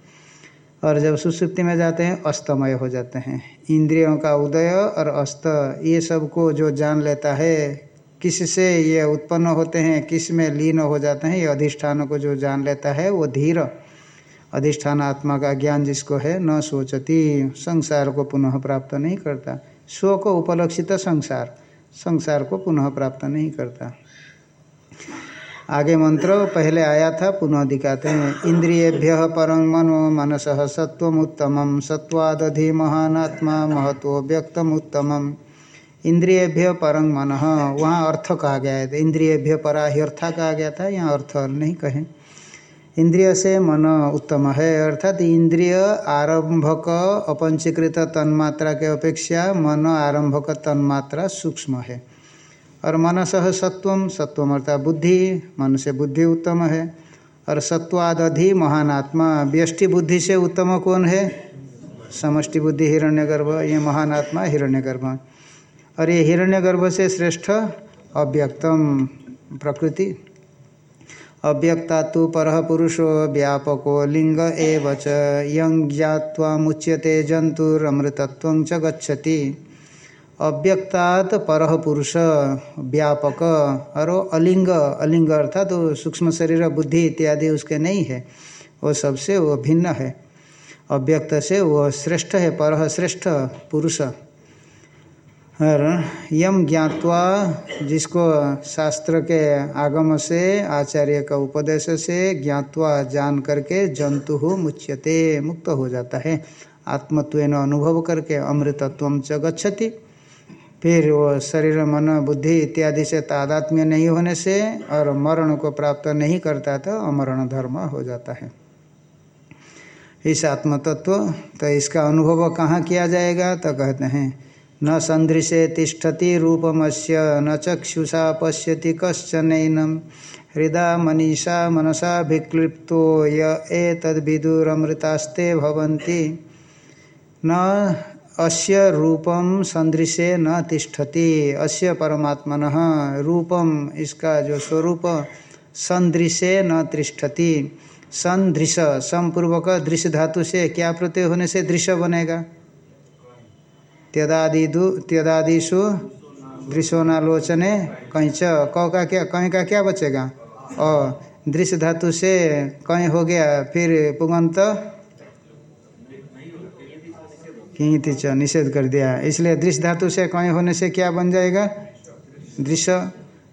और जब सुसुप्ति में जाते हैं, अस्तमय हो जाते हैं। इंद्रियों का उदय और अस्त, ये सबको जो जान लेता है किस से ये उत्पन्न होते हैं, किसमें लीन हो जाते हैं, ये अधिष्ठान को जो जान लेता है, वो धीर अधिष्ठान आत्मा का ज्ञान जिसको है, न सोचती, संसार को पुनः प्राप्त नहीं करता। स्व को उपलक्षित संसार संसार को पुनः प्राप्त नहीं करता। आगे मंत्र पहले आया था, पुनः दिखाते हैं। इंद्रियेभ्य परं मनो मनस सत्वमुत्तम सत्वादधि महानात्मा महत्व व्यक्तम उत्तम इंद्रियेभ्य परंग मन। वहाँ अर्थ कहा गया है। इंद्रियभ्य परा अर्था कहा गया था, यहाँ अर्थ नहीं कहें। इंद्रिय से मन उत्तम है, अर्थात इंद्रिय आरंभक अपंचीकृत तन्मात्रा के अपेक्षा मन आरंभक तन्मात्रा सूक्ष्म है। और मनस सत्वम सत्वम अर्थात बुद्धि, मन से बुद्धि उत्तम है। और सत्वादधि महान आत्मा, व्यष्टि बुद्धि से उत्तम कौन है? समष्टि बुद्धि हिरण्यगर्भ, ये महान आत्मा हिरण्यगर्भ। और ये हिरण्यगर्भ से श्रेष्ठ अव्यक्तम प्रकृति। अव्यक्ता तो पर पुरुषो व्यापको लिंग एव च। यं ज्ञावा मुच्यते जंतुरमृतत्व च गच्छति। अव्यक्तात् पर पुरुष व्यापक और अलिंग अलिंग अर्थात तो सूक्ष्म शरीर, बुद्धि इत्यादि उसके नहीं है। वो सबसे वो भिन्न है। अव्यक्त से वो श्रेष्ठ है, पर श्रेष्ठ पुरुष। और यम ज्ञातवा जिसको शास्त्र के आगम से, आचार्य का उपदेश से ज्ञातवा जान करके जंतु मुच्यते, मुक्त हो जाता है। आत्मत्व अनुभव करके अमृतत्व च गच्छति। फिर वो शरीर, मन, बुद्धि इत्यादि से तादात्म्य नहीं होने से और मरण को प्राप्त नहीं करता तो अमरण धर्म हो जाता है। इस आत्मतत्व तो इसका अनुभव कहाँ किया जाएगा? तो कहते हैं न संदृशे तिष्ठति रूपमस्य, न चक्षुषा पश्यति कश्चनैनम हृदा मनीषा मनसा विक्लिप्तो य एतद्विदुरमृतास्ते भवन्ति। न अस्य रूपम संदृश्य न तिष्ठति, अस्य परमात्मन रूपम इसका जो स्वरूप संदृश्य न तिष्ठति। संदृश संपूर्वक दृश्य धातु से क्या प्रत्यय होने से दृश्य बनेगा? त्यदादिदु त्यदादिशु दृश्योनालोचने कंच। क का क्या कहीं का क्या बचेगा? और दृश्य धातु से कहीं हो गया, फिर पुगंत। च, निषेध कर दिया। इसलिए दृश्य धातु से कहीं होने से क्या बन जाएगा? दृश्य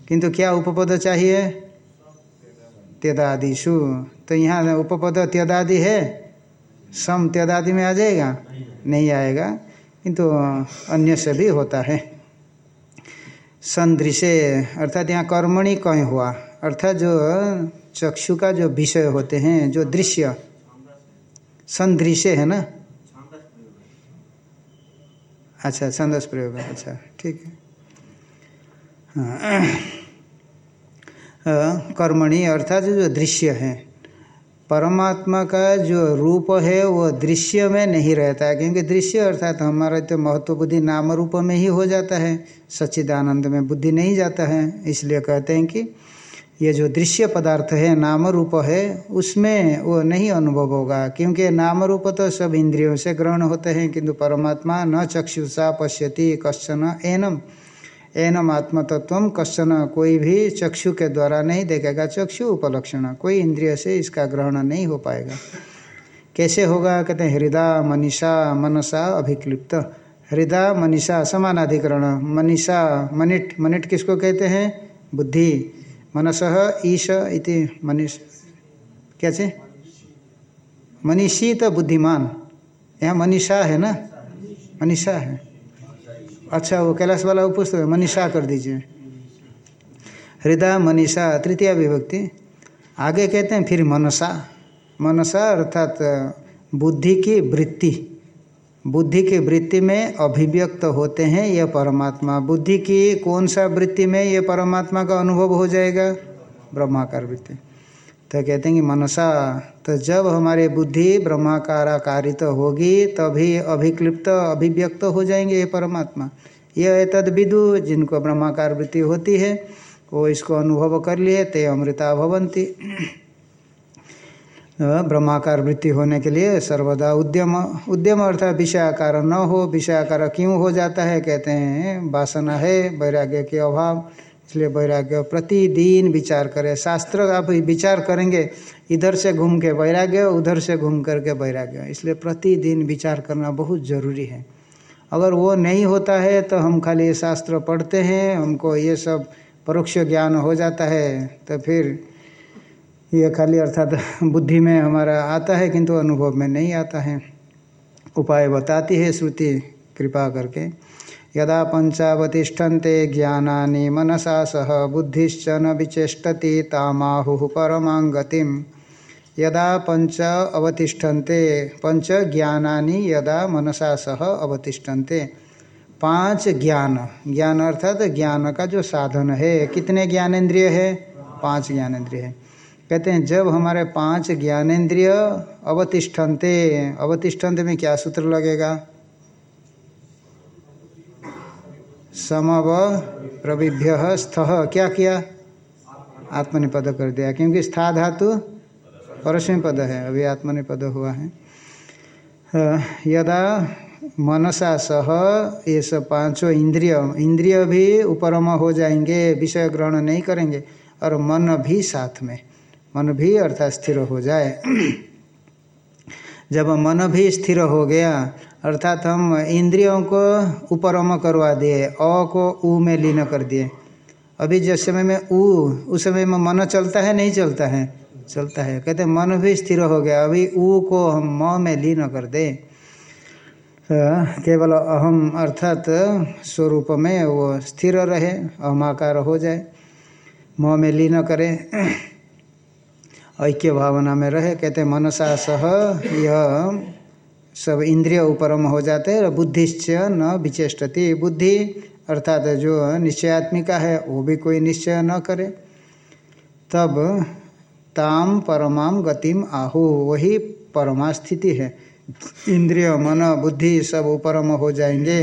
किंतु क्या उपपद चाहिए? त्यदादिशु तो यहाँ उपपद त्यदादि है। सम त्यदादि में आ जाएगा? नहीं आएगा। किंतु अन्य से भी होता है। संदृश्य अर्थात यहाँ कर्मणि कहीं हुआ? अर्थात जो चक्षु का जो विषय होते हैं, जो दृश्य संदृश्य है ना? अच्छा छंदस प्रयोग अच्छा ठीक है। हाँ कर्मणि, अर्थात जो दृश्य है परमात्मा का जो रूप है, वो दृश्य में नहीं रहता है, क्योंकि दृश्य अर्थात हमारा तो महत्व बुद्धि नाम रूप में ही हो जाता है, सच्चिदानंद में बुद्धि नहीं जाता है, इसलिए कहते हैं कि ये जो दृश्य पदार्थ है, नाम रूप है, उसमें वो नहीं अनुभव होगा, क्योंकि नाम रूप तो सब इंद्रियों से ग्रहण होते हैं, किंतु परमात्मा न चक्षुषा पश्यति कश्चन एनम। एनम आत्मतत्व कश्चन कोई भी चक्षु के द्वारा नहीं देखेगा। चक्षु उपलक्षण, कोई इंद्रिय से इसका ग्रहण नहीं हो पाएगा। कैसे होगा? कहते हैं हृदय मनीषा, मनसा अभिक्लिप्त। हृदय मनीषा, समानाधिकरण। मनीषा, मनिट मनिट किसको कहते हैं? बुद्धि। मनस ईश इति मनीष चे मनीषी तो बुद्धिमान। यहाँ मनीषा है ना? मनीषा है। अच्छा वो कैलाश वाला पुस्तक मनीषा कर दीजिए। हृदय, मनीषा, तृतीय विभक्ति। आगे कहते हैं, फिर मनसा। मनसा अर्थात, बुद्धि की वृत्ति। बुद्धि की वृत्ति में अभिव्यक्त होते हैं यह परमात्मा। बुद्धि की कौन सा वृत्ति में यह परमात्मा का अनुभव हो जाएगा? ब्रह्माकार वृत्ति। तो कहते हैं कि, मनसा तो जब हमारी बुद्धि ब्रह्माकाराकारित तो होगी, तभी अभिक्लिप्त, अभिव्यक्त हो जाएँगे ये परमात्मा। यह तद विदु, जिनको ब्रह्माकार वृत्ति होती है, वो इसको अनुभव कर लिए, ते अमृता भवंती ब्रह्माकार वृत्ति होने के लिए सर्वदा उद्यम उद्यम अर्थात विषयाकार न हो, विषयाकार क्यों हो जाता है? कहते हैं, वासना है, वैराग्य के अभाव इसलिए वैराग्य, प्रतिदिन विचार करें। शास्त्र आप विचार करेंगे, इधर से घूम के वैराग्य, उधर से घूम करके वैराग्य। इसलिए प्रतिदिन विचार करना बहुत ज़रूरी है। अगर वो नहीं होता है तो हम खाली शास्त्र पढ़ते हैं, हमको ये सब परोक्ष ज्ञान हो जाता है तो फिर ये खाली अर्थात बुद्धि में हमारा आता है, किंतु अनुभव में नहीं आता है। उपाय बताती है श्रुति, कृपा करके। यदा पंचावतिष्ठन्ते ज्ञानानि मनसा सह बुद्धिश्च न विचेष्टति तामाहु परमांगतिम यदा पंच अवतिष्ठन्ते पंच ज्ञानानि यदा मनसा सह अवतिष्ठन्ते। पाँच ज्ञान। ज्ञान अर्थात ज्ञान का जो साधन है, कितने ज्ञानेन्द्रिय है? पाँच ज्ञानेन्द्रिय है। कहते हैं, जब हमारे पाँच ज्ञानेन्द्रिय अवतिष्ठन्ते अवतिष्ठन्ते में क्या सूत्र लगेगा? समव प्रविभ्य स्थ। क्या किया? आत्मनिपद कर दिया, क्योंकि स्था धातु परस्मी पद है, अभी आत्मनिपद हुआ है। यदा मनसा सह ये सब पाँचों इंद्रिय इंद्रिय भी उपरम हो जाएँगे, विषय ग्रहण नहीं करेंगे, और मन भी साथ में, मन भी अर्थात स्थिर हो जाए। जब मन भी स्थिर हो गया अर्थात हम इंद्रियों को उपरम करवा दिए, अ को उ में लीन कर दिए। अभी जिस समय में उ, उस समय में मन चलता है, नहीं चलता है? चलता है। कहते मन भी स्थिर हो गया। अभी उ को हम म में लीन कर दे। केवल अहम अर्थात स्वरूप में वो स्थिर रहे, अहमाकार हो जाए, म में लीन करें, ऐक्य भावना में रहे। कहते मनसा सह यह सब इंद्रिय उपरम हो जाते हैं और बुद्धिश्च न विचेष्टति। बुद्धि अर्थात जो निश्चयात्मिका है, वो भी कोई निश्चय न करे। तब ताम परमाम गतिम आहु, वही परमा स्थिति है। इंद्रिय, मन, बुद्धि सब उपरम हो जाएँगे।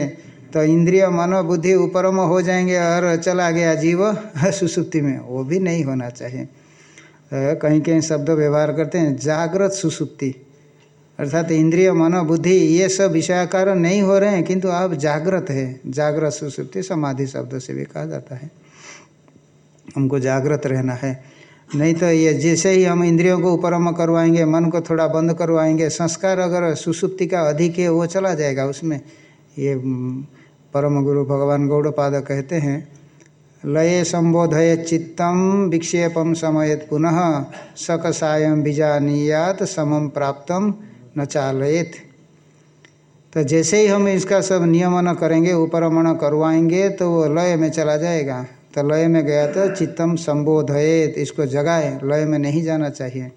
तो इंद्रिय, मन, बुद्धि उपरम हो जाएँगे और चला गया जीव सुसुप्ति में। वो भी नहीं होना चाहिए। कहीं कहीं शब्द व्यवहार करते हैं, जागृत सुसुप्ति। अर्थात इंद्रिय, मन, बुद्धि, ये सब विषयाकार नहीं हो रहे हैं, किंतु आप जागृत है। जागृत सुसुप्ति, समाधि शब्द से भी कहा जाता है। हमको जागृत रहना है। नहीं तो ये जैसे ही हम इंद्रियों को उपरम करवाएँगे, मन को थोड़ा बंद करवाएँगे, संस्कार अगर सुसुप्ति का अधिक है, वो चला जाएगा उसमें। ये परम गुरु भगवान गौड़पाद कहते हैं, लये संबोधय चित्तम विक्षेपम समयत पुनः सकसायम बीजानीयात समम प्राप्तम न चालयत तो जैसे ही हम इसका सब नियमन करेंगे, उपरमण करवाएँगे तो वो लय में चला जाएगा। तो लय में गया तो चित्तम संबोधयत, इसको जगाए, लय में नहीं जाना चाहिए।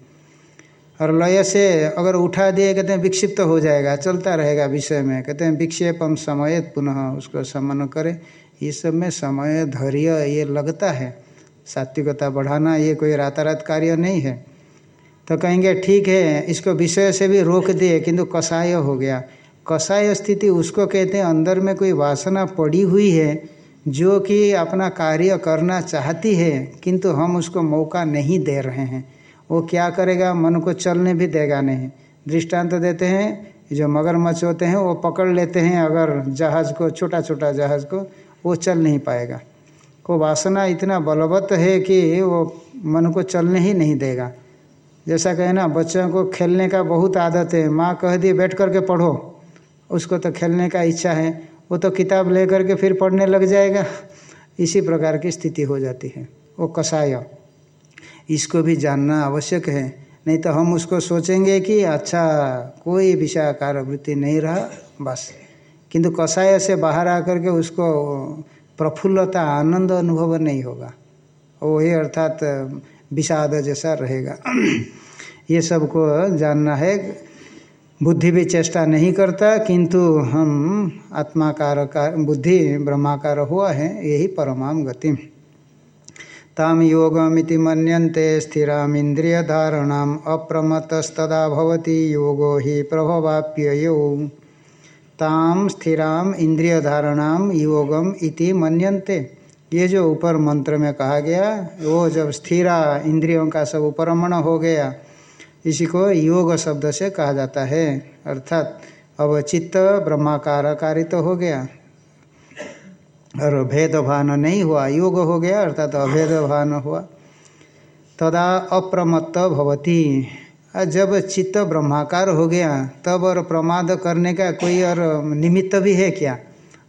और लय से अगर उठा दिए, कहते हैं विक्षिप्त तो हो जाएगा, चलता रहेगा विषय में। कहते हैं विक्षेपम समयत पुनः उसको समन करें। इस सब में समय धैर्य, ये लगता है। सात्विकता बढ़ाना, ये कोई रातारात कार्य नहीं है। तो कहेंगे, ठीक है, इसको विषय से भी रोक दिए किंतु कषाय हो गया। कषाय स्थिति उसको कहते हैं, अंदर में कोई वासना पड़ी हुई है, जो कि अपना कार्य करना चाहती है, किंतु हम उसको मौका नहीं दे रहे हैं। वो क्या करेगा? मन को चलने भी देगा नहीं। दृष्टांत तो देते हैं, जो मगरमच्छ होते हैं, वो पकड़ लेते हैं, अगर जहाज़ को छोटा छोटा जहाज़ को, वो चल नहीं पाएगा। वो वासना इतना बलवत है कि वो मन को चलने ही नहीं देगा। जैसा कहे ना, बच्चों को खेलने का बहुत आदत है। माँ कह दी, बैठ करके पढ़ो। उसको तो खेलने का इच्छा है। वो तो किताब ले करके फिर पढ़ने लग जाएगा। इसी प्रकार की स्थिति हो जाती है। वो कषाय इसको भी जानना आवश्यक है। नहीं तो हम उसको सोचेंगे कि अच्छा कोई विषयाकार वृत्ति नहीं रहा, बस। किंतु कषाय से बाहर आकर के उसको प्रफुल्लता, आनंद अनुभव नहीं होगा। वही अर्थात विषाद जैसा रहेगा। ये सबको जानना है। बुद्धि भी चेष्टा नहीं करता, किंतु हम आत्माकार का, बुद्धि ब्रह्माकार हुआ है, यही परमाम गति। ताम योगमिति मन्यन्ते स्थिरामीन्द्रियधारणाम अप्रमतस्तदा भवति, योगो ही प्रभवाप्ययो ताम स्थिराम इंद्रिय योगम इति मन्यन्ते। ये जो ऊपर मंत्र में कहा गया, वो जब स्थिरा इंद्रियों का सब उपरमण हो गया, इसी को योग शब्द से कहा जाता है। अर्थात, अब चित्त ब्रह्माकार कारित तो हो गया। और भेदभान नहीं हुआ, योग हो गया, अर्थात अभेद भान हुआ। तदा अप्रमत्त भवती। जब चित्त ब्रह्माकार हो गया, तब और प्रमाद करने का कोई और निमित्त भी है क्या?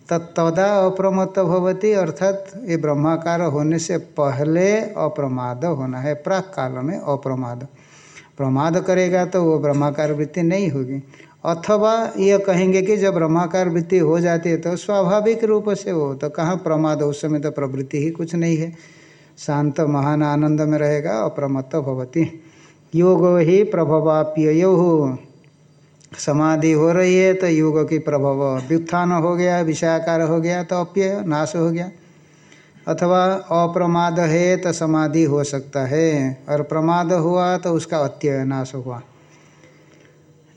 तदा अप्रमत्त भवती, अर्थात ये ब्रह्माकार होने से पहले अप्रमाद होना है प्राक काल में अप्रमाद। प्रमाद करेगा तो वो ब्रह्माकार वृत्ति नहीं होगी। अथवा यह कहेंगे कि जब ब्रह्माकार वृत्ति हो जाती है तो स्वाभाविक रूप से वो तो कहाँ प्रमाद, उस समय तो प्रवृत्ति ही कुछ नहीं है। शांत महान आनंद में रहेगा, अप्रमत्त भवती। योग ही प्रभवाप्य समाधि हो रही है तो योग की प्रभाव व्युत्थान हो गया, विषयाकार हो गया तो अप्यय, नाश हो गया। अथवा अप्रमाद है तो समाधि हो सकता है, और प्रमाद हुआ तो उसका अत्यय नाश हुआ।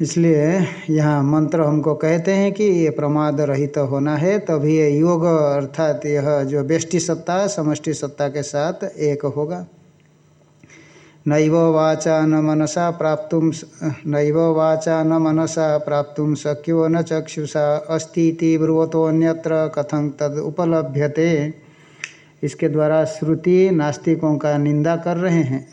इसलिए यहाँ मंत्र हमको कहते हैं कि ये प्रमाद रहित तो होना है, तभी ये योग अर्थात यह जो बेष्टि सत्ता, समष्टि सत्ता के साथ एक होगा। नैव वाचा न मनसा प्राप्त नैव वाचा न मनसा प्राप्त शक्यो न चक्षुषा अस्ती ब्रुवतोन्यत्र कथं तद उपलभ्यते। इसके द्वारा श्रुति नास्तिकों का निंदा कर रहे हैं।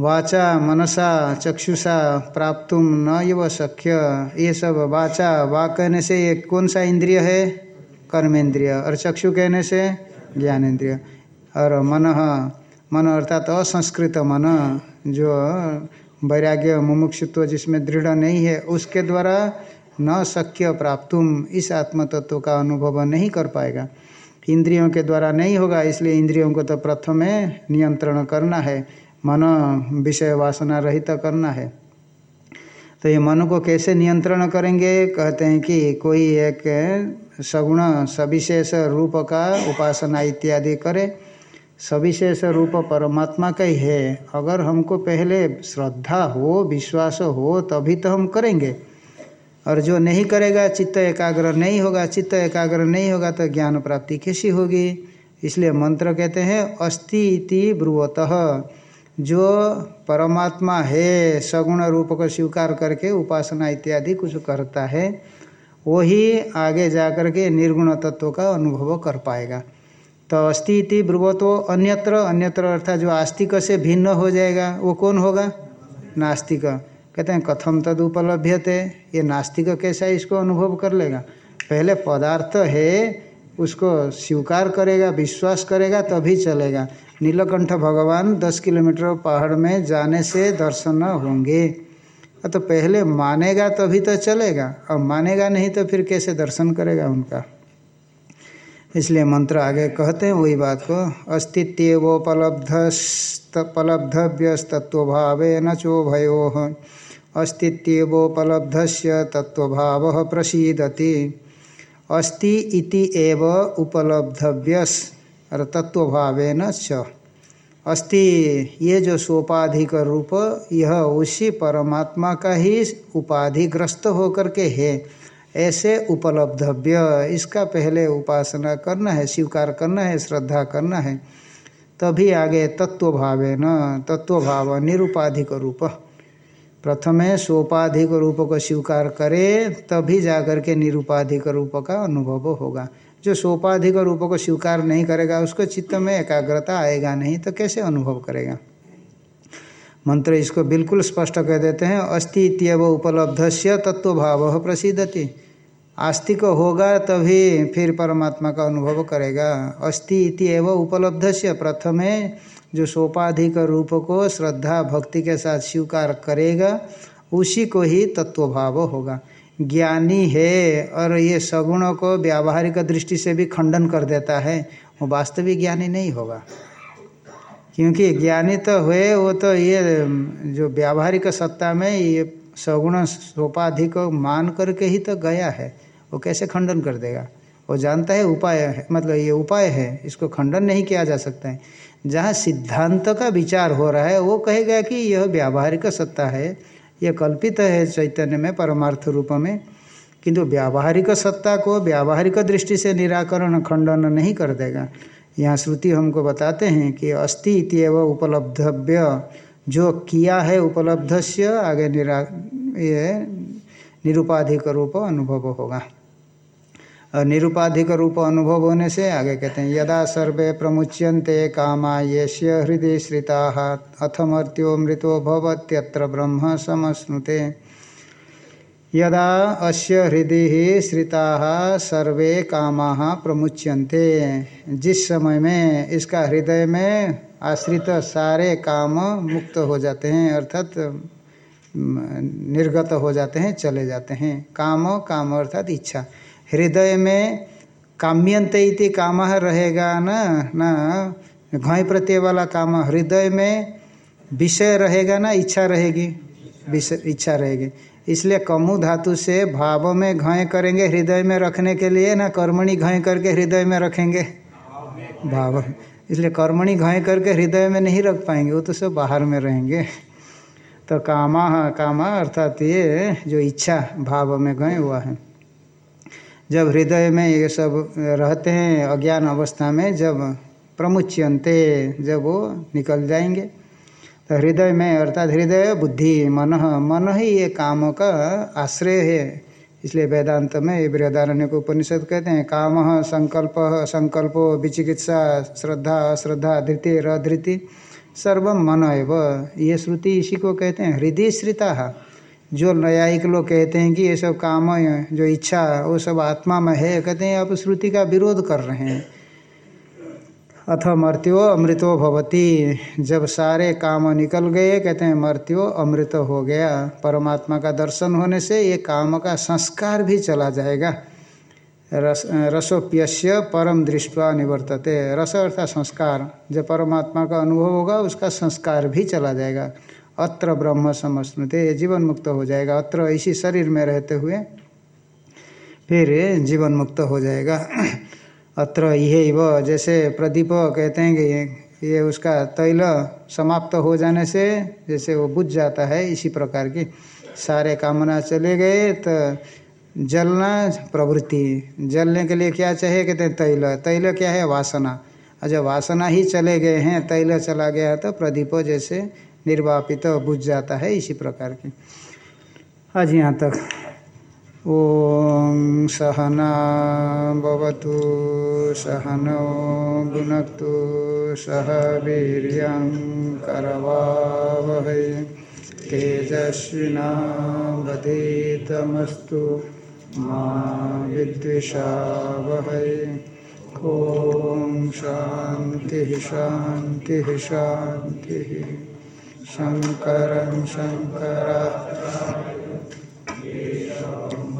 वाचा, मनसा, चक्षुषा प्राप्त न यव शक्य। ये सब वाचा वाक कहने से ये कौन सा इंद्रिय है? कर्मेंद्रिय। और चक्षु कहने से ज्ञानेन्द्रिय और मन मन अर्थात असंस्कृत मन, जो वैराग्य, मुमुक्षुत्व जिसमें दृढ़ नहीं है, उसके द्वारा न शक्य प्राप्तुम इस आत्म तत्व का अनुभव नहीं कर पाएगा। इंद्रियों के द्वारा नहीं होगा, इसलिए इंद्रियों को तो प्रथम नियंत्रण करना है, मन विषय वासना रहित करना है। तो ये मन को कैसे नियंत्रण करेंगे? कहते हैं कि कोई एक सगुण, सविशेष रूप का उपासना इत्यादि करे सविशेष रूप परमात्मा का ही है। अगर हमको पहले श्रद्धा हो, विश्वास हो, तभी तो हम करेंगे। और जो नहीं करेगा, चित्त एकाग्र नहीं होगा, चित्त एकाग्र नहीं होगा तो ज्ञान प्राप्ति कैसी होगी? इसलिए मंत्र कहते हैं, अस्ति इति ब्रुवतः। जो परमात्मा है, सगुण रूप को स्वीकार करके उपासना इत्यादि कुछ करता है, वही आगे जाकर के निर्गुण तत्व का अनुभव कर पाएगा। तो अस्थि इति ब्रुवतो अन्यत्र अन्यत्र अर्थात जो आस्तिक से भिन्न हो जाएगा, वो कौन होगा? नास्तिक। कहते हैं, कथम तद उपलभ्यते। ये नास्तिक कैसा इसको अनुभव कर लेगा। पहले पदार्थ है, उसको स्वीकार करेगा, विश्वास करेगा, तभी चलेगा। नीलकंठ भगवान दस किलोमीटर पहाड़ में जाने से दर्शन होंगे। तो पहले मानेगा तभी तो चलेगा और मानेगा नहीं तो फिर कैसे दर्शन करेगा उनका? इसलिए मंत्र आगे कहते हैं, वही बात को अस्तित्वोपलब्धस्तत्वभाव न चोभयो अस्तित्वोपलब्ध से तत्वभाव प्रसीदति। अस्ति इति एव उपलब्धव्यस और तत्वभाव न च। अस्थि ये जो सोपाधिक रूप यह उसी परमात्मा का ही उपाधिग्रस्त होकर के है। ऐसे उपलब्धव्य, इसका पहले उपासना करना है, स्वीकार करना है, श्रद्धा करना है, तभी आगे तत्व भावे न तत्व भाव निरुपाधिक रूप। प्रथमे सोपाधिक रूप को स्वीकार करे, तभी जाकर के निरुपाधिक रूप का अनुभव होगा। जो सोपाधिक रूप को स्वीकार नहीं करेगा, उसको चित्त में एकाग्रता आएगा नहीं तो कैसे अनुभव करेगा? मंत्र इसको बिल्कुल स्पष्ट कह देते हैं अस्ति इतव उपलब्ध से तत्व भाव प्रसिद्धति आस्तिक होगा तभी फिर परमात्मा का अनुभव करेगा। अस्ति इत्यव उपलब्ध से प्रथमे जो सोपाधिक रूप को श्रद्धा भक्ति के साथ स्वीकार करेगा, उसी को ही तत्वभाव होगा। ज्ञानी है और ये सगुणों को व्यावहारिक दृष्टि से भी खंडन कर देता है, वो वास्तविक ज्ञानी नहीं होगा। क्योंकि ज्ञानी तो हुए, वो तो ये जो व्यावहारिक सत्ता में ये सगुण सोपाधिक मान करके ही तो गया है। वो कैसे खंडन कर देगा? वो जानता है उपाय है मतलब ये उपाय है, इसको खंडन नहीं किया जा सकता है। जहाँ सिद्धांत का विचार हो रहा है, वो कहेगा कि यह व्यावहारिक सत्ता है यह कल्पित है चैतन्य में, परमार्थ रूप में। किंतु व्यावहारिक सत्ता को व्यावहारिक दृष्टि से निराकरण, खंडन नहीं कर देगा। यहाँ श्रुति हमको बताते हैं कि अस्थि इतव उपलब्धव्य। जो किया है उपलब्ध से आगे निरा, ये निरुपाधिक रूप अनुभव होगा। और निरुपाधिक रूप अनुभव होने से आगे कहते हैं, यदा सर्वे प्रमुच्यन्ते कामा ये हृदय श्रिता अथ मर्त्यो मृतो भवत्यत्र ब्रह्म समश्नुते यदा अस्य हृदय श्रिता सर्वे काम प्रमुच्यन्ते। जिस समय में इसका हृदय में आश्रित सारे काम मुक्त हो जाते हैं, अर्थात निर्गत हो जाते हैं, चले जाते हैं। काम काम अर्थात इच्छा। हृदय में काम्यंत इति काम रहेगा न न घय प्रत्यय वाला काम। हृदय में विषय रहेगा ना, इच्छा रहेगी। विषय इच्छा रहेगी। इसलिए कमु धातु से भाव में घय करेंगे हृदय में रखने के लिए, ना कर्मणि घय करके हृदय में रखेंगे? भाव। इसलिए कर्मणि घय करके हृदय में नहीं रख पाएँगे, वो तो सब बाहर में रहेंगे। तो कामा कामा अर्थात ये जो इच्छा भाव में गए हुआ है। जब हृदय में ये सब रहते हैं, अज्ञान अवस्था में जब प्रमुच्यंते जब वो निकल जाएँगे हृदय में अर्थात हृदय, बुद्धि, मन मन ही ये काम का आश्रय है। इसलिए वेदांत में ये बृहदारण्य को उपनिषद कहते हैं, काम, संकल्प, संकल्पो, विचिकित्सा, श्रद्धा, अश्रद्धा धृति रधृति सर्व मन एव ये श्रुति इसी को कहते हैं, हृदय श्रिता। जो न्यायिक लोग कहते हैं कि ये सब काम, जो इच्छा, वो सब आत्मा में है, कहते हैं, आप श्रुति का विरोध कर रहे हैं। अथ मर्त्यो अमृतो भवती। जब सारे काम निकल गए, कहते हैं, मर्त्यो अमृत हो गया। परमात्मा का दर्शन होने से ये काम का संस्कार भी चला जाएगा। रस, रसोप्यस्य परम दृष्टवा निवर्तते। रस अर्थात संस्कार। जब परमात्मा का अनुभव होगा, उसका संस्कार भी चला जाएगा। अत्र ब्रह्म समस्मृति जीवन मुक्त हो जाएगा। अत्र इसी शरीर में रहते हुए फिर जीवन मुक्त हो जाएगा। अत्र यही जैसे प्रदीप कहते हैं कि ये उसका तैल समाप्त हो जाने से जैसे वो बुझ जाता है इसी प्रकार की। सारे कामना चले गए तो जलना प्रवृत्ति। जलने के लिए क्या चाहिए कहते हैं तैल। तैल क्या है? वासना। और जब वासना ही चले गए हैं, तैल चला गया तो प्रदीप जैसे निर्वापित तो बुझ जाता है इसी प्रकार की। आज यहाँ तक ओम सहनावतु सहनौ भुनक्तु, सह वीर करवावहै। तेजस्विनावधीतमस्तु माँ विद्विषावहै। ओम शांति शांति शांति शङ्करं।